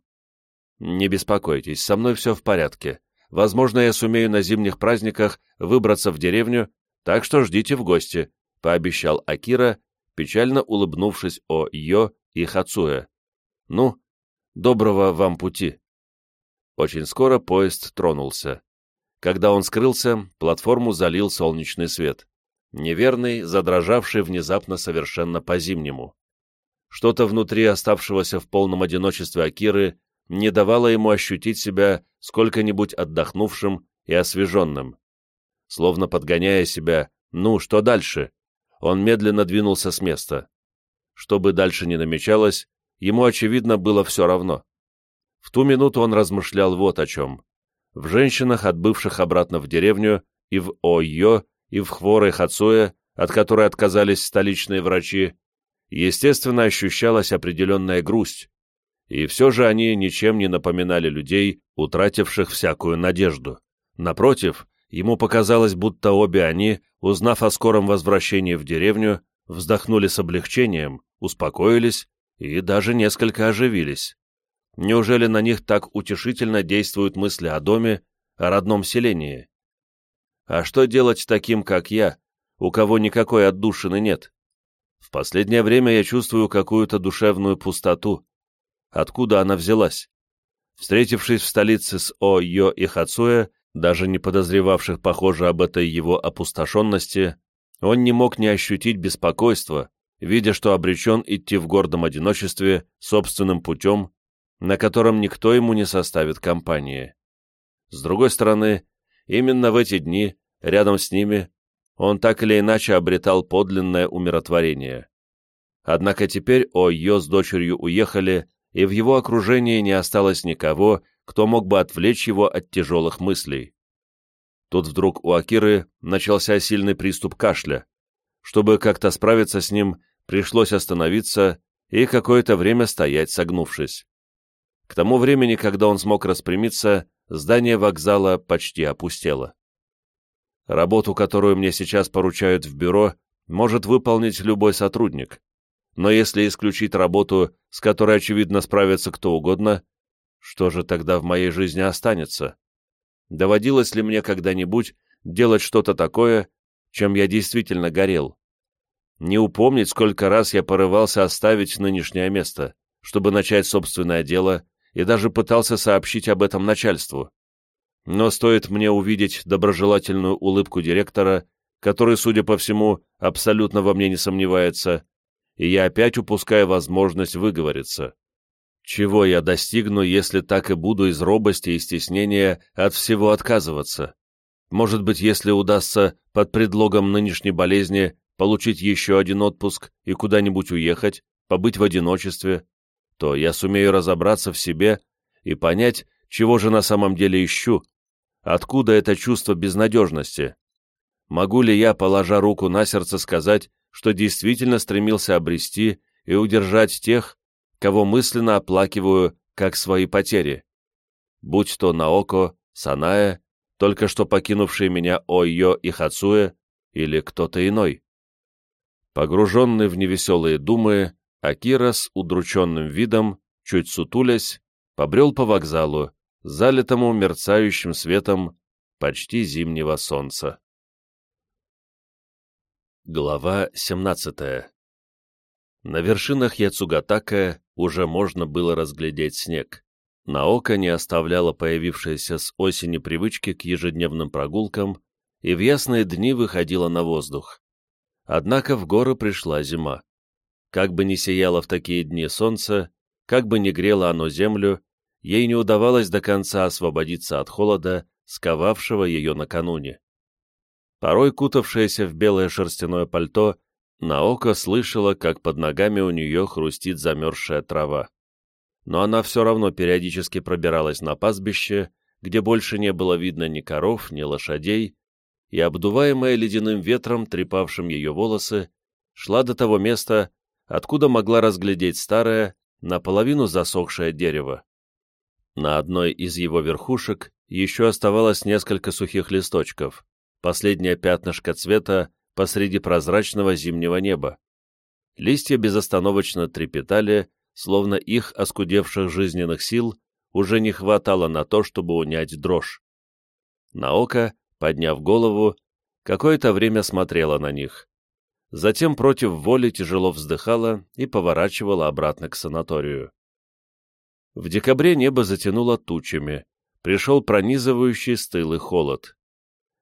«Не беспокойтесь, со мной все в порядке. Возможно, я сумею на зимних праздниках выбраться в деревню, так что ждите в гости», — пообещал Акира, печально улыбнувшись о Йо и Хацуэ. «Ну, доброго вам пути». Очень скоро поезд тронулся. Когда он скрылся, платформу залил солнечный свет неверный, задрожавший внезапно совершенно по-зимнему. Что-то внутри оставшегося в полном одиночестве Акиры не давало ему ощутить себя сколько-нибудь отдохнувшим и освеженным. Словно подгоняя себя «ну, что дальше?», он медленно двинулся с места. Что бы дальше ни намечалось, ему, очевидно, было все равно. В ту минуту он размышлял вот о чем. В женщинах, отбывших обратно в деревню, и в Ойо, и в хворой Хацуе, от которой отказались столичные врачи, естественно, ощущалась определенная грусть, и все же они ничем не напоминали людей, утративших всякую надежду. Напротив, ему показалось, будто обе они, узнав о скором возвращении в деревню, вздохнули с облегчением, успокоились и даже несколько оживились. Неужели на них так утешительно действуют мысли о доме, о родном селении? А что делать таким, как я, у кого никакой отдушины нет? В последнее время я чувствую какую-то душевную пустоту. Откуда она взялась? Встретившись в столице с О, Йо и Хацуэ, даже не подозревавших, похоже, об этой его опустошенности, он не мог не ощутить беспокойства, видя, что обречен идти в гордом одиночестве собственным путем, на котором никто ему не составит компании. С другой стороны, Именно в эти дни, рядом с ними, он так или иначе обретал подлинное умиротворение. Однако теперь Ойо с дочерью уехали, и в его окружении не осталось никого, кто мог бы отвлечь его от тяжелых мыслей. Тут вдруг у Акиры начался сильный приступ кашля. Чтобы как-то справиться с ним, пришлось остановиться и какое-то время стоять согнувшись. К тому времени, когда он смог распрямиться, здание вокзала почти опустело. Работу, которую мне сейчас поручают в бюро, может выполнить любой сотрудник. Но если исключить работу, с которой, очевидно, справится кто угодно, что же тогда в моей жизни останется? Доводилось ли мне когда-нибудь делать что-то такое, чем я действительно горел? Не упомнить, сколько раз я порывался оставить нынешнее место, чтобы начать собственное дело, и даже пытался сообщить об этом начальству. Но стоит мне увидеть доброжелательную улыбку директора, который, судя по всему, абсолютно во мне не сомневается, и я опять упускаю возможность выговориться. Чего я достигну, если так и буду из робости и стеснения от всего отказываться? Может быть, если удастся под предлогом нынешней болезни получить еще один отпуск и куда-нибудь уехать, побыть в одиночестве, то я сумею разобраться в себе и понять, чего же на самом деле ищу, откуда это чувство безнадежности. Могу ли я, положа руку на сердце, сказать, что действительно стремился обрести и удержать тех, кого мысленно оплакиваю как свои потери, будь то Наоко, Саная, только что покинувшие меня Ойо и Хацуэ, или кто-то иной. Погруженный в невеселые думы, Акира с удрученным видом, чуть сутулясь, побрел по вокзалу, залитому мерцающим светом почти зимнего солнца. Глава 17 На вершинах Яцугатака уже можно было разглядеть снег. Наока не оставляла появившейся с осени привычки к ежедневным прогулкам и в ясные дни выходила на воздух. Однако в горы пришла зима. Как бы ни сияло в такие дни солнце, как бы ни грело оно землю, ей не удавалось до конца освободиться от холода, сковавшего ее накануне. Порой кутавшаяся в белое шерстяное пальто, Наока слышала, как под ногами у нее хрустит замерзшая трава. Но она все равно периодически пробиралась на пастбище, где больше не было видно ни коров, ни лошадей, и, обдуваемая ледяным ветром, трепавшим ее волосы, шла до того места, откуда могла разглядеть старое, наполовину засохшее дерево. На одной из его верхушек еще оставалось несколько сухих листочков, последнее пятнышко цвета посреди прозрачного зимнего неба. Листья безостановочно трепетали, словно их оскудевших жизненных сил уже не хватало на то, чтобы унять дрожь. Наока, подняв голову, какое-то время смотрела на них. Затем против воли тяжело вздыхала и поворачивала обратно к санаторию. В декабре небо затянуло тучами, пришел пронизывающий стылый холод.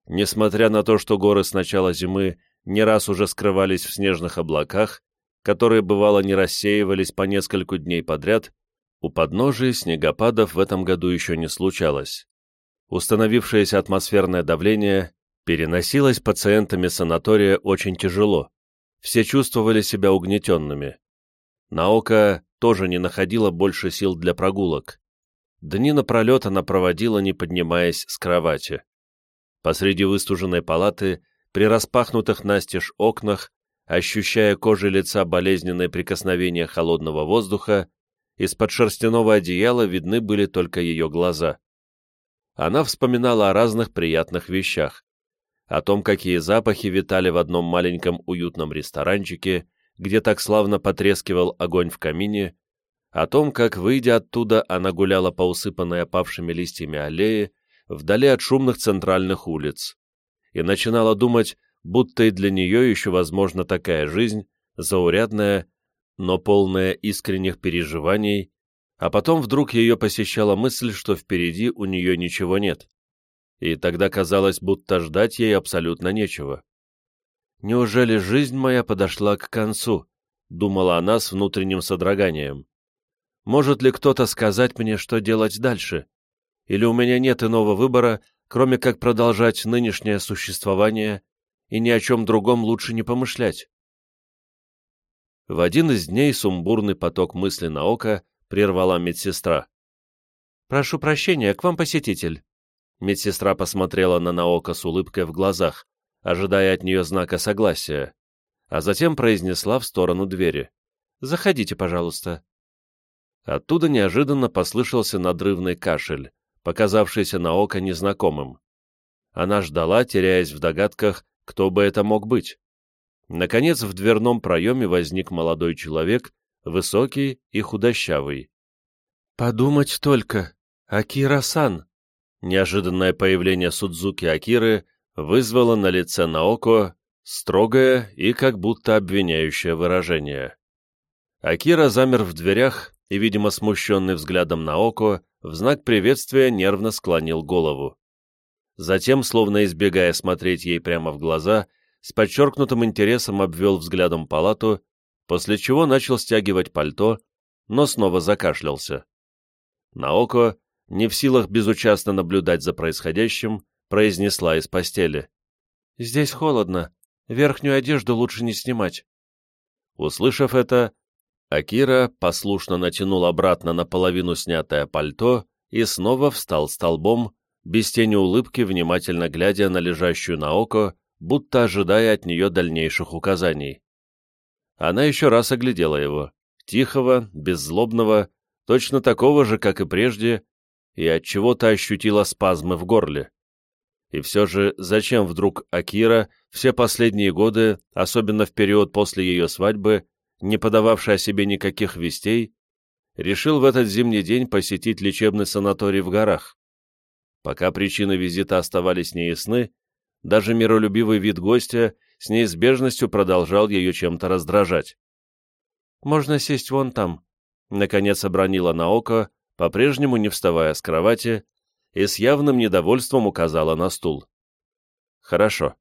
Несмотря на то, что горы с начала зимы не раз уже скрывались в снежных облаках, которые бывало не рассеивались по нескольку дней подряд, у подножия снегопадов в этом году еще не случалось. Установившееся атмосферное давление переносилось пациентами санатория очень тяжело. Все чувствовали себя угнетенными. Наука тоже не находила больше сил для прогулок. Дни напролет она проводила, не поднимаясь с кровати. Посреди выстуженной палаты, при распахнутых настежь окнах, ощущая кожей лица болезненное прикосновение холодного воздуха, из-под шерстяного одеяла видны были только ее глаза. Она вспоминала о разных приятных вещах, о том, какие запахи витали в одном маленьком уютном ресторанчике, где так славно потрескивал огонь в камине, о том, как, выйдя оттуда, она гуляла по усыпанной опавшими листьями аллее, вдали от шумных центральных улиц, и начинала думать, будто и для нее еще возможна такая жизнь, заурядная, но полная искренних переживаний, а потом вдруг ее посещала мысль, что впереди у нее ничего нет. И тогда казалось, будто ждать ей абсолютно нечего. «Неужели жизнь моя подошла к концу?» — думала она с внутренним содроганием. «Может ли кто-то сказать мне, что делать дальше? или у меня нет иного выбора, кроме как продолжать нынешнее существование и ни о чем другом лучше не помышлять. В один из дней сумбурный поток мысли на око прервала медсестра. «Прошу прощения, к вам посетитель». Медсестра посмотрела на Наока с улыбкой в глазах, ожидая от нее знака согласия, а затем произнесла в сторону двери. «Заходите, пожалуйста». Оттуда неожиданно послышался надрывный кашель, показавшийся на око незнакомым. Она ждала, теряясь в догадках, кто бы это мог быть. Наконец в дверном проеме возник молодой человек, высокий и худощавый. «Подумать только, Акира-сан!» Неожиданное появление Судзуки Акиры вызвало на лице Наоко строгое и как будто обвиняющее выражение. Акира замер в дверях и, видимо, смущенный взглядом Наоко, в знак приветствия нервно склонил голову. Затем, словно избегая смотреть ей прямо в глаза, с подчеркнутым интересом обвел взглядом палату, после чего начал стягивать пальто, но снова закашлялся. Наоко, не в силах безучастно наблюдать за происходящим, произнесла из постели. «Здесь холодно. Верхнюю одежду лучше не снимать». Услышав это, Акира послушно натянул обратно наполовину снятое пальто и снова встал столбом, без тени улыбки, внимательно глядя на лежащую на око, будто ожидая от нее дальнейших указаний. Она еще раз оглядела его, тихого, беззлобного, точно такого же, как и прежде, и от чего то ощутила спазмы в горле. И все же, зачем вдруг Акира все последние годы, особенно в период после ее свадьбы, не подававший о себе никаких вестей, решил в этот зимний день посетить лечебный санаторий в горах? Пока причины визита оставались неясны, даже миролюбивый вид гостя с неизбежностью продолжал ее чем-то раздражать. «Можно сесть вон там», — наконец обронила на око, по-прежнему не вставая с кровати, и с явным недовольством указала на стул. «Хорошо».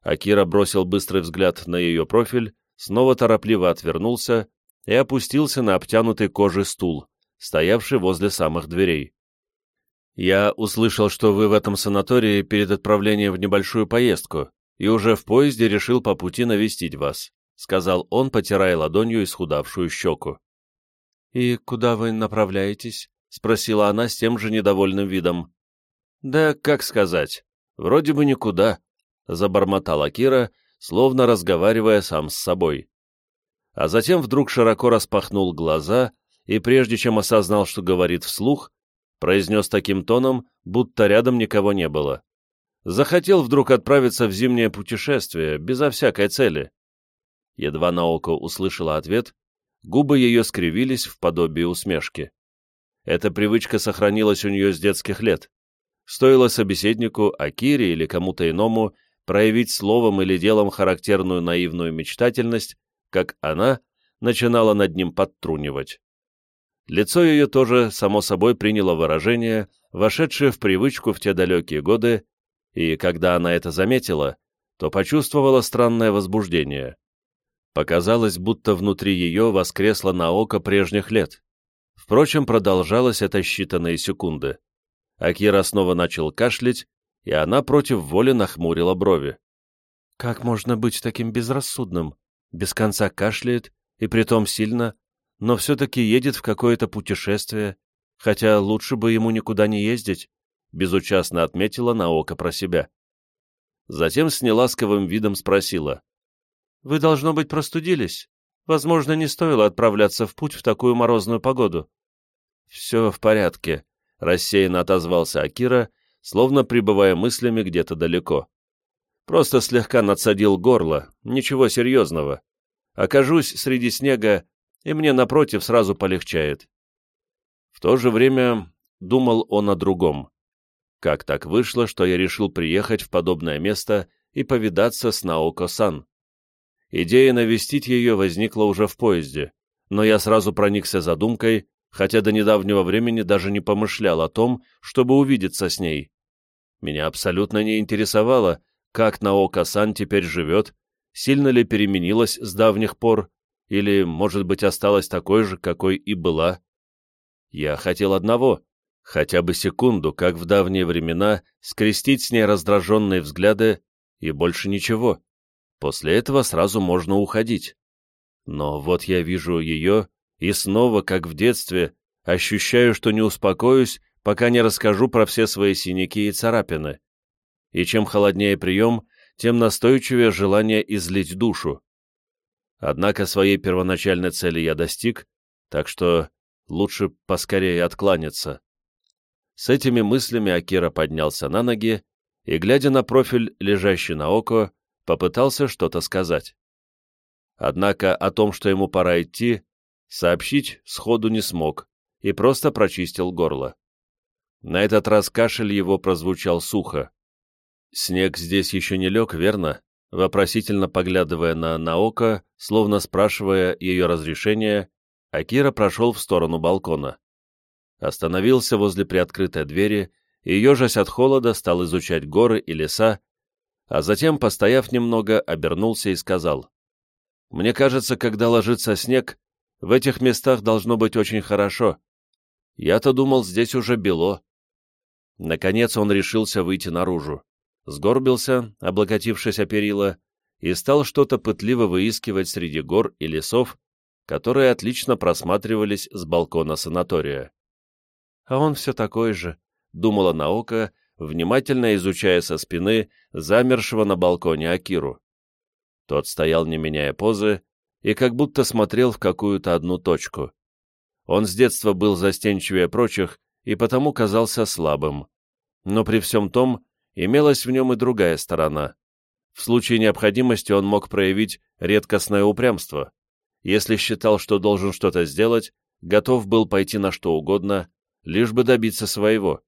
Акира бросил быстрый взгляд на ее профиль, снова торопливо отвернулся и опустился на обтянутый кожей стул, стоявший возле самых дверей. «Я услышал, что вы в этом санатории перед отправлением в небольшую поездку, и уже в поезде решил по пути навестить вас», сказал он, потирая ладонью исхудавшую щеку. «И куда вы направляетесь?» — спросила она с тем же недовольным видом. «Да, как сказать, вроде бы никуда», — забормотала Кира, словно разговаривая сам с собой. А затем вдруг широко распахнул глаза и, прежде чем осознал, что говорит вслух, произнес таким тоном, будто рядом никого не было. Захотел вдруг отправиться в зимнее путешествие, безо всякой цели. Едва Наоко услышала ответ, губы ее скривились в подобии усмешки. Эта привычка сохранилась у нее с детских лет. Стоило собеседнику, Акире или кому-то иному, проявить словом или делом характерную наивную мечтательность, как она начинала над ним подтрунивать. Лицо ее тоже, само собой, приняло выражение, вошедшее в привычку в те далекие годы, и когда она это заметила, то почувствовала странное возбуждение. Показалось, будто внутри ее воскресло на око прежних лет. Впрочем, продолжалось это считанные секунды. Акира снова начал кашлять, и она против воли нахмурила брови. «Как можно быть таким безрассудным? Без конца кашляет, и притом сильно, но все-таки едет в какое-то путешествие, хотя лучше бы ему никуда не ездить, безучастно отметила на око про себя. Затем с неласковым видом спросила. «Вы, должно быть, простудились? Возможно, не стоило отправляться в путь в такую морозную погоду». «Все в порядке», — рассеянно отозвался Акира, словно пребывая мыслями где-то далеко. «Просто слегка надсадил горло, ничего серьезного. Окажусь среди снега, и мне, напротив, сразу полегчает. В то же время думал он о другом. Как так вышло, что я решил приехать в подобное место и повидаться с Наоко-сан? Идея навестить ее возникла уже в поезде, но я сразу проникся задумкой, хотя до недавнего времени даже не помышлял о том, чтобы увидеться с ней. Меня абсолютно не интересовало, как Наока-сан теперь живет, сильно ли переменилась с давних пор, или, может быть, осталась такой же, какой и была? Я хотел одного — хотя бы секунду, как в давние времена, скрестить с ней раздраженные взгляды, и больше ничего. После этого сразу можно уходить. Но вот я вижу ее, и снова, как в детстве, ощущаю, что не успокоюсь, пока не расскажу про все свои синяки и царапины. И чем холоднее прием, тем настойчивее желание излить душу. Однако своей первоначальной цели я достиг, так что лучше поскорее откланяться. С этими мыслями Акира поднялся на ноги и, глядя на профиль, лежащий на око, попытался что-то сказать. Однако о том, что ему пора идти, сообщить сходу не смог и просто прочистил горло. На этот раз кашель его прозвучал сухо. «Снег здесь еще не лег, верно?» Вопросительно поглядывая на Наока, словно спрашивая ее разрешения, Акира прошел в сторону балкона. Остановился возле приоткрытой двери и, ежась от холода, стал изучать горы и леса, а затем, постояв немного, обернулся и сказал, «Мне кажется, когда ложится снег, в этих местах должно быть очень хорошо. Я-то думал, здесь уже бело». Наконец он решился выйти наружу сгорбился, облокотившись о перила, и стал что-то пытливо выискивать среди гор и лесов, которые отлично просматривались с балкона санатория. «А он все такой же», — думала Наока, внимательно изучая со спины замершего на балконе Акиру. Тот стоял, не меняя позы, и как будто смотрел в какую-то одну точку. Он с детства был застенчивее прочих и потому казался слабым. Но при всем том имелась в нем и другая сторона. В случае необходимости он мог проявить редкостное упрямство. Если считал, что должен что-то сделать, готов был пойти на что угодно, лишь бы добиться своего.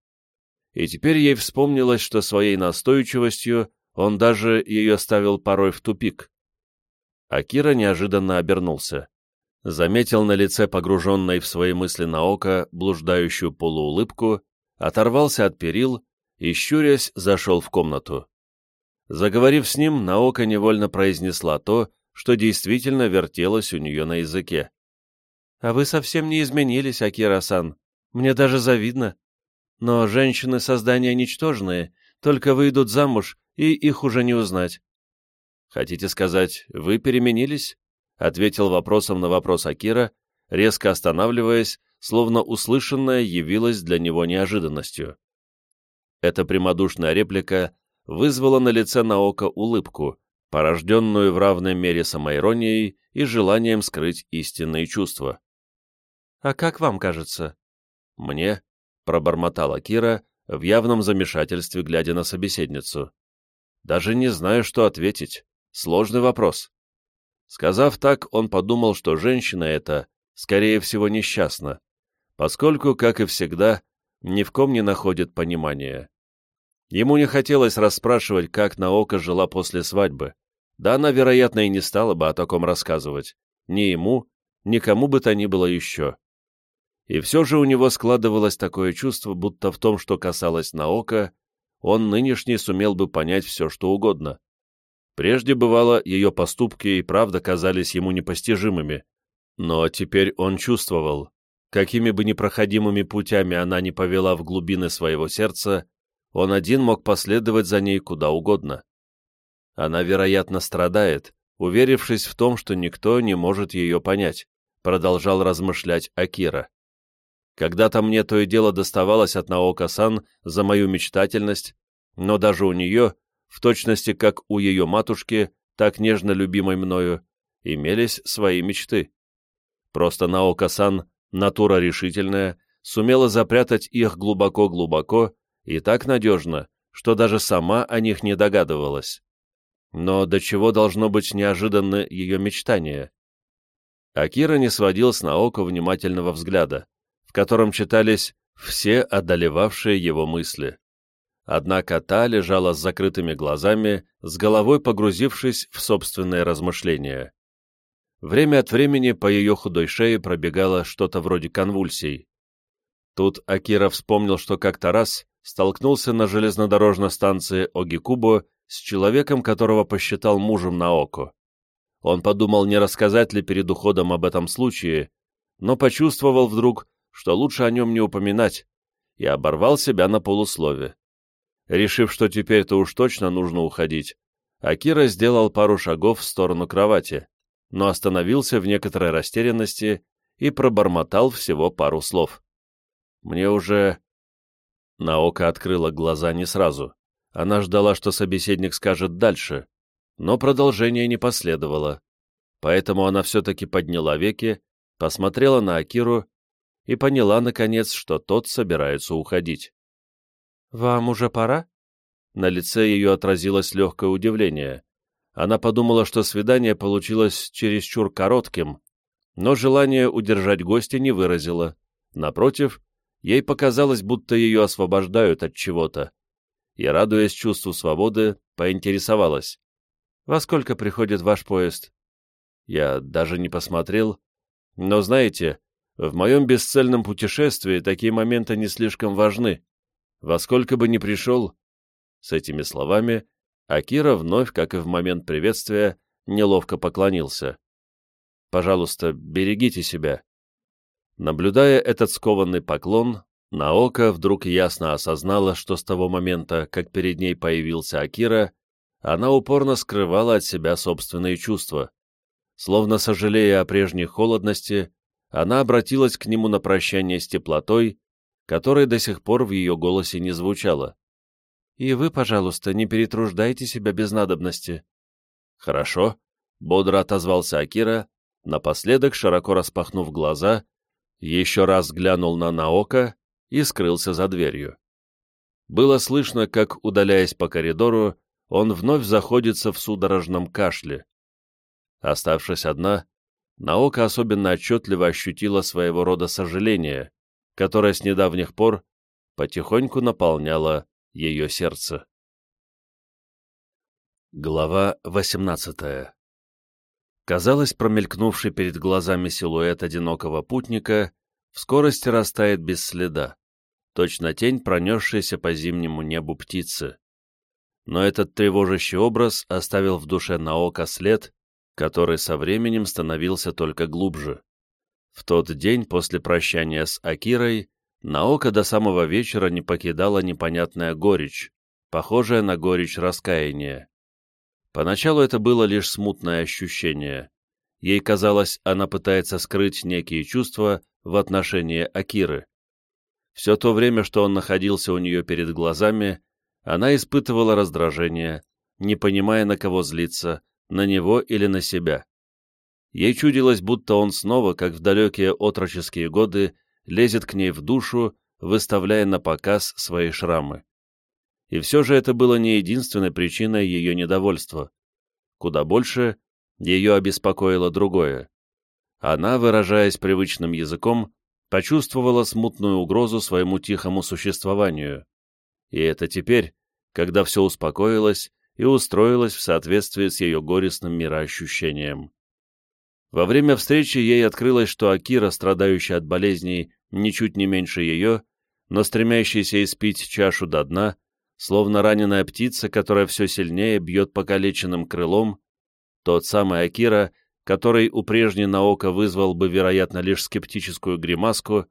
И теперь ей вспомнилось, что своей настойчивостью он даже ее ставил порой в тупик. Акира неожиданно обернулся. Заметил на лице погруженной в свои мысли на око блуждающую полуулыбку, оторвался от перил и, щурясь, зашел в комнату. Заговорив с ним, Наока невольно произнесла то, что действительно вертелось у нее на языке. «А вы совсем не изменились, Акира-сан. Мне даже завидно. Но женщины — создания ничтожные, только выйдут замуж, и их уже не узнать». «Хотите сказать, вы переменились?» — ответил вопросом на вопрос Акира, резко останавливаясь, словно услышанное явилось для него неожиданностью. Эта прямодушная реплика вызвала на лице Наока улыбку, порожденную в равной мере самоиронией и желанием скрыть истинные чувства. «А как вам кажется?» «Мне», — пробормотала Кира, в явном замешательстве, глядя на собеседницу. «Даже не знаю, что ответить. Сложный вопрос». Сказав так, он подумал, что женщина эта, скорее всего, несчастна, поскольку, как и всегда, ни в ком не находит понимания. Ему не хотелось расспрашивать, как Наока жила после свадьбы, да она, вероятно, и не стала бы о таком рассказывать, ни ему, ни кому бы то ни было еще. И все же у него складывалось такое чувство, будто в том, что касалось Наока, он нынешний сумел бы понять все, что угодно. Прежде бывало, ее поступки и правда казались ему непостижимыми, но теперь он чувствовал, Какими бы непроходимыми путями она ни повела в глубины своего сердца, он один мог последовать за ней куда угодно. Она, вероятно, страдает, уверившись в том, что никто не может ее понять, продолжал размышлять Акира. Когда-то мне то и дело доставалось от Наока-сан за мою мечтательность, но даже у нее, в точности как у ее матушки, так нежно любимой мною, имелись свои мечты. Просто Наока-сан Натура решительная сумела запрятать их глубоко-глубоко и так надежно, что даже сама о них не догадывалась. Но до чего должно быть неожиданно ее мечтание? Акира не сводил с Наоко внимательного взгляда, в котором читались все одолевавшие его мысли. Однако та лежала с закрытыми глазами, с головой погрузившись в собственные размышления. Время от времени по ее худой шее пробегало что-то вроде конвульсий. Тут Акира вспомнил, что как-то раз столкнулся на железнодорожной станции Огикубо с человеком, которого посчитал мужем на око. Он подумал, не рассказать ли перед уходом об этом случае, но почувствовал вдруг, что лучше о нем не упоминать, и оборвал себя на полуслове. Решив, что теперь-то уж точно нужно уходить, Акира сделал пару шагов в сторону кровати но остановился в некоторой растерянности и пробормотал всего пару слов. «Мне уже...» Наока открыла глаза не сразу. Она ждала, что собеседник скажет дальше, но продолжение не последовало. Поэтому она все-таки подняла веки, посмотрела на Акиру и поняла, наконец, что тот собирается уходить. «Вам уже пора?» На лице ее отразилось легкое удивление. Она подумала, что свидание получилось чересчур коротким, но желание удержать гостя не выразила. Напротив, ей показалось, будто ее освобождают от чего-то. И, радуясь чувству свободы, поинтересовалась. «Во сколько приходит ваш поезд?» Я даже не посмотрел. Но знаете, в моем бесцельном путешествии такие моменты не слишком важны. Во сколько бы ни пришел... С этими словами Акира вновь, как и в момент приветствия, неловко поклонился. «Пожалуйста, берегите себя». Наблюдая этот скованный поклон, Наока вдруг ясно осознала, что с того момента, как перед ней появился Акира, она упорно скрывала от себя собственные чувства. Словно сожалея о прежней холодности, она обратилась к нему на прощание с теплотой, которой до сих пор в ее голосе не звучало. «И вы, пожалуйста, не перетруждайте себя без надобности». «Хорошо», — бодро отозвался Акира, напоследок широко распахнув глаза, еще раз глянул на Наока и скрылся за дверью. Было слышно, как, удаляясь по коридору, он вновь заходится в судорожном кашле. Оставшись одна, Наока особенно отчетливо ощутила своего рода сожаление, которое с недавних пор потихоньку наполняло ее сердце. Глава 18 Казалось, промелькнувший перед глазами силуэт одинокого путника в скорости растает без следа, точно тень, пронесшаяся по зимнему небу птицы. Но этот тревожащий образ оставил в душе Наока след, который со временем становился только глубже. В тот день после прощания с Акирой Наока до самого вечера не покидала непонятная горечь, похожая на горечь раскаяния. Поначалу это было лишь смутное ощущение. Ей казалось, она пытается скрыть некие чувства в отношении Акиры. Все то время, что он находился у нее перед глазами, она испытывала раздражение, не понимая, на кого злиться, на него или на себя. Ей чудилось, будто он снова, как в далекие отроческие годы, лезет к ней в душу, выставляя на показ свои шрамы. И все же это было не единственной причиной ее недовольства. Куда больше ее обеспокоило другое. Она, выражаясь привычным языком, почувствовала смутную угрозу своему тихому существованию. И это теперь, когда все успокоилось, и устроилась в соответствии с ее горестным мироощущением. Во время встречи ей открылось, что Акира, страдающая от болезней ничуть не меньше ее, но стремящаяся испить чашу до дна, словно раненая птица, которая все сильнее бьет покалеченным крылом, тот самый Акира, который у прежней Наока вызвал бы, вероятно, лишь скептическую гримаску,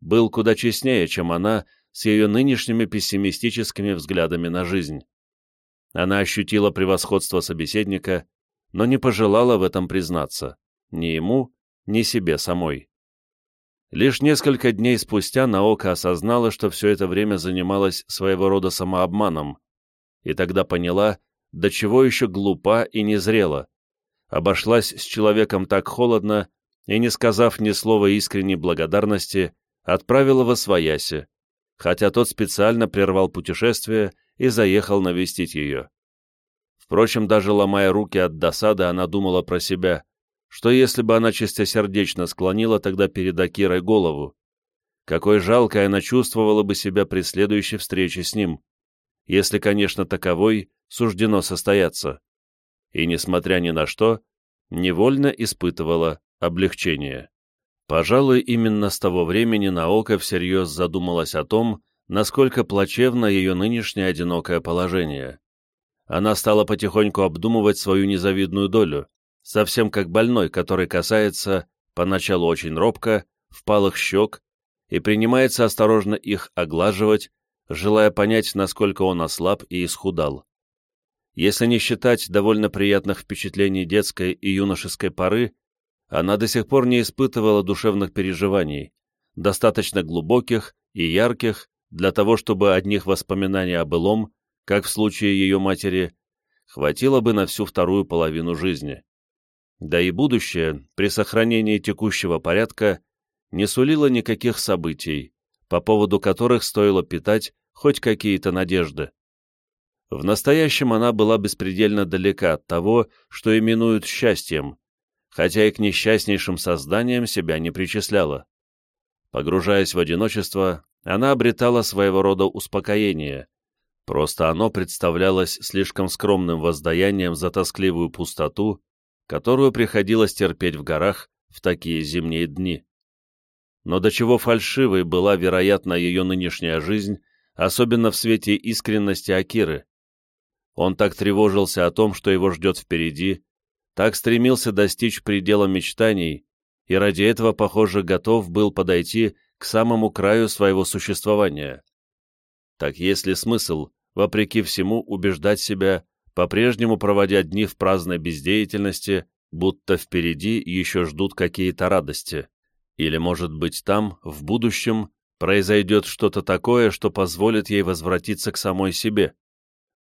был куда честнее, чем она с ее нынешними пессимистическими взглядами на жизнь. Она ощутила превосходство собеседника, но не пожелала в этом признаться, ни ему, ни себе самой. Лишь несколько дней спустя Наока осознала, что все это время занималась своего рода самообманом, и тогда поняла, до чего еще глупа и незрела. Обошлась с человеком так холодно и, не сказав ни слова искренней благодарности, отправила во свояси, хотя тот специально прервал путешествие и заехал навестить ее. Впрочем, даже ломая руки от досады, она думала про себя, что если бы она чистосердечно склонила тогда перед Акирой голову, какой жалкой она чувствовала бы себя при следующей встрече с ним, если, конечно, таковой суждено состояться. И, несмотря ни на что, невольно испытывала облегчение. Пожалуй, именно с того времени Наока всерьез задумалась о том, насколько плачевно ее нынешнее одинокое положение. Она стала потихоньку обдумывать свою незавидную долю, совсем как больной, который касается, поначалу очень робко, впалых щек, и принимается осторожно их оглаживать, желая понять, насколько он ослаб и исхудал. Если не считать довольно приятных впечатлений детской и юношеской поры, она до сих пор не испытывала душевных переживаний, достаточно глубоких и ярких, для того, чтобы одних воспоминаний о былом, как в случае ее матери, хватило бы на всю вторую половину жизни. Да и будущее, при сохранении текущего порядка, не сулило никаких событий, по поводу которых стоило питать хоть какие-то надежды. В настоящем она была беспредельно далека от того, что именуют счастьем, хотя и к несчастнейшим созданиям себя не причисляла. Погружаясь в одиночество, она обретала своего рода успокоение. Просто оно представлялось слишком скромным воздаянием за тоскливую пустоту, которую приходилось терпеть в горах в такие зимние дни. Но до чего фальшивой была, вероятно, ее нынешняя жизнь, особенно в свете искренности Акиры. Он так тревожился о том, что его ждет впереди, так стремился достичь предела мечтаний, и ради этого, похоже, готов был подойти к самому краю своего существования. Так есть ли смысл, вопреки всему, убеждать себя, по-прежнему проводя дни в праздной бездеятельности, будто впереди еще ждут какие-то радости? Или, может быть, там, в будущем, произойдет что-то такое, что позволит ей возвратиться к самой себе?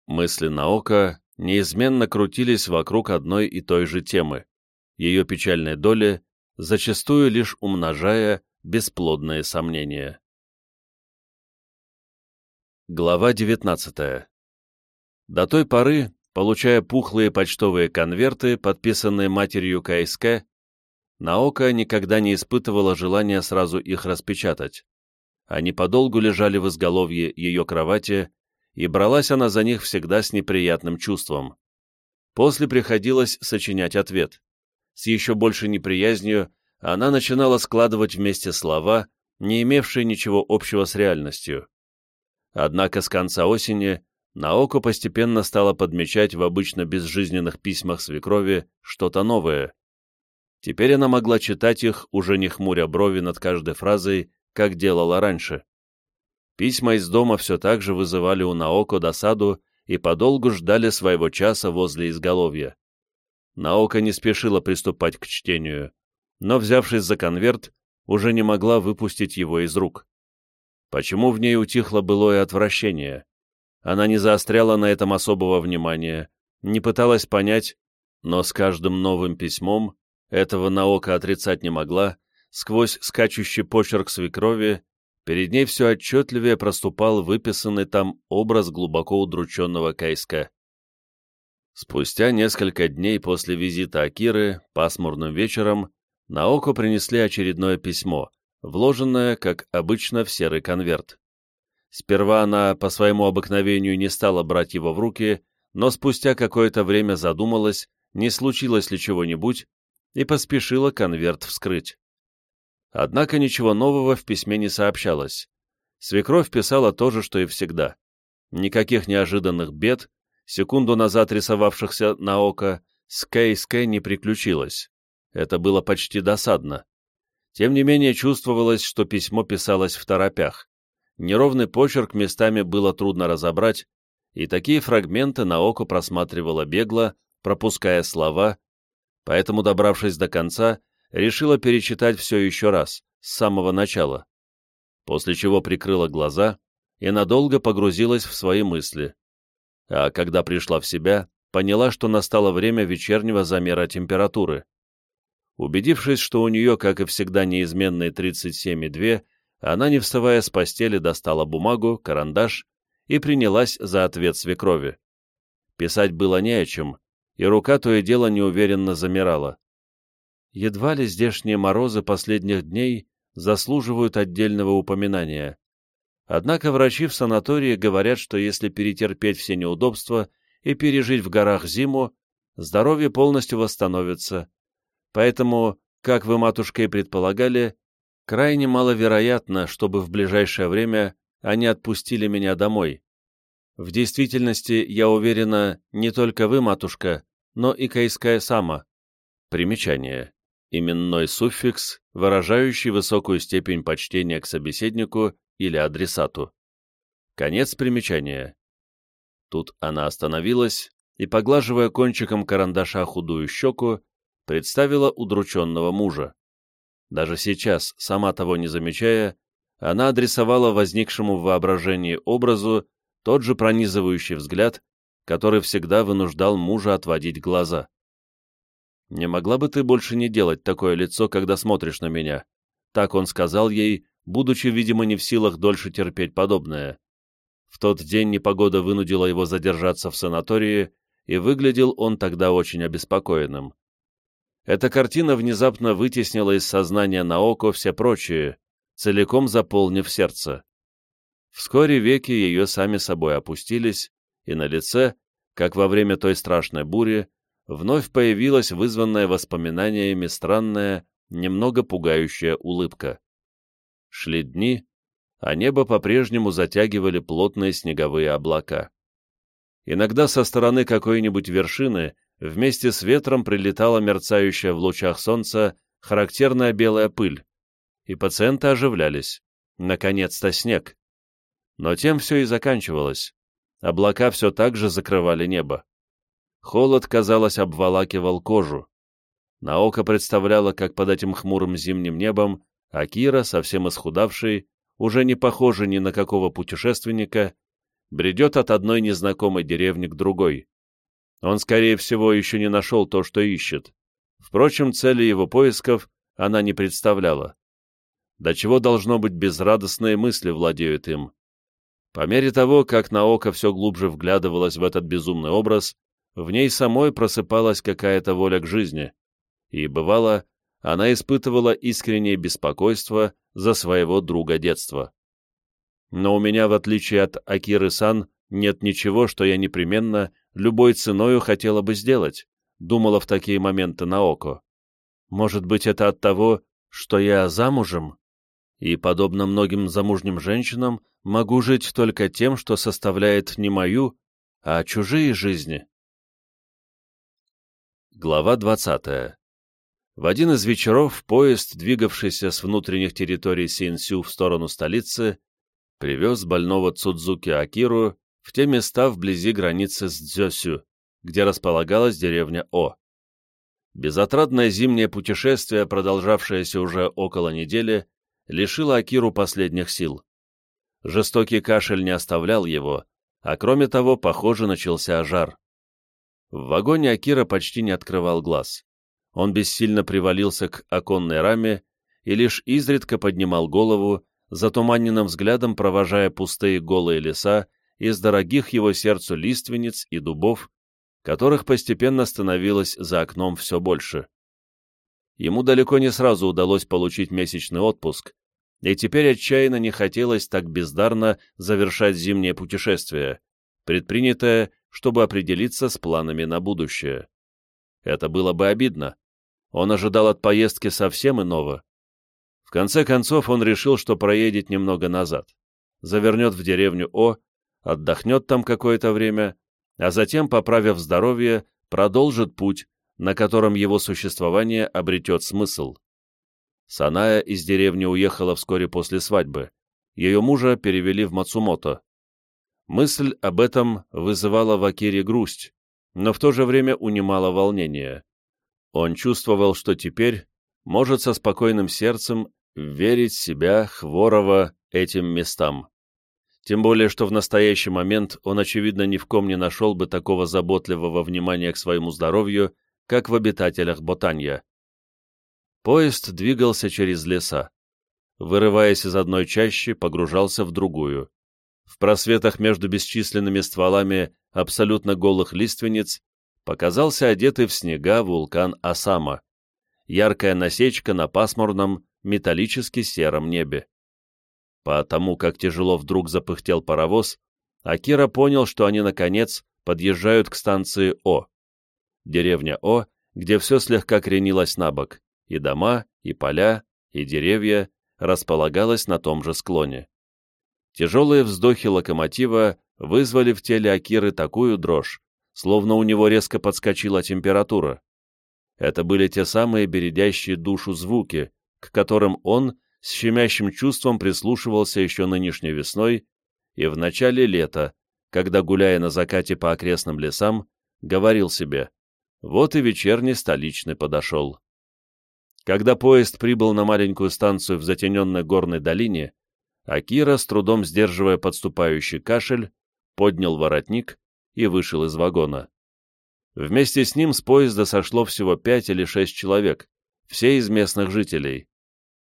Мысли Наока неизменно крутились вокруг одной и той же темы, ее печальной доли, зачастую лишь умножая бесплодные сомнения. Глава 19. До той поры, получая пухлые почтовые конверты, подписанные матерью КСК, Наока никогда не испытывала желания сразу их распечатать. Они подолгу лежали в изголовье ее кровати, и бралась она за них всегда с неприятным чувством. После приходилось сочинять ответ. С еще большей неприязнью она начинала складывать вместе слова, не имевшие ничего общего с реальностью. Однако с конца осени Наоко постепенно стала подмечать в обычно безжизненных письмах свекрови что-то новое. Теперь она могла читать их, уже не хмуря брови над каждой фразой, как делала раньше. Письма из дома все так же вызывали у Наоко досаду и подолгу ждали своего часа возле изголовья. Наока не спешила приступать к чтению, но, взявшись за конверт, уже не могла выпустить его из рук. Почему в ней утихло былое отвращение? Она не заостряла на этом особого внимания, не пыталась понять, но с каждым новым письмом, этого Наока отрицать не могла, сквозь скачущий почерк свекрови перед ней все отчетливее проступал выписанный там образ глубоко удрученного Кайска. Спустя несколько дней после визита Акиры, пасмурным вечером, на око принесли очередное письмо, вложенное, как обычно, в серый конверт. Сперва она по своему обыкновению не стала брать его в руки, но спустя какое-то время задумалась, не случилось ли чего-нибудь, и поспешила конверт вскрыть. Однако ничего нового в письме не сообщалось. Свекровь писала то же, что и всегда. Никаких неожиданных бед, секунду назад рисовавшихся на око, с Кэй с Кэй не приключилось. Это было почти досадно. Тем не менее чувствовалось, что письмо писалось в торопях. Неровный почерк местами было трудно разобрать, и такие фрагменты на око просматривала бегло, пропуская слова, поэтому, добравшись до конца, решила перечитать все еще раз, с самого начала, после чего прикрыла глаза и надолго погрузилась в свои мысли. А когда пришла в себя, поняла, что настало время вечернего замера температуры. Убедившись, что у нее, как и всегда, неизменные 37,2, она, не вставая с постели, достала бумагу, карандаш и принялась за ответ свекрови. Писать было не о чем, и рука то и дело неуверенно замирала. Едва ли здешние морозы последних дней заслуживают отдельного упоминания. Однако врачи в санатории говорят, что если перетерпеть все неудобства и пережить в горах зиму, здоровье полностью восстановится. Поэтому, как вы, матушка, и предполагали, крайне маловероятно, чтобы в ближайшее время они отпустили меня домой. В действительности, я уверена, не только вы, матушка, но и Кайская сама. Примечание именной суффикс, выражающий высокую степень почтения к собеседнику или адресату. Конец примечания. Тут она остановилась и, поглаживая кончиком карандаша худую щеку, представила удрученного мужа. Даже сейчас, сама того не замечая, она адресовала возникшему в воображении образу тот же пронизывающий взгляд, который всегда вынуждал мужа отводить глаза. «Не могла бы ты больше не делать такое лицо, когда смотришь на меня?» Так он сказал ей, будучи, видимо, не в силах дольше терпеть подобное. В тот день непогода вынудила его задержаться в санатории, и выглядел он тогда очень обеспокоенным. Эта картина внезапно вытеснила из сознания Наоко все прочие, целиком заполнив сердце. Вскоре веки ее сами собой опустились, и на лице, как во время той страшной бури, вновь появилась вызванная воспоминаниями странная, немного пугающая улыбка. Шли дни, а небо по-прежнему затягивали плотные снеговые облака. Иногда со стороны какой-нибудь вершины вместе с ветром прилетала мерцающая в лучах солнца характерная белая пыль, и пациенты оживлялись. Наконец-то снег. Но тем все и заканчивалось. Облака все так же закрывали небо. Холод, казалось, обволакивал кожу. На око представляла, как под этим хмурым зимним небом Акира, совсем исхудавший, уже не похожий ни на какого путешественника, бредет от одной незнакомой деревни к другой. Он, скорее всего, еще не нашел то, что ищет. Впрочем, цели его поисков она не представляла. До чего должно быть безрадостные мысли владеют им. По мере того, как Наока все глубже вглядывалась в этот безумный образ, в ней самой просыпалась какая-то воля к жизни, и, бывало, она испытывала искреннее беспокойство за своего друга детства. Но у меня, в отличие от Акиры-сан, нет ничего, что я непременно, любой ценою хотела бы сделать, думала в такие моменты Наоко. Может быть, это от того, что я замужем? И, подобно многим замужним женщинам, могу жить только тем, что составляет не мою, а чужие жизни. Глава 20. В один из вечеров поезд, двигавшийся с внутренних территорий Синсю в сторону столицы, привез больного Цудзуки Акиру в те места вблизи границы с Дзёсю, где располагалась деревня О. Безотрадное зимнее путешествие, продолжавшееся уже около недели, лишило Акиру последних сил. Жестокий кашель не оставлял его, а кроме того, похоже, начался жар. В вагоне Акира почти не открывал глаз. Он бессильно привалился к оконной раме и лишь изредка поднимал голову, затуманенным взглядом провожая пустые голые леса из дорогих его сердцу лиственниц и дубов, которых постепенно становилось за окном все больше. Ему далеко не сразу удалось получить месячный отпуск, и теперь отчаянно не хотелось так бездарно завершать зимнее путешествие, предпринятое чтобы определиться с планами на будущее. Это было бы обидно. Он ожидал от поездки совсем иного. В конце концов он решил, что проедет немного назад, завернет в деревню О, отдохнет там какое-то время, а затем, поправив здоровье, продолжит путь, на котором его существование обретет смысл. Саная из деревни уехала вскоре после свадьбы. Ее мужа перевели в Мацумото. Мысль об этом вызывала в Акире грусть, но в то же время унимала волнение. Он чувствовал, что теперь может со спокойным сердцем верить себя, Хворова, этим местам. Тем более, что в настоящий момент он, очевидно, ни в ком не нашел бы такого заботливого внимания к своему здоровью, как в обитателях Ботанья. Поезд двигался через леса. Вырываясь из одной чащи, погружался в другую. В просветах между бесчисленными стволами абсолютно голых лиственниц показался одетый в снега вулкан Асама, яркая насечка на пасмурном, металлически сером небе. По тому, как тяжело вдруг запыхтел паровоз, Акира понял, что они, наконец, подъезжают к станции О. Деревня О, где все слегка кренилось на бок, и дома, и поля, и деревья располагалось на том же склоне. Тяжелые вздохи локомотива вызвали в теле Акиры такую дрожь, словно у него резко подскочила температура. Это были те самые бередящие душу звуки, к которым он с щемящим чувством прислушивался еще нынешней весной и в начале лета, когда, гуляя на закате по окрестным лесам, говорил себе «Вот и вечерний столичный подошел». Когда поезд прибыл на маленькую станцию в затененной горной долине, Акира, с трудом сдерживая подступающий кашель, поднял воротник и вышел из вагона. Вместе с ним с поезда сошло всего пять или шесть человек, все из местных жителей.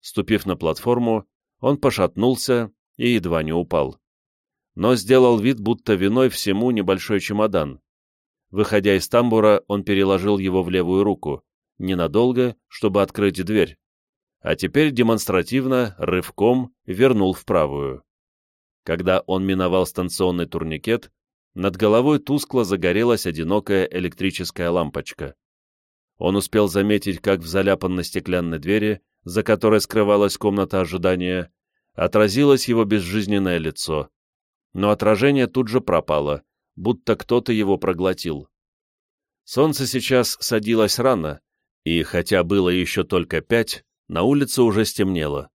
Ступив на платформу, он пошатнулся и едва не упал. но сделал вид, будто виной всему небольшой чемодан. Выходя из тамбура, он переложил его в левую руку, ненадолго, чтобы открыть дверь, а теперь демонстративно, рывком, вернул в правую. Когда он миновал станционный турникет, над головой тускло загорелась одинокая электрическая лампочка. Он успел заметить, как в заляпанной стеклянной двери, за которой скрывалась комната ожидания, отразилось его безжизненное лицо. Но отражение тут же пропало, будто кто-то его проглотил. Солнце сейчас садилось рано, и хотя было еще только пять, на улице уже стемнело.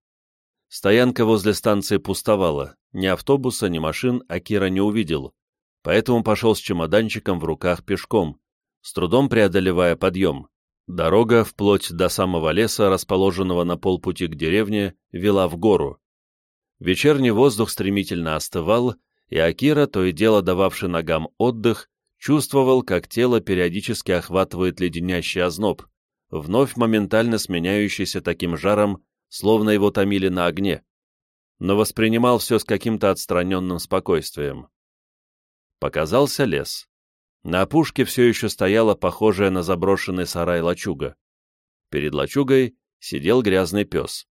Стоянка возле станции пустовала, ни автобуса, ни машин Акира не увидел, поэтому пошел с чемоданчиком в руках пешком, с трудом преодолевая подъем. Дорога, вплоть до самого леса, расположенного на полпути к деревне, вела в гору. Вечерний воздух стремительно остывал, и Акира, то и дело дававший ногам отдых, чувствовал, как тело периодически охватывает леденящий озноб, вновь моментально сменяющийся таким жаром, словно его томили на огне, но воспринимал все с каким-то отстраненным спокойствием. Показался лес. На опушке все еще стояла похожая на заброшенный сарай лачуга. Перед лачугой сидел грязный пес.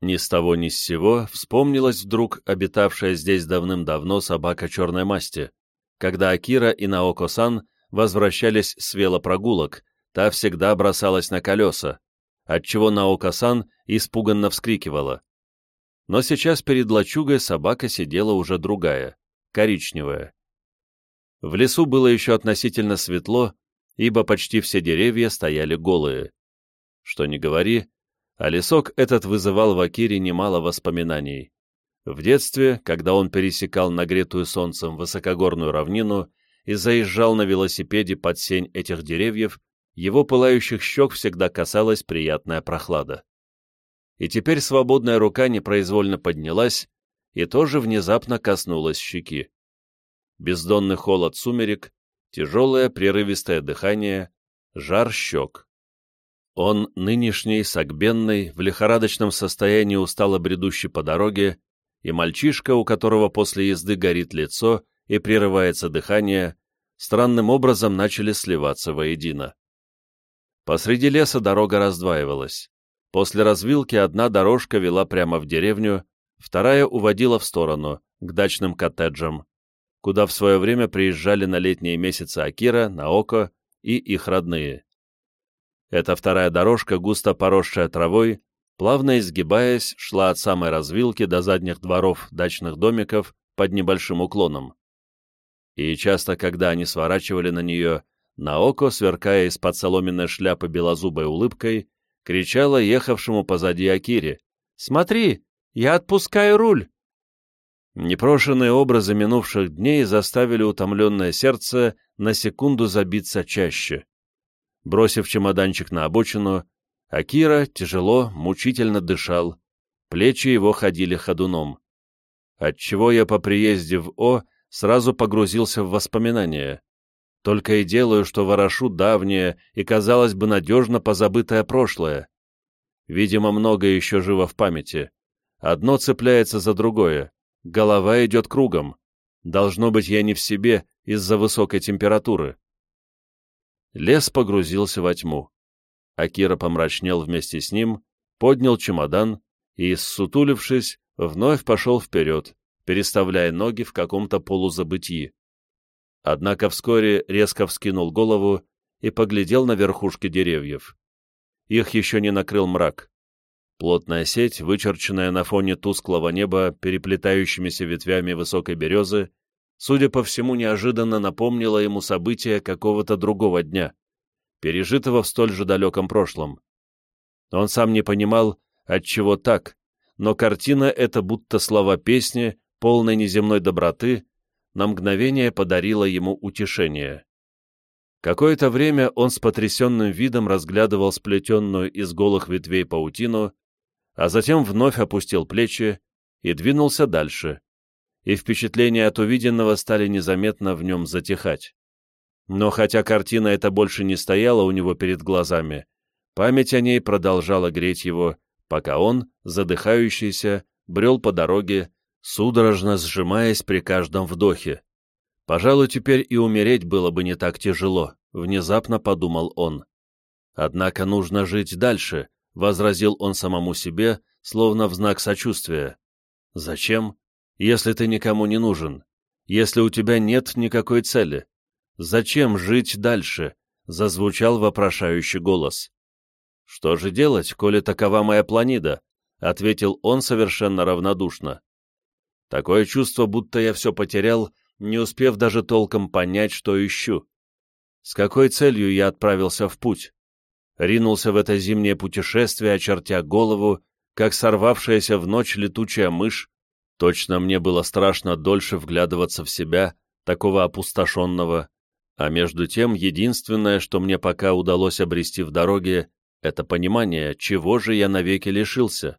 Ни с того ни с сего вспомнилась вдруг обитавшая здесь давным-давно собака черной масти, когда Акира и Наоко-сан возвращались с велопрогулок, та всегда бросалась на колеса, отчего Наока-сан испуганно вскрикивала. Но сейчас перед лачугой собака сидела уже другая, коричневая. В лесу было еще относительно светло, ибо почти все деревья стояли голые. Что ни говори, а лесок этот вызывал в Акире немало воспоминаний. В детстве, когда он пересекал нагретую солнцем высокогорную равнину и заезжал на велосипеде под сень этих деревьев, его пылающих щек всегда касалась приятная прохлада. И теперь свободная рука непроизвольно поднялась и тоже внезапно коснулась щеки. Бездонный холод сумерек, тяжелое прерывистое дыхание, жар щек. Он, нынешний, согбенный, в лихорадочном состоянии устало бредущий по дороге, и мальчишка, у которого после езды горит лицо и прерывается дыхание, странным образом начали сливаться воедино. Посреди леса дорога раздваивалась. После развилки одна дорожка вела прямо в деревню, вторая уводила в сторону, к дачным коттеджам, куда в свое время приезжали на летние месяцы Акира, Наоко и их родные. Эта вторая дорожка, густо поросшая травой, плавно изгибаясь, шла от самой развилки до задних дворов дачных домиков под небольшим уклоном. И часто, когда они сворачивали на нее, Наоко, сверкая из-под соломенной шляпы белозубой улыбкой, кричала ехавшему позади Акире. «Смотри, я отпускаю руль!» Непрошенные образы минувших дней заставили утомленное сердце на секунду забиться чаще. Бросив чемоданчик на обочину, Акира тяжело, мучительно дышал, плечи его ходили ходуном. Отчего я по приезде в О сразу погрузился в воспоминания. Только и делаю, что ворошу давнее и, казалось бы, надежно позабытое прошлое. Видимо, многое еще живо в памяти. Одно цепляется за другое. Голова идет кругом. Должно быть, я не в себе из-за высокой температуры. Лес погрузился во тьму. Акира помрачнел вместе с ним, поднял чемодан и, ссутулившись, вновь пошел вперед, переставляя ноги в каком-то полузабытии. Однако вскоре резко вскинул голову и поглядел на верхушки деревьев. Их еще не накрыл мрак. Плотная сеть, вычерченная на фоне тусклого неба переплетающимися ветвями высокой березы, судя по всему, неожиданно напомнила ему события какого-то другого дня, пережитого в столь же далеком прошлом. Он сам не понимал, отчего так, но картина эта будто слова песни, полной неземной доброты, на мгновение подарила ему утешение. Какое-то время он с потрясенным видом разглядывал сплетенную из голых ветвей паутину, а затем вновь опустил плечи и двинулся дальше, и впечатления от увиденного стали незаметно в нем затихать. Но хотя картина эта больше не стояла у него перед глазами, память о ней продолжала греть его, пока он, задыхающийся, брел по дороге, судорожно сжимаясь при каждом вдохе. Пожалуй, теперь и умереть было бы не так тяжело, внезапно подумал он. Однако нужно жить дальше, возразил он самому себе, словно в знак сочувствия. Зачем? Если ты никому не нужен, если у тебя нет никакой цели. Зачем жить дальше? Зазвучал вопрошающий голос. Что же делать, коли такова моя планида? Ответил он совершенно равнодушно. Такое чувство, будто я все потерял, не успев даже толком понять, что ищу. С какой целью я отправился в путь? Ринулся в это зимнее путешествие, очертя голову, как сорвавшаяся в ночь летучая мышь. Точно мне было страшно дольше вглядываться в себя, такого опустошенного. А между тем, единственное, что мне пока удалось обрести в дороге, это понимание, чего же я навеки лишился.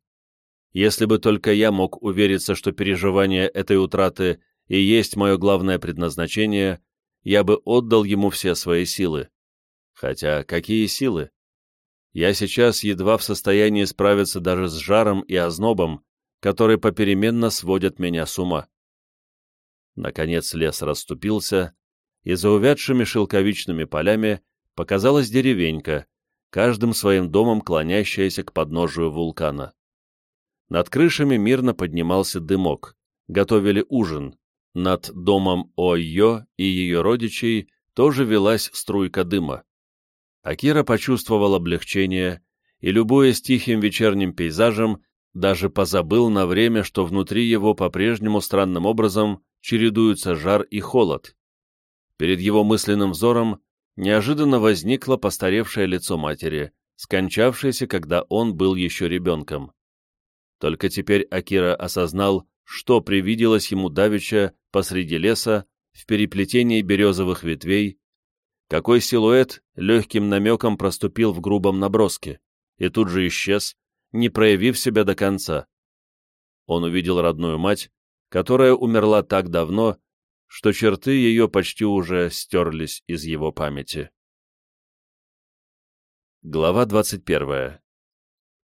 Если бы только я мог увериться, что переживание этой утраты и есть мое главное предназначение, я бы отдал ему все свои силы. Хотя какие силы? Я сейчас едва в состоянии справиться даже с жаром и ознобом, которые попеременно сводят меня с ума. Наконец лес расступился, и за увядшими шелковичными полями показалась деревенька, каждым своим домом клонящаяся к подножию вулкана. Над крышами мирно поднимался дымок, готовили ужин, над домом Ойо и ее родичей тоже велась струйка дыма. Акира почувствовал облегчение и, любуясь тихим вечерним пейзажем, даже позабыл на время, что внутри его по-прежнему странным образом чередуются жар и холод. Перед его мысленным взором неожиданно возникло постаревшее лицо матери, скончавшееся, когда он был еще ребенком. Только теперь Акира осознал, что привиделось ему давеча посреди леса, в переплетении березовых ветвей, какой силуэт легким намеком проступил в грубом наброске, и тут же исчез, не проявив себя до конца. Он увидел родную мать, которая умерла так давно, что черты ее почти уже стерлись из его памяти. Глава 21.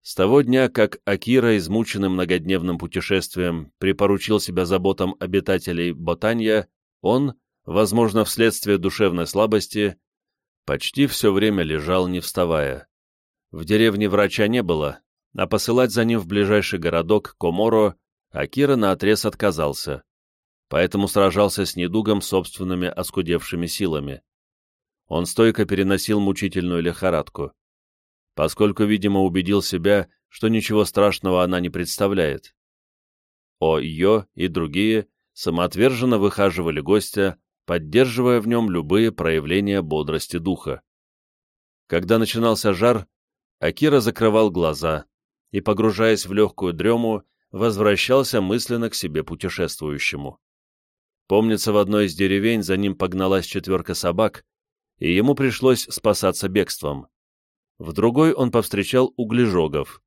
С того дня, как Акира, измученный многодневным путешествием, припоручил себя заботам обитателей Ботанья, он, возможно, вследствие душевной слабости, почти все время лежал, не вставая. В деревне врача не было, а посылать за ним в ближайший городок Коморо Акира наотрез отказался, поэтому сражался с недугом собственными оскудевшими силами. Он стойко переносил мучительную лихорадку поскольку, видимо, убедил себя, что ничего страшного она не представляет. О Йо и другие самоотверженно выхаживали гостя, поддерживая в нем любые проявления бодрости духа. Когда начинался жар, Акира закрывал глаза и, погружаясь в легкую дрему, возвращался мысленно к себе путешествующему. Помнится, в одной из деревень за ним погналась четверка собак, и ему пришлось спасаться бегством в другой он повстречал углежогов,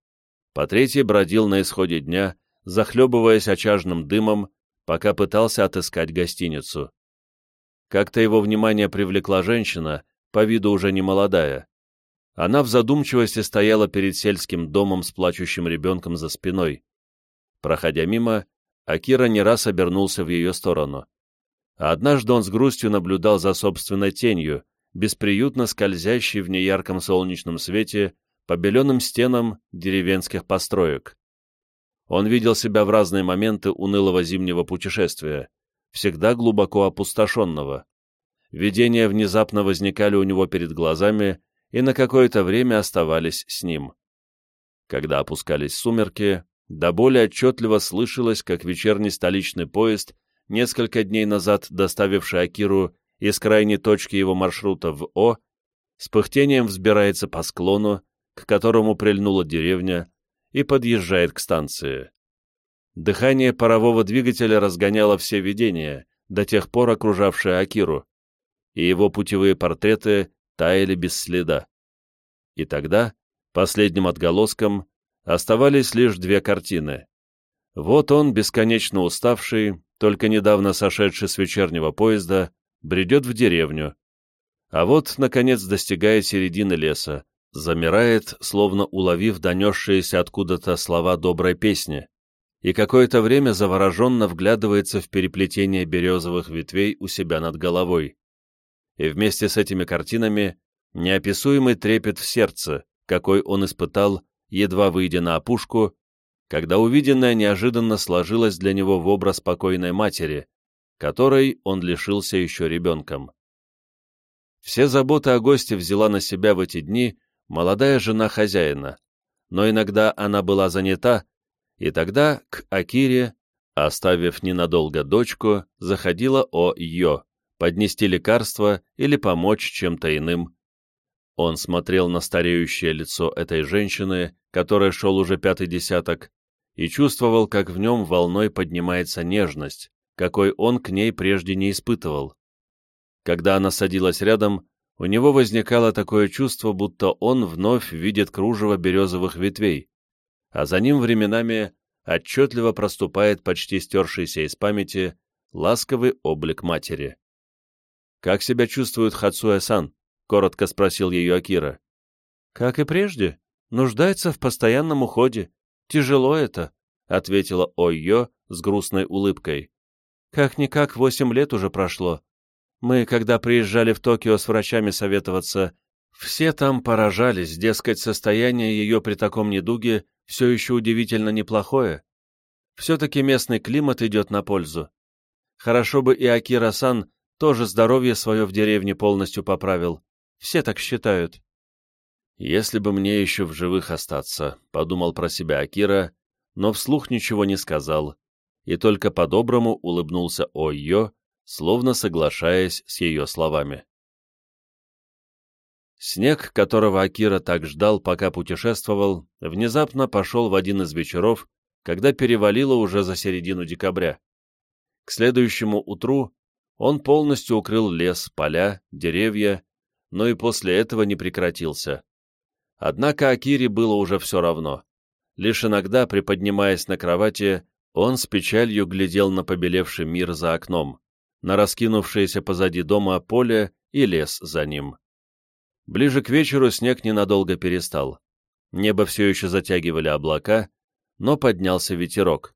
по третьей бродил на исходе дня, захлебываясь очажным дымом, пока пытался отыскать гостиницу. Как-то его внимание привлекла женщина, по виду уже не молодая. Она в задумчивости стояла перед сельским домом с плачущим ребенком за спиной. Проходя мимо, Акира не раз обернулся в ее сторону. А однажды он с грустью наблюдал за собственной тенью, бесприютно скользящий в неярком солнечном свете по беленым стенам деревенских построек. Он видел себя в разные моменты унылого зимнего путешествия, всегда глубоко опустошенного. Видения внезапно возникали у него перед глазами и на какое-то время оставались с ним. Когда опускались сумерки, до боли отчетливо слышалось, как вечерний столичный поезд, несколько дней назад доставивший Акиру из крайней точки его маршрута в О, с пыхтением взбирается по склону, к которому прильнула деревня, и подъезжает к станции. Дыхание парового двигателя разгоняло все видения, до тех пор окружавшие Акиру, и его путевые портреты таяли без следа. И тогда, последним отголоском, оставались лишь две картины. Вот он, бесконечно уставший, только недавно сошедший с вечернего поезда, бредет в деревню. А вот, наконец, достигает середины леса, замирает, словно уловив донесшиеся откуда-то слова доброй песни. И какое-то время завороженно вглядывается в переплетение березовых ветвей у себя над головой. И вместе с этими картинами неописуемый трепет в сердце, какой он испытал, едва выйдя на опушку, когда увиденное неожиданно сложилось для него в образ покойной матери, которой он лишился еще ребенком. Все заботы о госте взяла на себя в эти дни молодая жена хозяина, но иногда она была занята, и тогда к Акире, оставив ненадолго дочку, заходила о Йо, поднести лекарство или помочь чем-то иным. Он смотрел на стареющее лицо этой женщины, которая шел уже пятый десяток, и чувствовал, как в нем волной поднимается нежность, какой он к ней прежде не испытывал. Когда она садилась рядом, у него возникало такое чувство, будто он вновь видит кружево березовых ветвей, а за ним временами отчетливо проступает почти стершийся из памяти ласковый облик матери. «Как себя чувствует Хацуэ-сан?» — коротко спросил ее Акира. «Как и прежде. Нуждается в постоянном уходе. Тяжело это», — ответила Ойо с грустной улыбкой. «Как-никак восемь лет уже прошло. Мы, когда приезжали в Токио с врачами советоваться, все там поражались, дескать, состояние ее при таком недуге все еще удивительно неплохое. Все-таки местный климат идет на пользу. Хорошо бы и Акира-сан тоже здоровье свое в деревне полностью поправил. Все так считают. «Если бы мне еще в живых остаться», — подумал про себя Акира, но вслух ничего не сказал, и только по-доброму улыбнулся Ойо, словно соглашаясь с ее словами. Снег, которого Акира так ждал, пока путешествовал, внезапно пошел в один из вечеров, когда перевалило уже за середину декабря. К следующему утру он полностью укрыл лес, поля, деревья, но и после этого не прекратился. Однако Акире было уже все равно. Лишь иногда, приподнимаясь на кровати, он с печалью глядел на побелевший мир за окном на раскинувшееся позади дома поле и лес за ним. Ближе к вечеру снег ненадолго перестал. Небо все еще затягивали облака, но поднялся ветерок.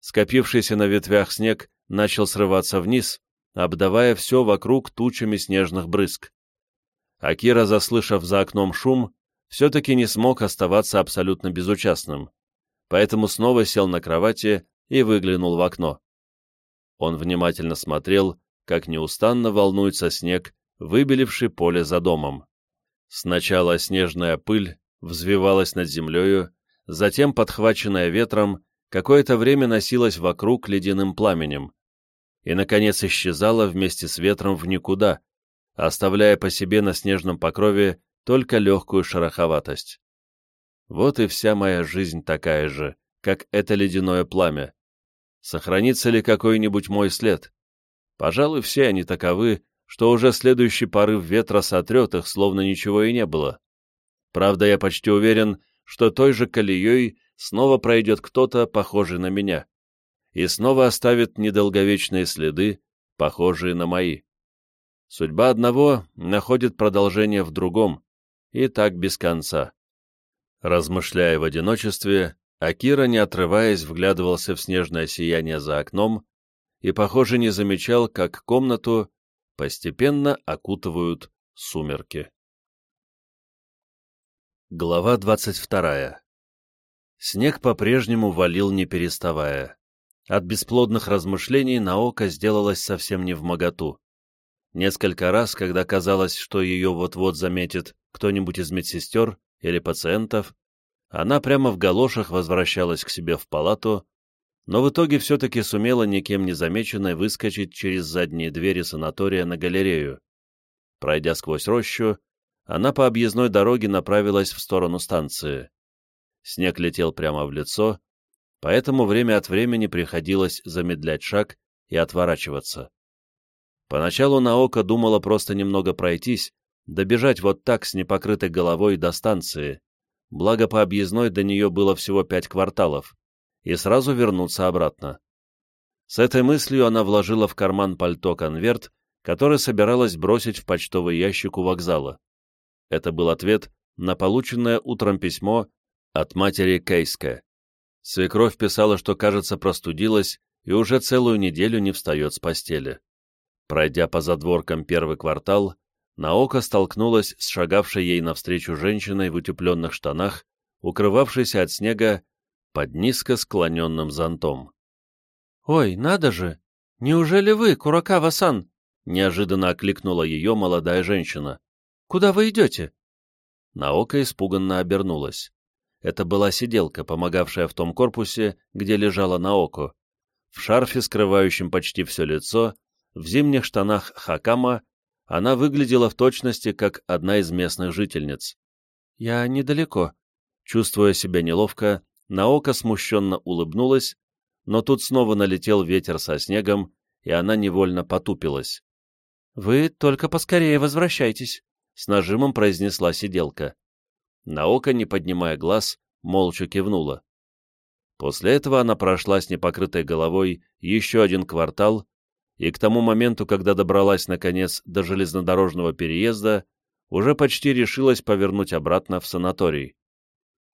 Скопившийся на ветвях снег начал срываться вниз, обдавая все вокруг тучами снежных брызг. Акира, заслышав за окном шум, все-таки не смог оставаться абсолютно безучастным, поэтому снова сел на кровати и выглянул в окно. Он внимательно смотрел, как неустанно волнуется снег, выбеливший поле за домом. Сначала снежная пыль взвивалась над землею, затем, подхваченная ветром, какое-то время носилась вокруг ледяным пламенем и, наконец, исчезала вместе с ветром в никуда, оставляя по себе на снежном покрове только легкую шероховатость. Вот и вся моя жизнь такая же, как это ледяное пламя, Сохранится ли какой-нибудь мой след? Пожалуй, все они таковы, что уже следующий порыв ветра сотрет их, словно ничего и не было. Правда, я почти уверен, что той же колеей снова пройдет кто-то, похожий на меня, и снова оставит недолговечные следы, похожие на мои. Судьба одного находит продолжение в другом, и так без конца. Размышляя в одиночестве, Акира, не отрываясь, вглядывался в снежное сияние за окном и, похоже, не замечал, как комнату постепенно окутывают сумерки. Глава двадцать вторая. Снег по-прежнему валил, не переставая. От бесплодных размышлений Наока сделалась совсем не в моготу. Несколько раз, когда казалось, что ее вот-вот заметит кто-нибудь из медсестер или пациентов, она прямо в галошах возвращалась к себе в палату, но в итоге все-таки сумела никем не замеченной выскочить через задние двери санатория на галерею. Пройдя сквозь рощу, она по объездной дороге направилась в сторону станции. Снег летел прямо в лицо, поэтому время от времени приходилось замедлять шаг и отворачиваться. Поначалу Наока думала просто немного пройтись, добежать вот так с непокрытой головой до станции, благо по объездной до нее было всего пять кварталов, и сразу вернуться обратно. С этой мыслью она вложила в карман пальто конверт, который собиралась бросить в почтовый ящик у вокзала. Это был ответ на полученное утром письмо от матери Кейска. Свекровь писала, что, кажется, простудилась и уже целую неделю не встает с постели. Пройдя по задворкам первый квартал, Наока столкнулась с шагавшей ей навстречу женщиной в утепленных штанах, укрывавшейся от снега под низко склоненным зонтом. «Ой, надо же! Неужели вы, Куракава-сан?» — неожиданно окликнула ее молодая женщина. «Куда вы идете?» Наока испуганно обернулась. Это была сиделка, помогавшая в том корпусе, где лежала Наоко. В шарфе, скрывающем почти все лицо, в зимних штанах хакама она выглядела в точности, как одна из местных жительниц. «Я недалеко». Чувствуя себя неловко, Наока смущенно улыбнулась, но тут снова налетел ветер со снегом, и она невольно потупилась. «Вы только поскорее возвращайтесь», — с нажимом произнесла сиделка. Наока, не поднимая глаз, молча кивнула. После этого она прошла с непокрытой головой еще один квартал и к тому моменту, когда добралась, наконец, до железнодорожного переезда, уже почти решилась повернуть обратно в санаторий.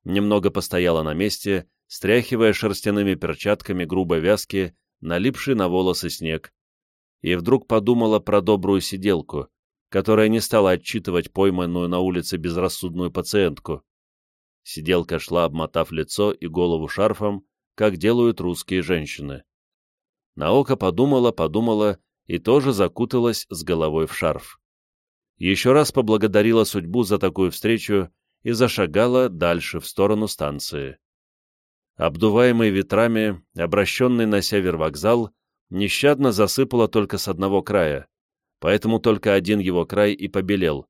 Немного постояла на месте, стряхивая шерстяными перчатками грубой вязки, налипший на волосы снег, и вдруг подумала про добрую сиделку, которая не стала отчитывать пойманную на улице безрассудную пациентку. Сиделка шла, обмотав лицо и голову шарфом, как делают русские женщины. Наока подумала, подумала и тоже закуталась с головой в шарф. Еще раз поблагодарила судьбу за такую встречу и зашагала дальше в сторону станции. Обдуваемый ветрами, обращенный на север вокзал, нещадно засыпало только с одного края, поэтому только один его край и побелел.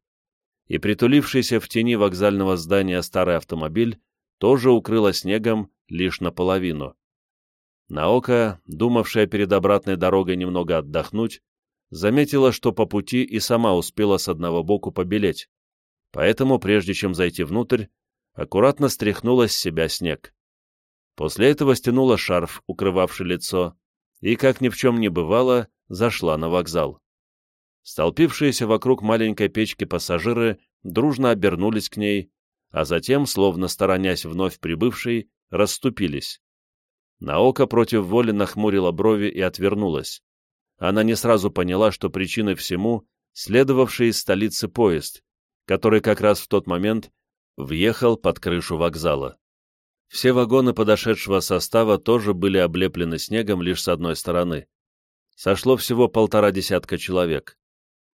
И притулившийся в тени вокзального здания старый автомобиль тоже укрыло снегом лишь наполовину. Наока, думавшая перед обратной дорогой немного отдохнуть, заметила, что по пути и сама успела с одного боку побелеть, поэтому, прежде чем зайти внутрь, аккуратно стряхнула с себя снег. После этого стянула шарф, укрывавший лицо, и, как ни в чем не бывало, зашла на вокзал. Столпившиеся вокруг маленькой печки пассажиры дружно обернулись к ней, а затем, словно сторонясь вновь прибывшей, расступились. Наока против воли нахмурила брови и отвернулась. Она не сразу поняла, что причиной всему следовавший из столицы поезд, который как раз в тот момент въехал под крышу вокзала. Все вагоны подошедшего состава тоже были облеплены снегом лишь с одной стороны. Сошло всего полтора десятка человек.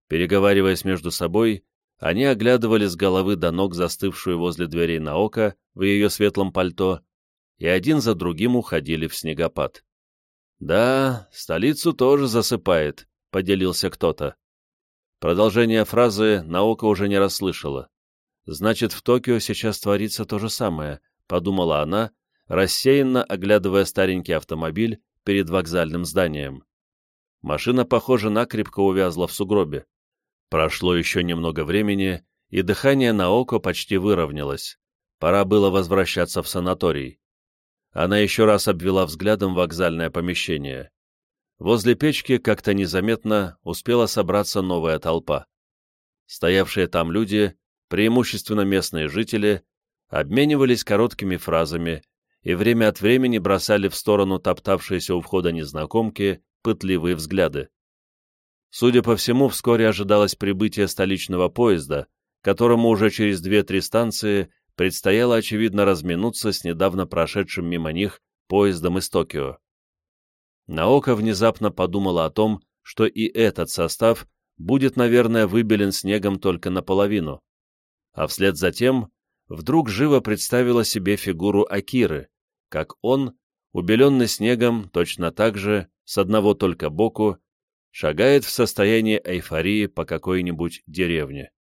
Переговариваясь между собой, они оглядывали с головы до ног застывшую возле дверей Наока в ее светлом пальто и один за другим уходили в снегопад. «Да, столицу тоже засыпает», — поделился кто-то. Продолжение фразы наука уже не расслышала. «Значит, в Токио сейчас творится то же самое», — подумала она, рассеянно оглядывая старенький автомобиль перед вокзальным зданием. Машина, похоже, накрепко увязла в сугробе. Прошло еще немного времени, и дыхание Наоко почти выровнялось. Пора было возвращаться в санаторий. Она еще раз обвела взглядом вокзальное помещение. Возле печки как-то незаметно успела собраться новая толпа. Стоявшие там люди, преимущественно местные жители, обменивались короткими фразами и время от времени бросали в сторону топтавшиеся у входа незнакомки пытливые взгляды. Судя по всему, вскоре ожидалось прибытие столичного поезда, которому уже через две-три станции предстояло, очевидно, разминуться с недавно прошедшим мимо них поездом из Токио. Наока внезапно подумала о том, что и этот состав будет, наверное, выбелен снегом только наполовину. А вслед за тем вдруг живо представила себе фигуру Акиры, как он, убеленный снегом, точно так же, с одного только боку, шагает в состоянии эйфории по какой-нибудь деревне.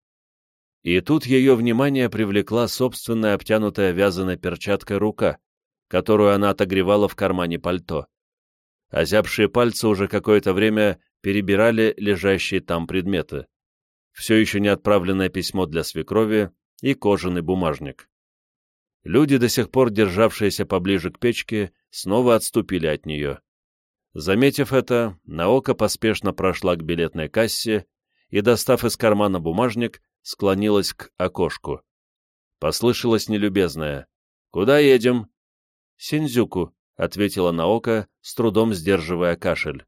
И тут ее внимание привлекла собственная обтянутая вязаной перчаткой рука, которую она отогревала в кармане пальто. Озябшие пальцы уже какое-то время перебирали лежащие там предметы. Все еще не отправленное письмо для свекрови и кожаный бумажник. Люди, до сих пор державшиеся поближе к печке, снова отступили от нее. Заметив это, Наока поспешно прошла к билетной кассе и, достав из кармана бумажник, склонилась к окошку. Послышалось нелюбезное. «Куда едем?» Синдзюку», — ответила Наока, с трудом сдерживая кашель.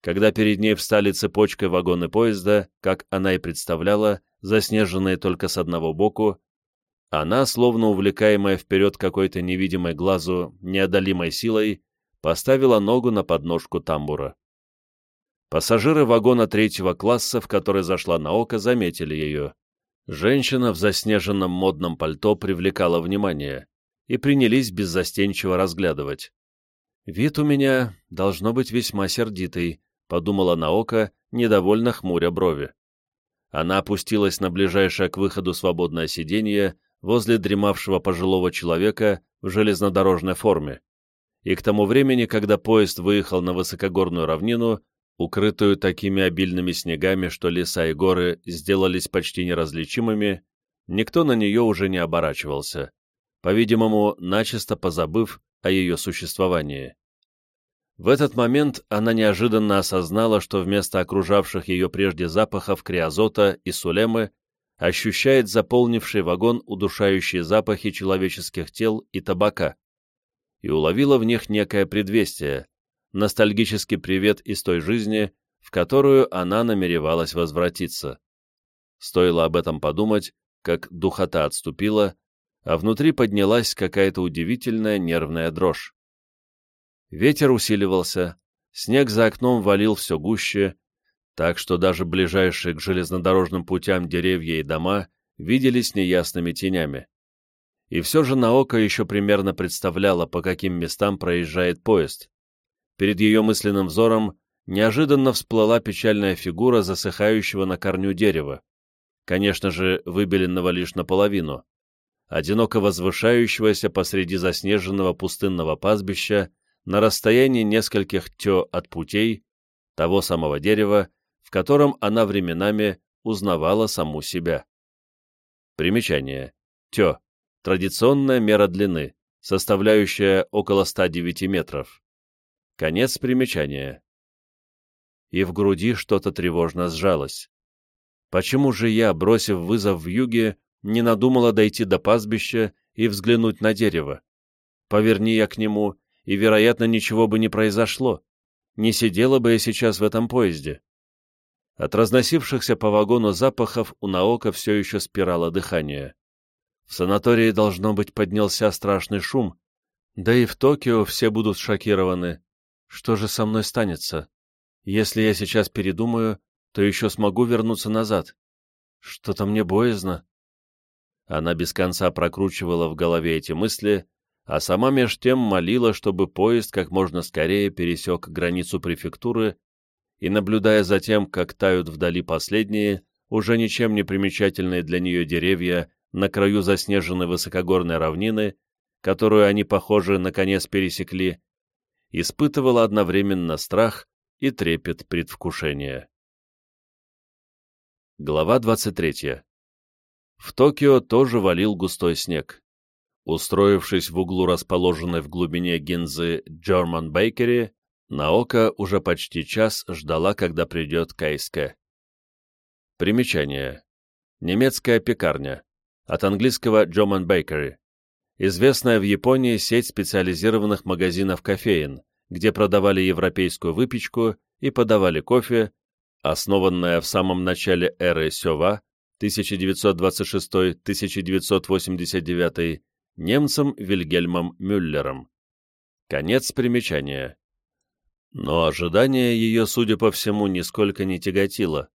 Когда перед ней встали цепочкой вагоны поезда, как она и представляла, заснеженные только с одного боку, она, словно увлекаемая вперед какой-то невидимой глазу неодолимой силой, поставила ногу на подножку тамбура. Пассажиры вагона третьего класса, в который зашла на око, заметили ее. Женщина в заснеженном модном пальто привлекала внимание и принялись беззастенчиво разглядывать. «Вид у меня должно быть весьма сердитый», — подумала Наока, недовольно хмуря брови. Она опустилась на ближайшее к выходу свободное сиденье возле дремавшего пожилого человека в железнодорожной форме. И к тому времени, когда поезд выехал на высокогорную равнину, укрытую такими обильными снегами, что леса и горы сделались почти неразличимыми, никто на нее уже не оборачивался, по-видимому, начисто позабыв о ее существовании. В этот момент она неожиданно осознала, что вместо окружавших ее прежде запахов криозота и сулемы ощущает заполнивший вагон удушающие запахи человеческих тел и табака, и уловила в них некое предвестие, ностальгический привет из той жизни, в которую она намеревалась возвратиться. Стоило об этом подумать, как духота отступила, а внутри поднялась какая-то удивительная нервная дрожь. Ветер усиливался, снег за окном валил все гуще, так что даже ближайшие к железнодорожным путям деревья и дома виделись неясными тенями. И все же Наока еще примерно представляла, по каким местам проезжает поезд перед ее мысленным взором неожиданно всплыла печальная фигура засыхающего на корню дерева, конечно же, выбеленного лишь наполовину, одиноко возвышающегося посреди заснеженного пустынного пастбища на расстоянии нескольких тё от путей, того самого дерева, в котором она временами узнавала саму себя. Примечание. Тё. Традиционная мера длины, составляющая около 109 метров. Конец примечания. И в груди что-то тревожно сжалось. Почему же я, бросив вызов в юге, не надумала дойти до пастбища и взглянуть на дерево? Поверни я к нему, и, вероятно, ничего бы не произошло. Не сидела бы я сейчас в этом поезде. От разносившихся по вагону запахов у Наока все еще спирало дыхание. В санатории, должно быть, поднялся страшный шум, да и в Токио все будут шокированы. Что же со мной станется? Если я сейчас передумаю, то еще смогу вернуться назад. Что-то мне боязно. Она без конца прокручивала в голове эти мысли, а сама меж тем молила, чтобы поезд как можно скорее пересек границу префектуры и, наблюдая за тем, как тают вдали последние, уже ничем не примечательные для нее деревья на краю заснеженной высокогорной равнины, которую они, похоже, наконец пересекли, испытывала одновременно страх и трепет предвкушения. Глава 23. В Токио тоже валил густой снег. Устроившись в углу расположенной в глубине гинзы German Bakery, Наока уже почти час ждала, когда придет Кайска. Примечание. Немецкая пекарня. От английского German Bakery известная в Японии сеть специализированных магазинов кофеин, где продавали европейскую выпечку и подавали кофе, основанная в самом начале эры Сёва 1926-1989 немцем Вильгельмом Мюллером. Конец примечания. Но ожидание ее, судя по всему, нисколько не тяготило.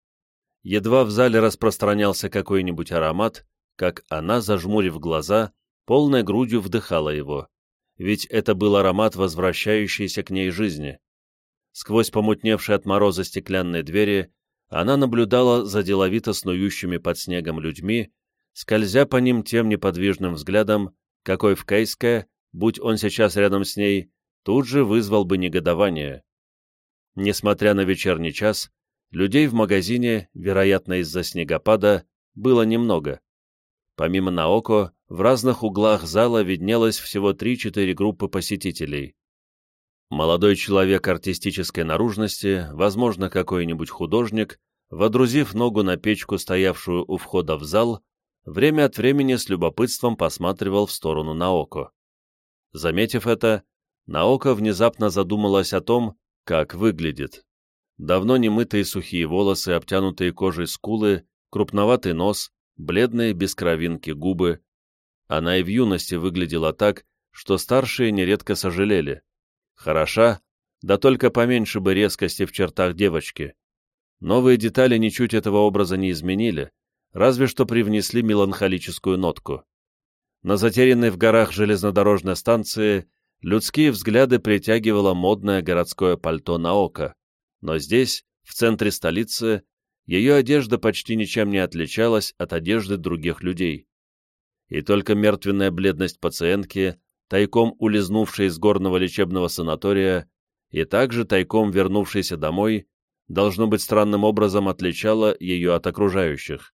Едва в зале распространялся какой-нибудь аромат, как она, зажмурив глаза, полной грудью вдыхала его, ведь это был аромат возвращающейся к ней жизни. Сквозь помутневшие от мороза стеклянные двери она наблюдала за деловито снующими под снегом людьми, скользя по ним тем неподвижным взглядом, какой в Кейске, будь он сейчас рядом с ней, тут же вызвал бы негодование. Несмотря на вечерний час, людей в магазине, вероятно из-за снегопада, было немного. Помимо Наоко, в разных углах зала виднелось всего 3-4 группы посетителей. Молодой человек артистической наружности, возможно, какой-нибудь художник, водрузив ногу на печку, стоявшую у входа в зал, время от времени с любопытством посматривал в сторону Наоко. Заметив это, Наока внезапно задумалась о том, как выглядит. Давно немытые сухие волосы, обтянутые кожей скулы, крупноватый нос, бледные без кровинки губы. Она и в юности выглядела так, что старшие нередко сожалели. Хороша, да только поменьше бы резкости в чертах девочки. Новые детали ничуть этого образа не изменили, разве что привнесли меланхолическую нотку. На затерянной в горах железнодорожной станции людские взгляды притягивало модное городское пальто на око, но здесь, в центре столицы, ее одежда почти ничем не отличалась от одежды других людей. И только мертвенная бледность пациентки, тайком улизнувшей из горного лечебного санатория и также тайком вернувшейся домой, должно быть странным образом отличала ее от окружающих.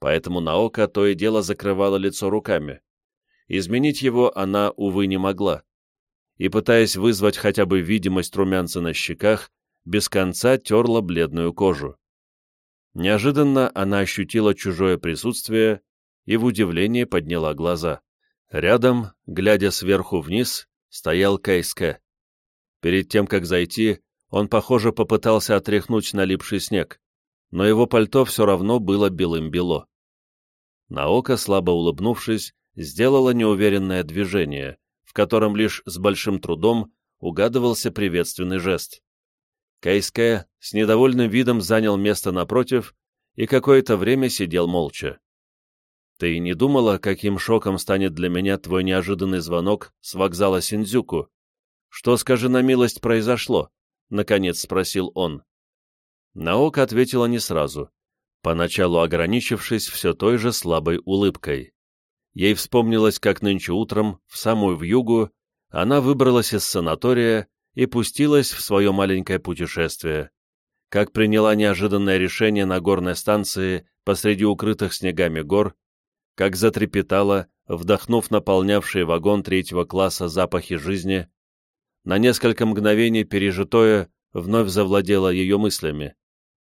Поэтому Наока то и дело закрывала лицо руками. Изменить его она, увы, не могла. И, пытаясь вызвать хотя бы видимость румянца на щеках, без конца терла бледную кожу. Неожиданно она ощутила чужое присутствие и в удивлении подняла глаза. Рядом, глядя сверху вниз, стоял Кейске. Перед тем, как зайти, он, похоже, попытался отряхнуть налипший снег, но его пальто все равно было белым-бело. Наока, слабо улыбнувшись, сделала неуверенное движение, в котором лишь с большим трудом угадывался приветственный жест. Кейске с недовольным видом занял место напротив и какое-то время сидел молча. «Ты не думала, каким шоком станет для меня твой неожиданный звонок с вокзала Синдзюку? Что, скажи на милость, произошло?» — наконец спросил он. Наока ответила не сразу, поначалу ограничившись все той же слабой улыбкой. Ей вспомнилось, как нынче утром, в самую вьюгу, она выбралась из санатория и пустилась в свое маленькое путешествие. Как приняла неожиданное решение на горной станции посреди укрытых снегами гор, как затрепетала, вдохнув наполнявший вагон третьего класса запахи жизни, на несколько мгновений пережитое вновь завладело ее мыслями.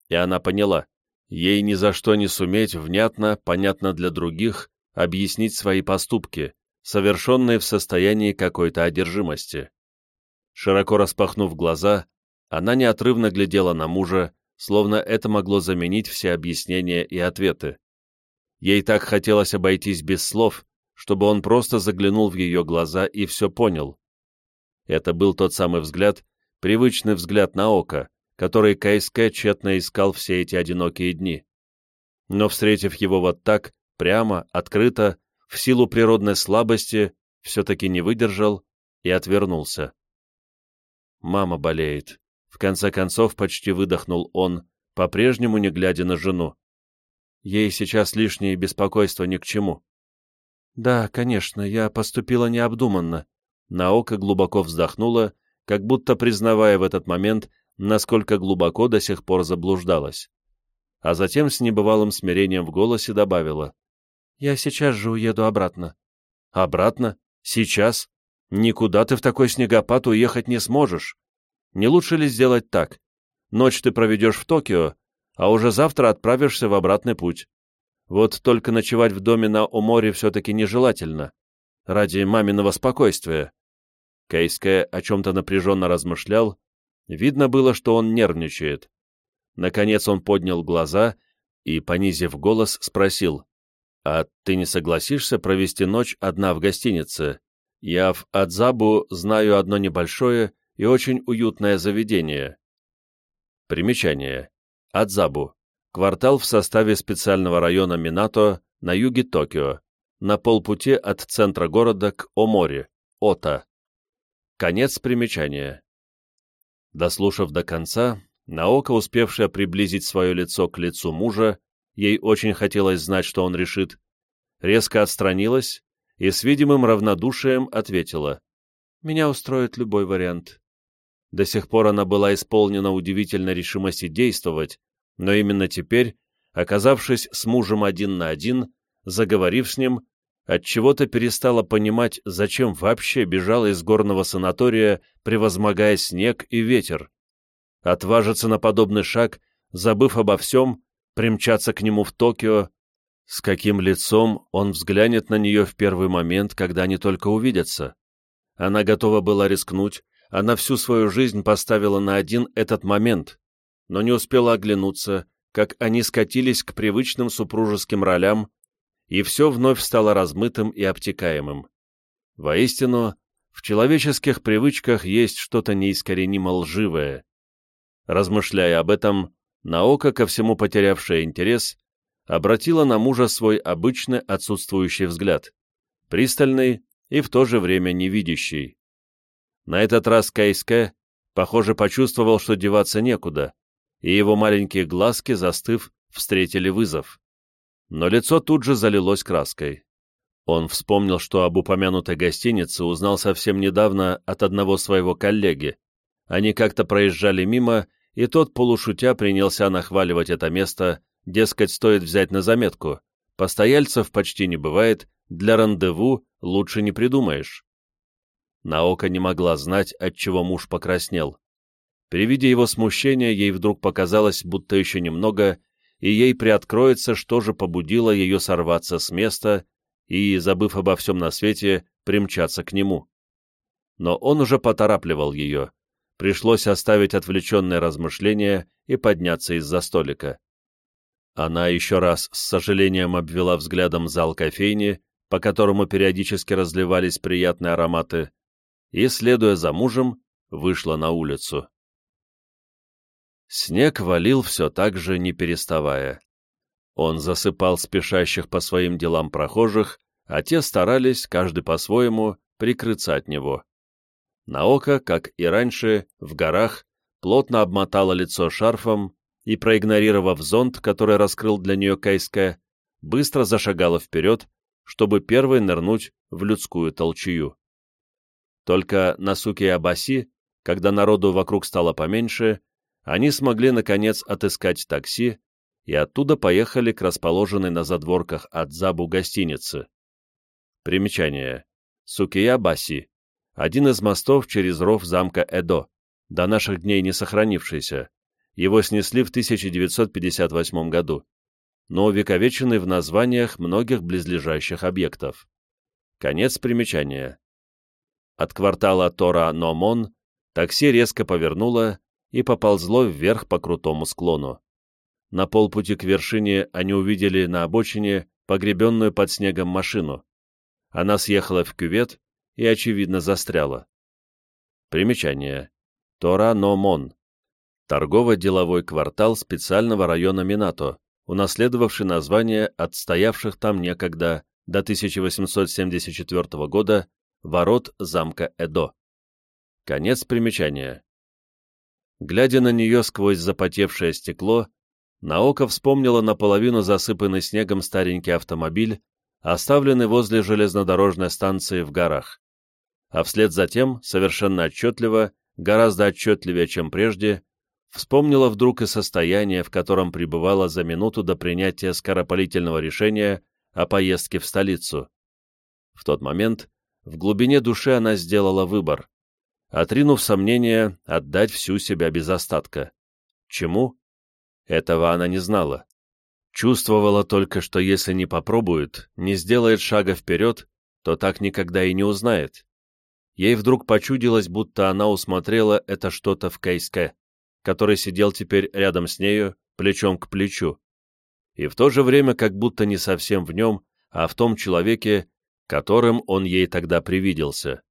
И она поняла, ей ни за что не суметь внятно, понятно для других, объяснить свои поступки, совершенные в состоянии какой-то одержимости. Широко распахнув глаза, она неотрывно глядела на мужа, словно это могло заменить все объяснения и ответы. Ей так хотелось обойтись без слов, чтобы он просто заглянул в ее глаза и все понял. Это был тот самый взгляд, привычный взгляд на око, который Кайске тщетно искал все эти одинокие дни. Но, встретив его вот так, прямо, открыто, в силу природной слабости, все-таки не выдержал и отвернулся. Мама болеет. В конце концов почти выдохнул он, по-прежнему не глядя на жену. Ей сейчас лишнее беспокойство ни к чему. Да, конечно, я поступила необдуманно. Наока глубоко вздохнула, как будто признавая в этот момент, насколько глубоко до сих пор заблуждалась. А затем с небывалым смирением в голосе добавила. «Я сейчас же уеду обратно». «Обратно? Сейчас? Никуда ты в такой снегопад уехать не сможешь. Не лучше ли сделать так? Ночь ты проведешь в Токио, а уже завтра отправишься в обратный путь. Вот только ночевать в доме на Оморе все-таки нежелательно. Ради маминого спокойствия. Кейске о чем-то напряженно размышлял. Видно было, что он нервничает. Наконец он поднял глаза и, понизив голос, спросил. «А ты не согласишься провести ночь одна в гостинице? Я в Адзабу знаю одно небольшое и очень уютное заведение. Примечание. Адзабу. Квартал в составе специального района Минато на юге Токио, на полпути от центра города к Оморе, Ота. Конец примечания. Дослушав до конца, Наока, успевшая приблизить свое лицо к лицу мужа, ей очень хотелось знать, что он решит, резко отстранилась и с видимым равнодушием ответила. «Меня устроит любой вариант». До сих пор она была исполнена удивительной решимости действовать, но именно теперь, оказавшись с мужем один на один, заговорив с ним, отчего-то перестала понимать, зачем вообще бежала из горного санатория, превозмогая снег и ветер. Отважиться на подобный шаг, забыв обо всем, примчаться к нему в Токио, с каким лицом он взглянет на нее в первый момент, когда они только увидятся? Она готова была рискнуть, она всю свою жизнь поставила на один этот момент, но не успела оглянуться, как они скатились к привычным супружеским ролям, и все вновь стало размытым и обтекаемым. Воистину, в человеческих привычках есть что-то неискоренимо лживое. Размышляя об этом, Наока, ко всему потерявшая интерес, обратила на мужа свой обычный отсутствующий взгляд, пристальный и в то же время невидящий. На этот раз Кайске, похоже, почувствовал, что деваться некуда, и его маленькие глазки, застыв, встретили вызов. Но лицо тут же залилось краской. Он вспомнил, что об упомянутой гостинице узнал совсем недавно от одного своего коллеги. Они как-то проезжали мимо, и тот, полушутя, принялся нахваливать это место, дескать, стоит взять на заметку. Постояльцев почти не бывает, для рандеву лучше не придумаешь. Наока не могла знать, от чего муж покраснел. При виде его смущения ей вдруг показалось, будто еще немного, и ей приоткроется, что же побудило ее сорваться с места и, забыв обо всем на свете, примчаться к нему. Но он уже поторапливал ее. Пришлось оставить отвлеченное размышление и подняться из-за столика. Она еще раз с сожалением обвела взглядом зал кофейни, по которому периодически разливались приятные ароматы, и, следуя за мужем, вышла на улицу. Снег валил все так же, не переставая. Он засыпал спешащих по своим делам прохожих, а те старались, каждый по-своему, прикрыться от него. Наока, как и раньше, в горах, плотно обмотала лицо шарфом и, проигнорировав зонт, который раскрыл для нее Кайска, быстро зашагала вперед, чтобы первой нырнуть в людскую толчую. Только на суке Абаси, когда народу вокруг стало поменьше, они смогли, наконец, отыскать такси и оттуда поехали к расположенной на задворках Адзабу гостинице. Примечание. Сукия-Баси. Один из мостов через ров замка Эдо, до наших дней не сохранившийся. Его снесли в 1958 году, но увековеченный в названиях многих близлежащих объектов. Конец примечания. От квартала Тора-Номон такси резко повернуло и поползло вверх по крутому склону. На полпути к вершине они увидели на обочине погребенную под снегом машину. Она съехала в кювет и, очевидно, застряла. Примечание. Тора-Номон. Торгово-деловой квартал специального района Минато, унаследовавший название от стоявших там некогда до 1874 года ворот замка Эдо. Конец примечания. Глядя на нее сквозь запотевшее стекло, Наока вспомнила наполовину засыпанный снегом старенький автомобиль, оставленный возле железнодорожной станции в горах. А вслед за тем, совершенно отчетливо, гораздо отчетливее, чем прежде, вспомнила вдруг и состояние, в котором пребывала за минуту до принятия скоропалительного решения о поездке в столицу. В тот момент в глубине души она сделала выбор, отринув сомнение отдать всю себя без остатка. Чему? Этого она не знала. Чувствовала только, что если не попробует, не сделает шага вперед, то так никогда и не узнает. Ей вдруг почудилось, будто она усмотрела это что-то в Кейске, который сидел теперь рядом с нею, плечом к плечу. И в то же время как будто не совсем в нем, а в том человеке, которым он ей тогда привиделся.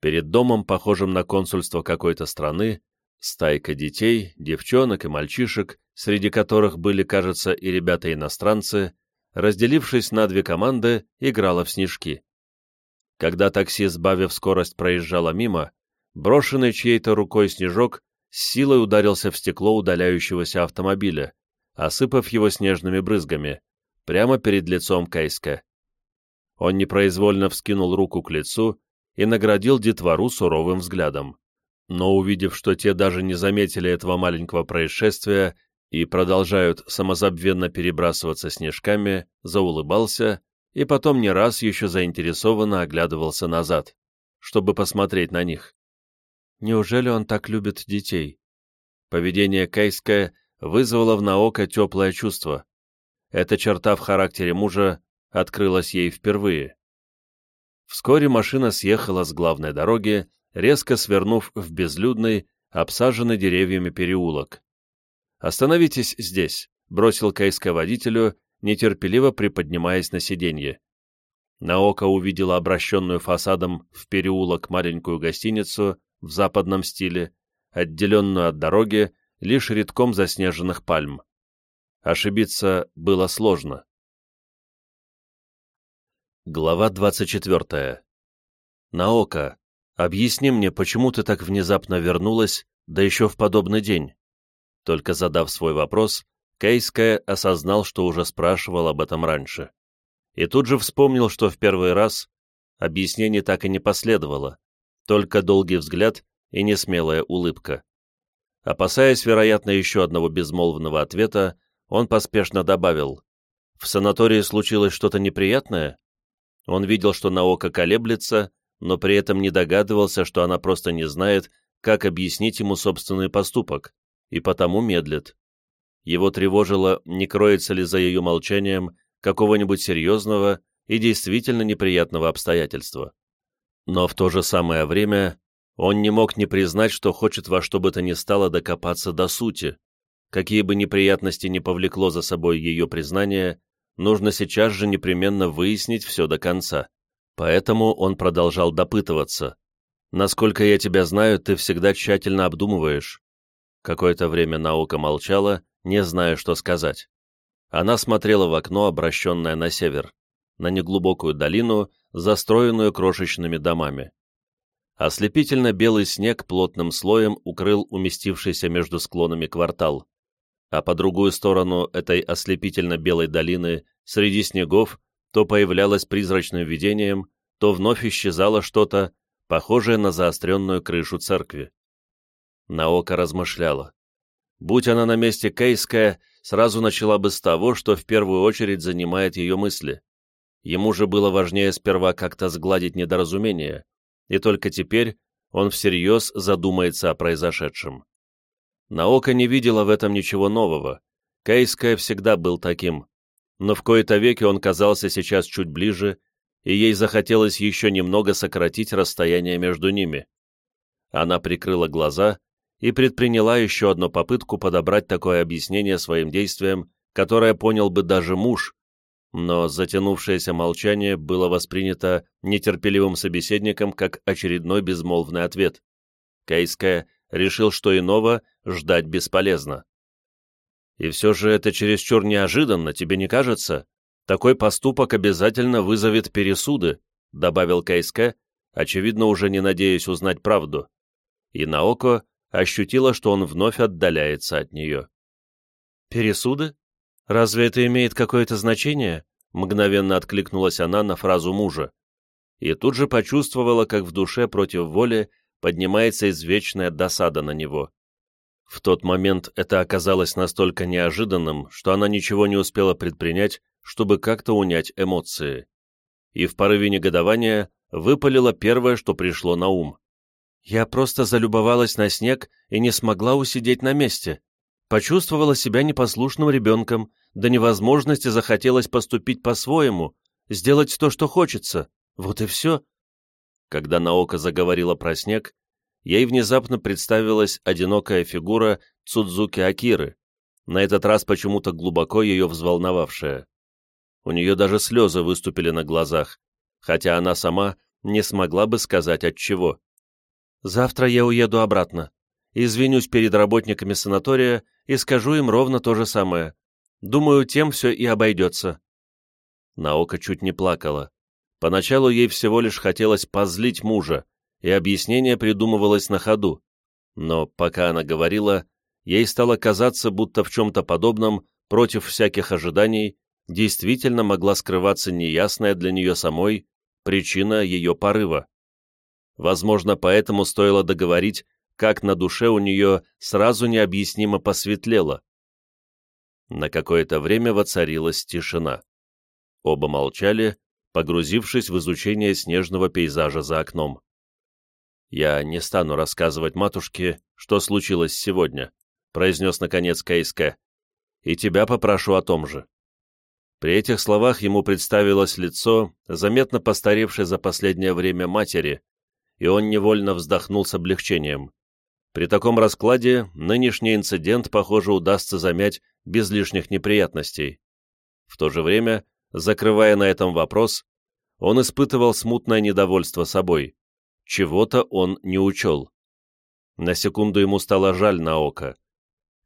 Перед домом, похожим на консульство какой-то страны, стайка детей, девчонок и мальчишек, среди которых были, кажется, и ребята-иностранцы, разделившись на две команды, играла в снежки. Когда такси, сбавив скорость, проезжало мимо, брошенный чьей-то рукой снежок с силой ударился в стекло удаляющегося автомобиля, осыпав его снежными брызгами, прямо перед лицом Кайска. Он непроизвольно вскинул руку к лицу и наградил детвору суровым взглядом. Но увидев, что те даже не заметили этого маленького происшествия и продолжают самозабвенно перебрасываться снежками, заулыбался и потом не раз еще заинтересованно оглядывался назад, чтобы посмотреть на них. Неужели он так любит детей? Поведение Кайское вызвало в Наока теплое чувство. Эта черта в характере мужа открылась ей впервые. Вскоре машина съехала с главной дороги, резко свернув в безлюдный, обсаженный деревьями переулок. «Остановитесь здесь», — бросил Кейска водителю, нетерпеливо приподнимаясь на сиденье. Наока увидела обращенную фасадом в переулок маленькую гостиницу в западном стиле, отделенную от дороги лишь редком заснеженных пальм. Ошибиться было сложно. Глава 24. Наока, объясни мне, почему ты так внезапно вернулась, да еще в подобный день? Только задав свой вопрос, Кейская осознал, что уже спрашивал об этом раньше. И тут же вспомнил, что в первый раз объяснений так и не последовало, только долгий взгляд и несмелая улыбка. Опасаясь, вероятно, еще одного безмолвного ответа, он поспешно добавил, «В санатории случилось что-то неприятное?» Он видел, что Наока колеблется, но при этом не догадывался, что она просто не знает, как объяснить ему собственный поступок, и потому медлит. Его тревожило, не кроется ли за ее молчанием какого-нибудь серьезного и действительно неприятного обстоятельства. Но в то же самое время он не мог не признать, что хочет во что бы то ни стало докопаться до сути. Какие бы неприятности не повлекло за собой ее признание, нужно сейчас же непременно выяснить все до конца. Поэтому он продолжал допытываться. «Насколько я тебя знаю, ты всегда тщательно обдумываешь». Какое-то время наука молчала, не зная, что сказать. Она смотрела в окно, обращенное на север, на неглубокую долину, застроенную крошечными домами. Ослепительно белый снег плотным слоем укрыл уместившийся между склонами квартал а по другую сторону этой ослепительно-белой долины, среди снегов, то появлялось призрачным видением, то вновь исчезало что-то, похожее на заостренную крышу церкви. Наока размышляла. Будь она на месте Кейская, сразу начала бы с того, что в первую очередь занимает ее мысли. Ему же было важнее сперва как-то сгладить недоразумение, и только теперь он всерьез задумается о произошедшем. Наока не видела в этом ничего нового. Кейская всегда был таким. Но в кои-то веки он казался сейчас чуть ближе, и ей захотелось еще немного сократить расстояние между ними. Она прикрыла глаза и предприняла еще одну попытку подобрать такое объяснение своим действиям, которое понял бы даже муж, но затянувшееся молчание было воспринято нетерпеливым собеседником как очередной безмолвный ответ. Кейская решил, что иного ждать бесполезно. И все же это чересчур неожиданно, тебе не кажется? Такой поступок обязательно вызовет пересуды, добавил Кейске, очевидно, уже не надеясь узнать правду. И Наоко ощутила, что он вновь отдаляется от нее. «Пересуды? Разве это имеет какое-то значение?» Мгновенно откликнулась она на фразу мужа. И тут же почувствовала, как в душе против воли поднимается извечная досада на него. В тот момент это оказалось настолько неожиданным, что она ничего не успела предпринять, чтобы как-то унять эмоции. И в порыве негодования выпалило первое, что пришло на ум. «Я просто залюбовалась на снег и не смогла усидеть на месте. Почувствовала себя непослушным ребенком, до невозможности захотелось поступить по-своему, сделать то, что хочется. Вот и все. Когда Наока заговорила про снег, ей внезапно представилась одинокая фигура Цудзуки Акиры, на этот раз почему-то глубоко ее взволновавшая. У нее даже слезы выступили на глазах, хотя она сама не смогла бы сказать от чего. «Завтра я уеду обратно. Извинюсь перед работниками санатория и скажу им ровно то же самое. Думаю, тем все и обойдется». Наока чуть не плакала. Поначалу ей всего лишь хотелось позлить мужа, и объяснение придумывалось на ходу. Но пока она говорила, ей стало казаться, будто в чем-то подобном, против всяких ожиданий, действительно могла скрываться неясная для нее самой причина ее порыва. Возможно, поэтому стоило договорить, как на душе у нее сразу необъяснимо посветлело. На какое-то время воцарилась тишина. Оба молчали, погрузившись в изучение снежного пейзажа за окном. «Я не стану рассказывать матушке, что случилось сегодня», произнес наконец Кейске, «и тебя попрошу о том же». При этих словах ему представилось лицо, заметно постаревшее за последнее время матери, и он невольно вздохнул с облегчением. При таком раскладе нынешний инцидент, похоже, удастся замять без лишних неприятностей. В то же время, закрывая на этом вопрос, он испытывал смутное недовольство собой. Чего-то он не учел. На секунду ему стало жаль на око.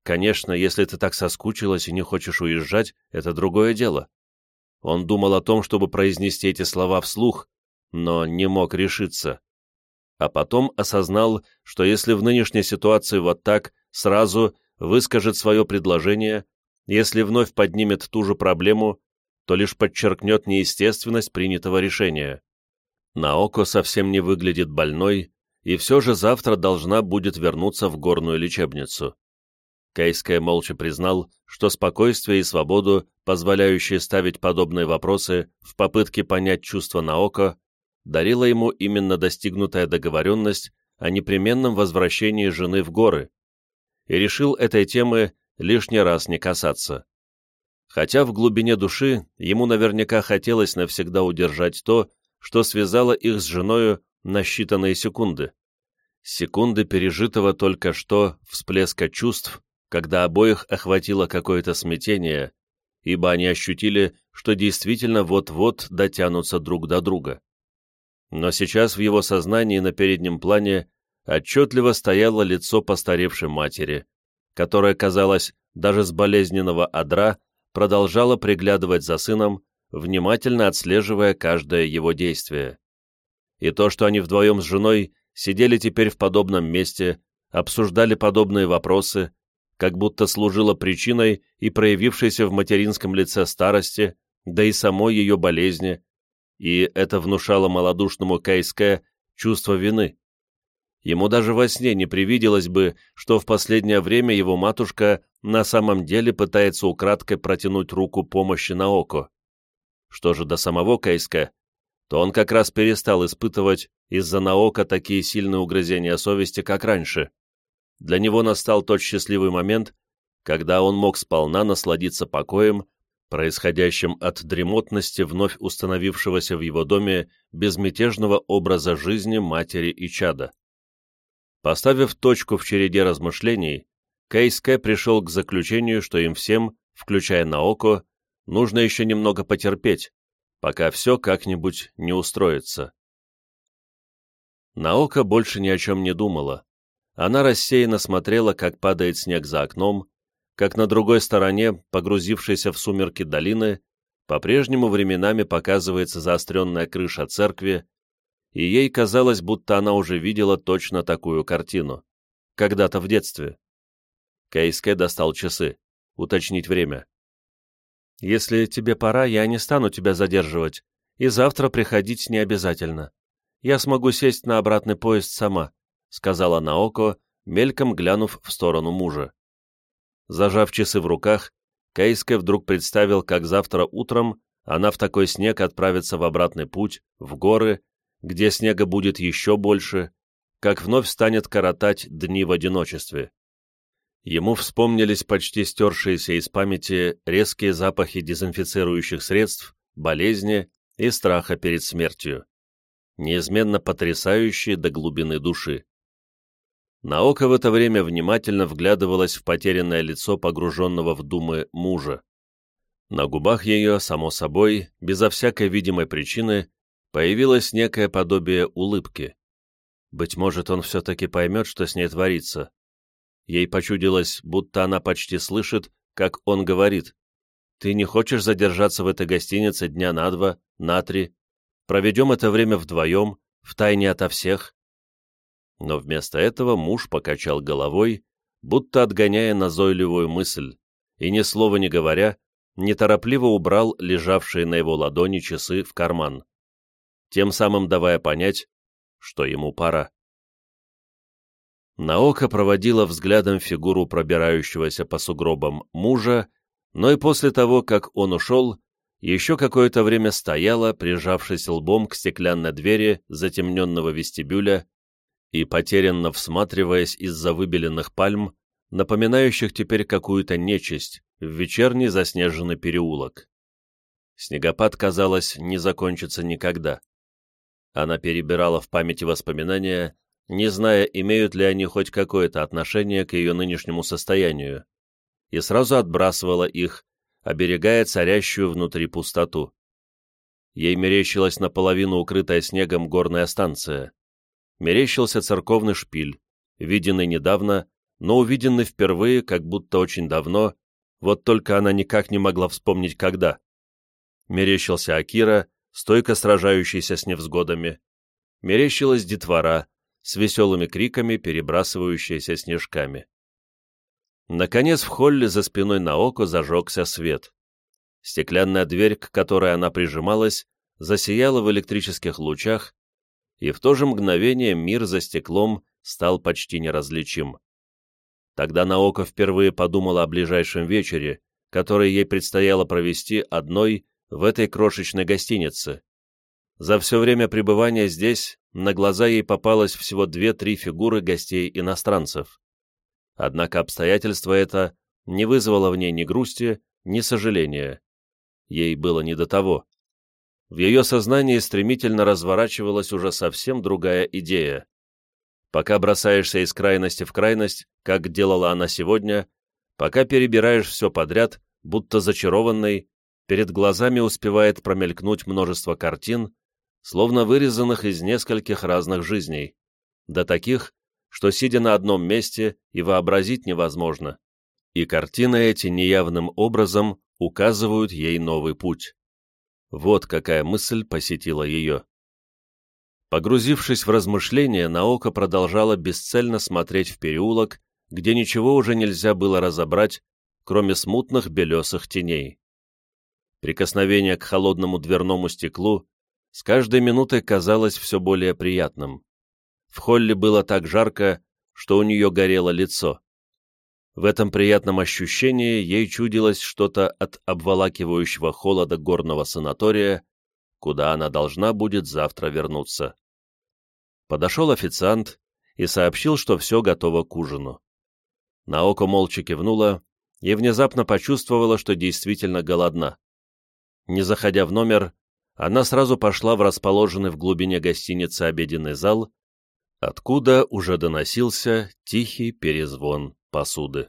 Конечно, если ты так соскучилась и не хочешь уезжать, это другое дело. Он думал о том, чтобы произнести эти слова вслух, но не мог решиться. А потом осознал, что если в нынешней ситуации вот так сразу выскажет свое предложение, если вновь поднимет ту же проблему, то лишь подчеркнет неестественность принятого решения. Наоко совсем не выглядит больной, и все же завтра должна будет вернуться в горную лечебницу. Кейская молча признал, что спокойствие и свободу, позволяющие ставить подобные вопросы в попытке понять чувства Наоко, дарила ему именно достигнутая договоренность о непременном возвращении жены в горы, и решил этой темы лишний раз не касаться. Хотя в глубине души ему наверняка хотелось навсегда удержать то, что связало их с женою на считанные секунды. Секунды пережитого только что всплеска чувств, когда обоих охватило какое-то смятение, ибо они ощутили, что действительно вот-вот дотянутся друг до друга. Но сейчас в его сознании на переднем плане отчетливо стояло лицо постаревшей матери, которая, казалось, даже с болезненного одра продолжала приглядывать за сыном, внимательно отслеживая каждое его действие. И то, что они вдвоем с женой сидели теперь в подобном месте, обсуждали подобные вопросы, как будто служила причиной и проявившейся в материнском лице старости, да и самой ее болезни, и это внушало малодушному КСК чувство вины. Ему даже во сне не привиделось бы, что в последнее время его матушка на самом деле пытается украдкой протянуть руку помощи на око. Что же до самого КСК, то он как раз перестал испытывать из-за Наока такие сильные угрызения совести, как раньше для него настал тот счастливый момент, когда он мог сполна насладиться покоем, происходящим от дремотности вновь установившегося в его доме безмятежного образа жизни матери и чада. Поставив точку в череде размышлений, Кейске пришел к заключению, что им всем, включая Наоко, нужно еще немного потерпеть, пока все как-нибудь не устроится. Наока больше ни о чем не думала. Она рассеянно смотрела, как падает снег за окном, как на другой стороне, погрузившейся в сумерки долины, по-прежнему временами показывается заостренная крыша церкви, и ей казалось, будто она уже видела точно такую картину. Когда-то в детстве. Кейске достал часы. Уточнить время. «Если тебе пора, я не стану тебя задерживать, и завтра приходить не обязательно. Я смогу сесть на обратный поезд сама сказала Наоко, мельком глянув в сторону мужа. Зажав часы в руках, Кейске вдруг представил, как завтра утром она в такой снег отправится в обратный путь, в горы, где снега будет еще больше, как вновь станет коротать дни в одиночестве. Ему вспомнились почти стершиеся из памяти резкие запахи дезинфицирующих средств, болезни и страха перед смертью, неизменно потрясающие до глубины души. Наока в это время внимательно вглядывалась в потерянное лицо погруженного в думы мужа. На губах ее, само собой, безо всякой видимой причины, появилось некое подобие улыбки. Быть может, он все-таки поймет, что с ней творится. Ей почудилось, будто она почти слышит, как он говорит. «Ты не хочешь задержаться в этой гостинице дня на два, на три? Проведем это время вдвоем, втайне ото всех?» но вместо этого муж покачал головой, будто отгоняя назойливую мысль, и ни слова не говоря, неторопливо убрал лежавшие на его ладони часы в карман, тем самым давая понять, что ему пора. Наока проводила взглядом фигуру пробирающегося по сугробам мужа, но и после того, как он ушел, еще какое-то время стояла, прижавшись лбом к стеклянной двери затемненного вестибюля, и, потерянно всматриваясь из-за выбеленных пальм, напоминающих теперь какую-то нечисть, в вечерний заснеженный переулок. Снегопад, казалось, не закончится никогда. Она перебирала в памяти воспоминания, не зная, имеют ли они хоть какое-то отношение к ее нынешнему состоянию, и сразу отбрасывала их, оберегая царящую внутри пустоту. Ей мерещилась наполовину укрытая снегом горная станция. Мерещился церковный шпиль, виденный недавно, но увиденный впервые, как будто очень давно, вот только она никак не могла вспомнить, когда. Мерещился Акира, стойко сражающийся с невзгодами. Мерещилась детвора, с веселыми криками, перебрасывающаяся снежками. Наконец в холле за спиной Наоко зажегся свет. Стеклянная дверь, к которой она прижималась, засияла в электрических лучах, и в то же мгновение мир за стеклом стал почти неразличим. Тогда Наоко впервые подумала о ближайшем вечере, который ей предстояло провести одной в этой крошечной гостинице. За все время пребывания здесь на глаза ей попалось всего две-три фигуры гостей-иностранцев. Однако обстоятельство это не вызвало в ней ни грусти, ни сожаления ей было не до того. В ее сознании стремительно разворачивалась уже совсем другая идея. Пока бросаешься из крайности в крайность, как делала она сегодня, пока перебираешь все подряд, будто зачарованный, перед глазами успевает промелькнуть множество картин, словно вырезанных из нескольких разных жизней, до таких, что, сидя на одном месте, и вообразить невозможно. И картины эти неявным образом указывают ей новый путь. Вот какая мысль посетила ее. Погрузившись в размышления, Наока продолжала бесцельно смотреть в переулок, где ничего уже нельзя было разобрать, кроме смутных белесых теней. Прикосновение к холодному дверному стеклу с каждой минутой казалось все более приятным. В холле было так жарко, что у нее горело лицо. В этом приятном ощущении ей чудилось что-то от обволакивающего холода горного санатория, куда она должна будет завтра вернуться. Подошел официант и сообщил, что все готово к ужину. Наоко молча кивнула и внезапно почувствовала, что действительно голодна. Не заходя в номер, она сразу пошла в расположенный в глубине гостиницы обеденный зал, откуда уже доносился тихий перезвон посуды.